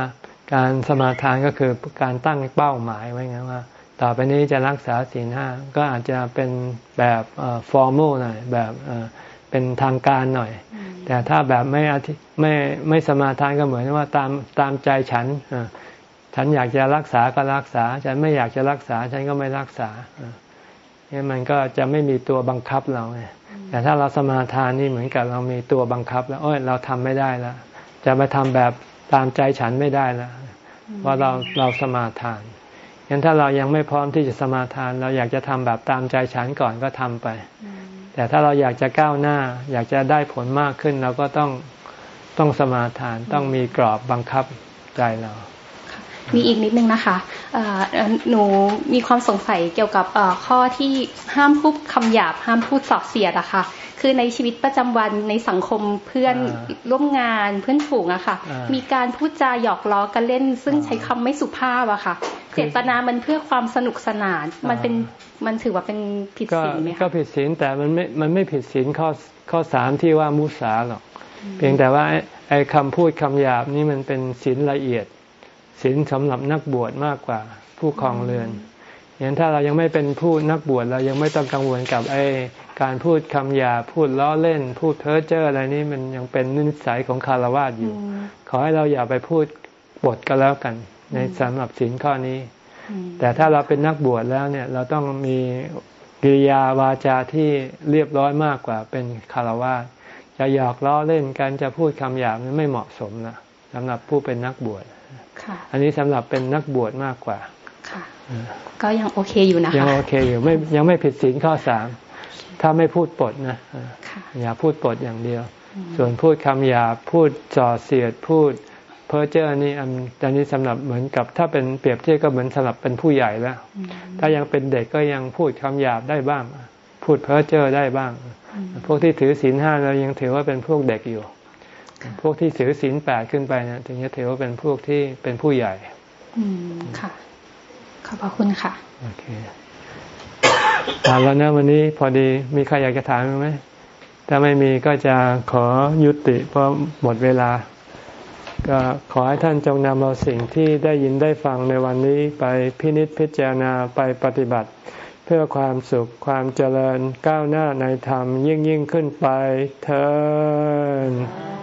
การสมาทานก็คือการตั้งเป้าหมายไว้ไงว่า ต่อไปนี้จะรักษาศีลห้าก็อาจจะเป็นแบบฟอร์มอลหน่อยแบบเป็นทางการหน่อย แต่ถ้าแบบไม่ไม่ไม่สมาทานก็เหมือนว่าตามตามใจฉันฉันอยากจะรักษาก็รักษา ฉันไม่อยากจะรักษาฉันก็ไม่รักษา เนี่ยมันก็จะไม่มีตัวบังคับเราไงแต่ถ้าเราสมาทานนี่เหมือนกับเรามีตัวบังคับ แล้วโอ้ยเราทำไม่ได้แล้วจะไปทำแบบตามใจฉันไม่ได้แล้วเพราะเราเราสมาทานงั้นถ้าเรายังไม่พร้อมที่จะสมาทาน เราอยากจะทำแบบตามใจฉันก่อนก็ทำไป แต่ถ้าเราอยากจะก้าวหน้า อยากจะได้ผลมากขึ้นเราก็ต้องต้องสมาทานต้องมีกรอบบังคับใจเรา มีอีกนิดนึงนะคะหนูมีความสงสัยเกี่ยวกับข้อที่ห้ามพูดคำหยาบ ห้ามพูดสอบเสียดอะค่ะ คือในชีวิตประจำวันในสังคมเพื่อนร่วมงานเพื่อนฝูงอะค่ะ มีการพูดจาหยอกล้อกันเล่น ซึ่งใช้คำไม่สุภาพอะค่ะ เจตนามันเพื่อความสนุกสนาน มันเป็นมันถือว่าเป็นผิดศีลไหมคะก็ผิดศีลแต่มันไม่มันไม่ผิดศีลข้อข้อสามที่ว่ามุสาหรอกเพียงแต่ว่าไอ้คำพูดคำหยาบนี่มันเป็นศีลละเอียด ศีลสำหรับนักบวชมากกว่าผู้ครองเรือนอย่างถ้าเรายังไม่เป็นผู้นักบวชเรายังไม่ต้องกังวลกับไอ้การพูดคำหยาพูดล้อเล่น พูดเพ้อเจ้ออะไรนี้มันยังเป็นนิสัยของคารวะอยู่ ขอให้เราอย่าไปพูดบทก็แล้วกัน ในสำหรับศีลข้อนี้ แต่ถ้าเราเป็นนักบวชแล้วเนี่ย เราต้องมีกิริยาวาจาที่เรียบร้อยมากกว่าเป็นคารวะจะหยอกล้อเล่นกันจะพูดคำหยาบไม่เหมาะสมนะสำหรับผู้เป็นนักบวช อันนี้สำหรับเป็นนักบวชมากกว่าค่ะก็ยังโอเคอยู่นะคะยังโอเคอยู่ไม่ยังไม่ผิดศีลข้อสามถ้าไม่พูดปดนะอย่าพูดปดอย่างเดียว ส่วนพูดคำหยาพูดจ่อเสียดพูดเพ้อเจ้อนี่อันอันนี้สำหรับเหมือนกับ ถ้าเป็นเปรียบเทียบก็เหมือนสำหรับเป็นผู้ใหญ่แล้ว ถ้ายังเป็นเด็กก็ยังพูดคำหยาบได้บ้าง พูดเพ้อเจ้อได้บ้าง พวกที่ถือศีลห้าเรายังถือว่าเป็นพวกเด็กอยู่ พวกที่ถือศีลแปดขึ้นไปนะถึงจะถือว่าเป็นพวกที่เป็นผู้ใหญ่ อืมค่ะ ขอบพระคุณค่ะ โอเคถามแล้วนะวันนี้พอดีมีใครอยากจะถามไหมถ้าไม่มีก็จะขอยุติเพราะหมดเวลา ก็ขอให้ท่านจงนำเอาสิ่งที่ได้ยินได้ฟังในวันนี้ไปพินิจพิจารณาไปปฏิบัติ เพื่อความสุขความเจริญก้าวหน้าในธรรมยิ่งยิ่งขึ้นไปเธอ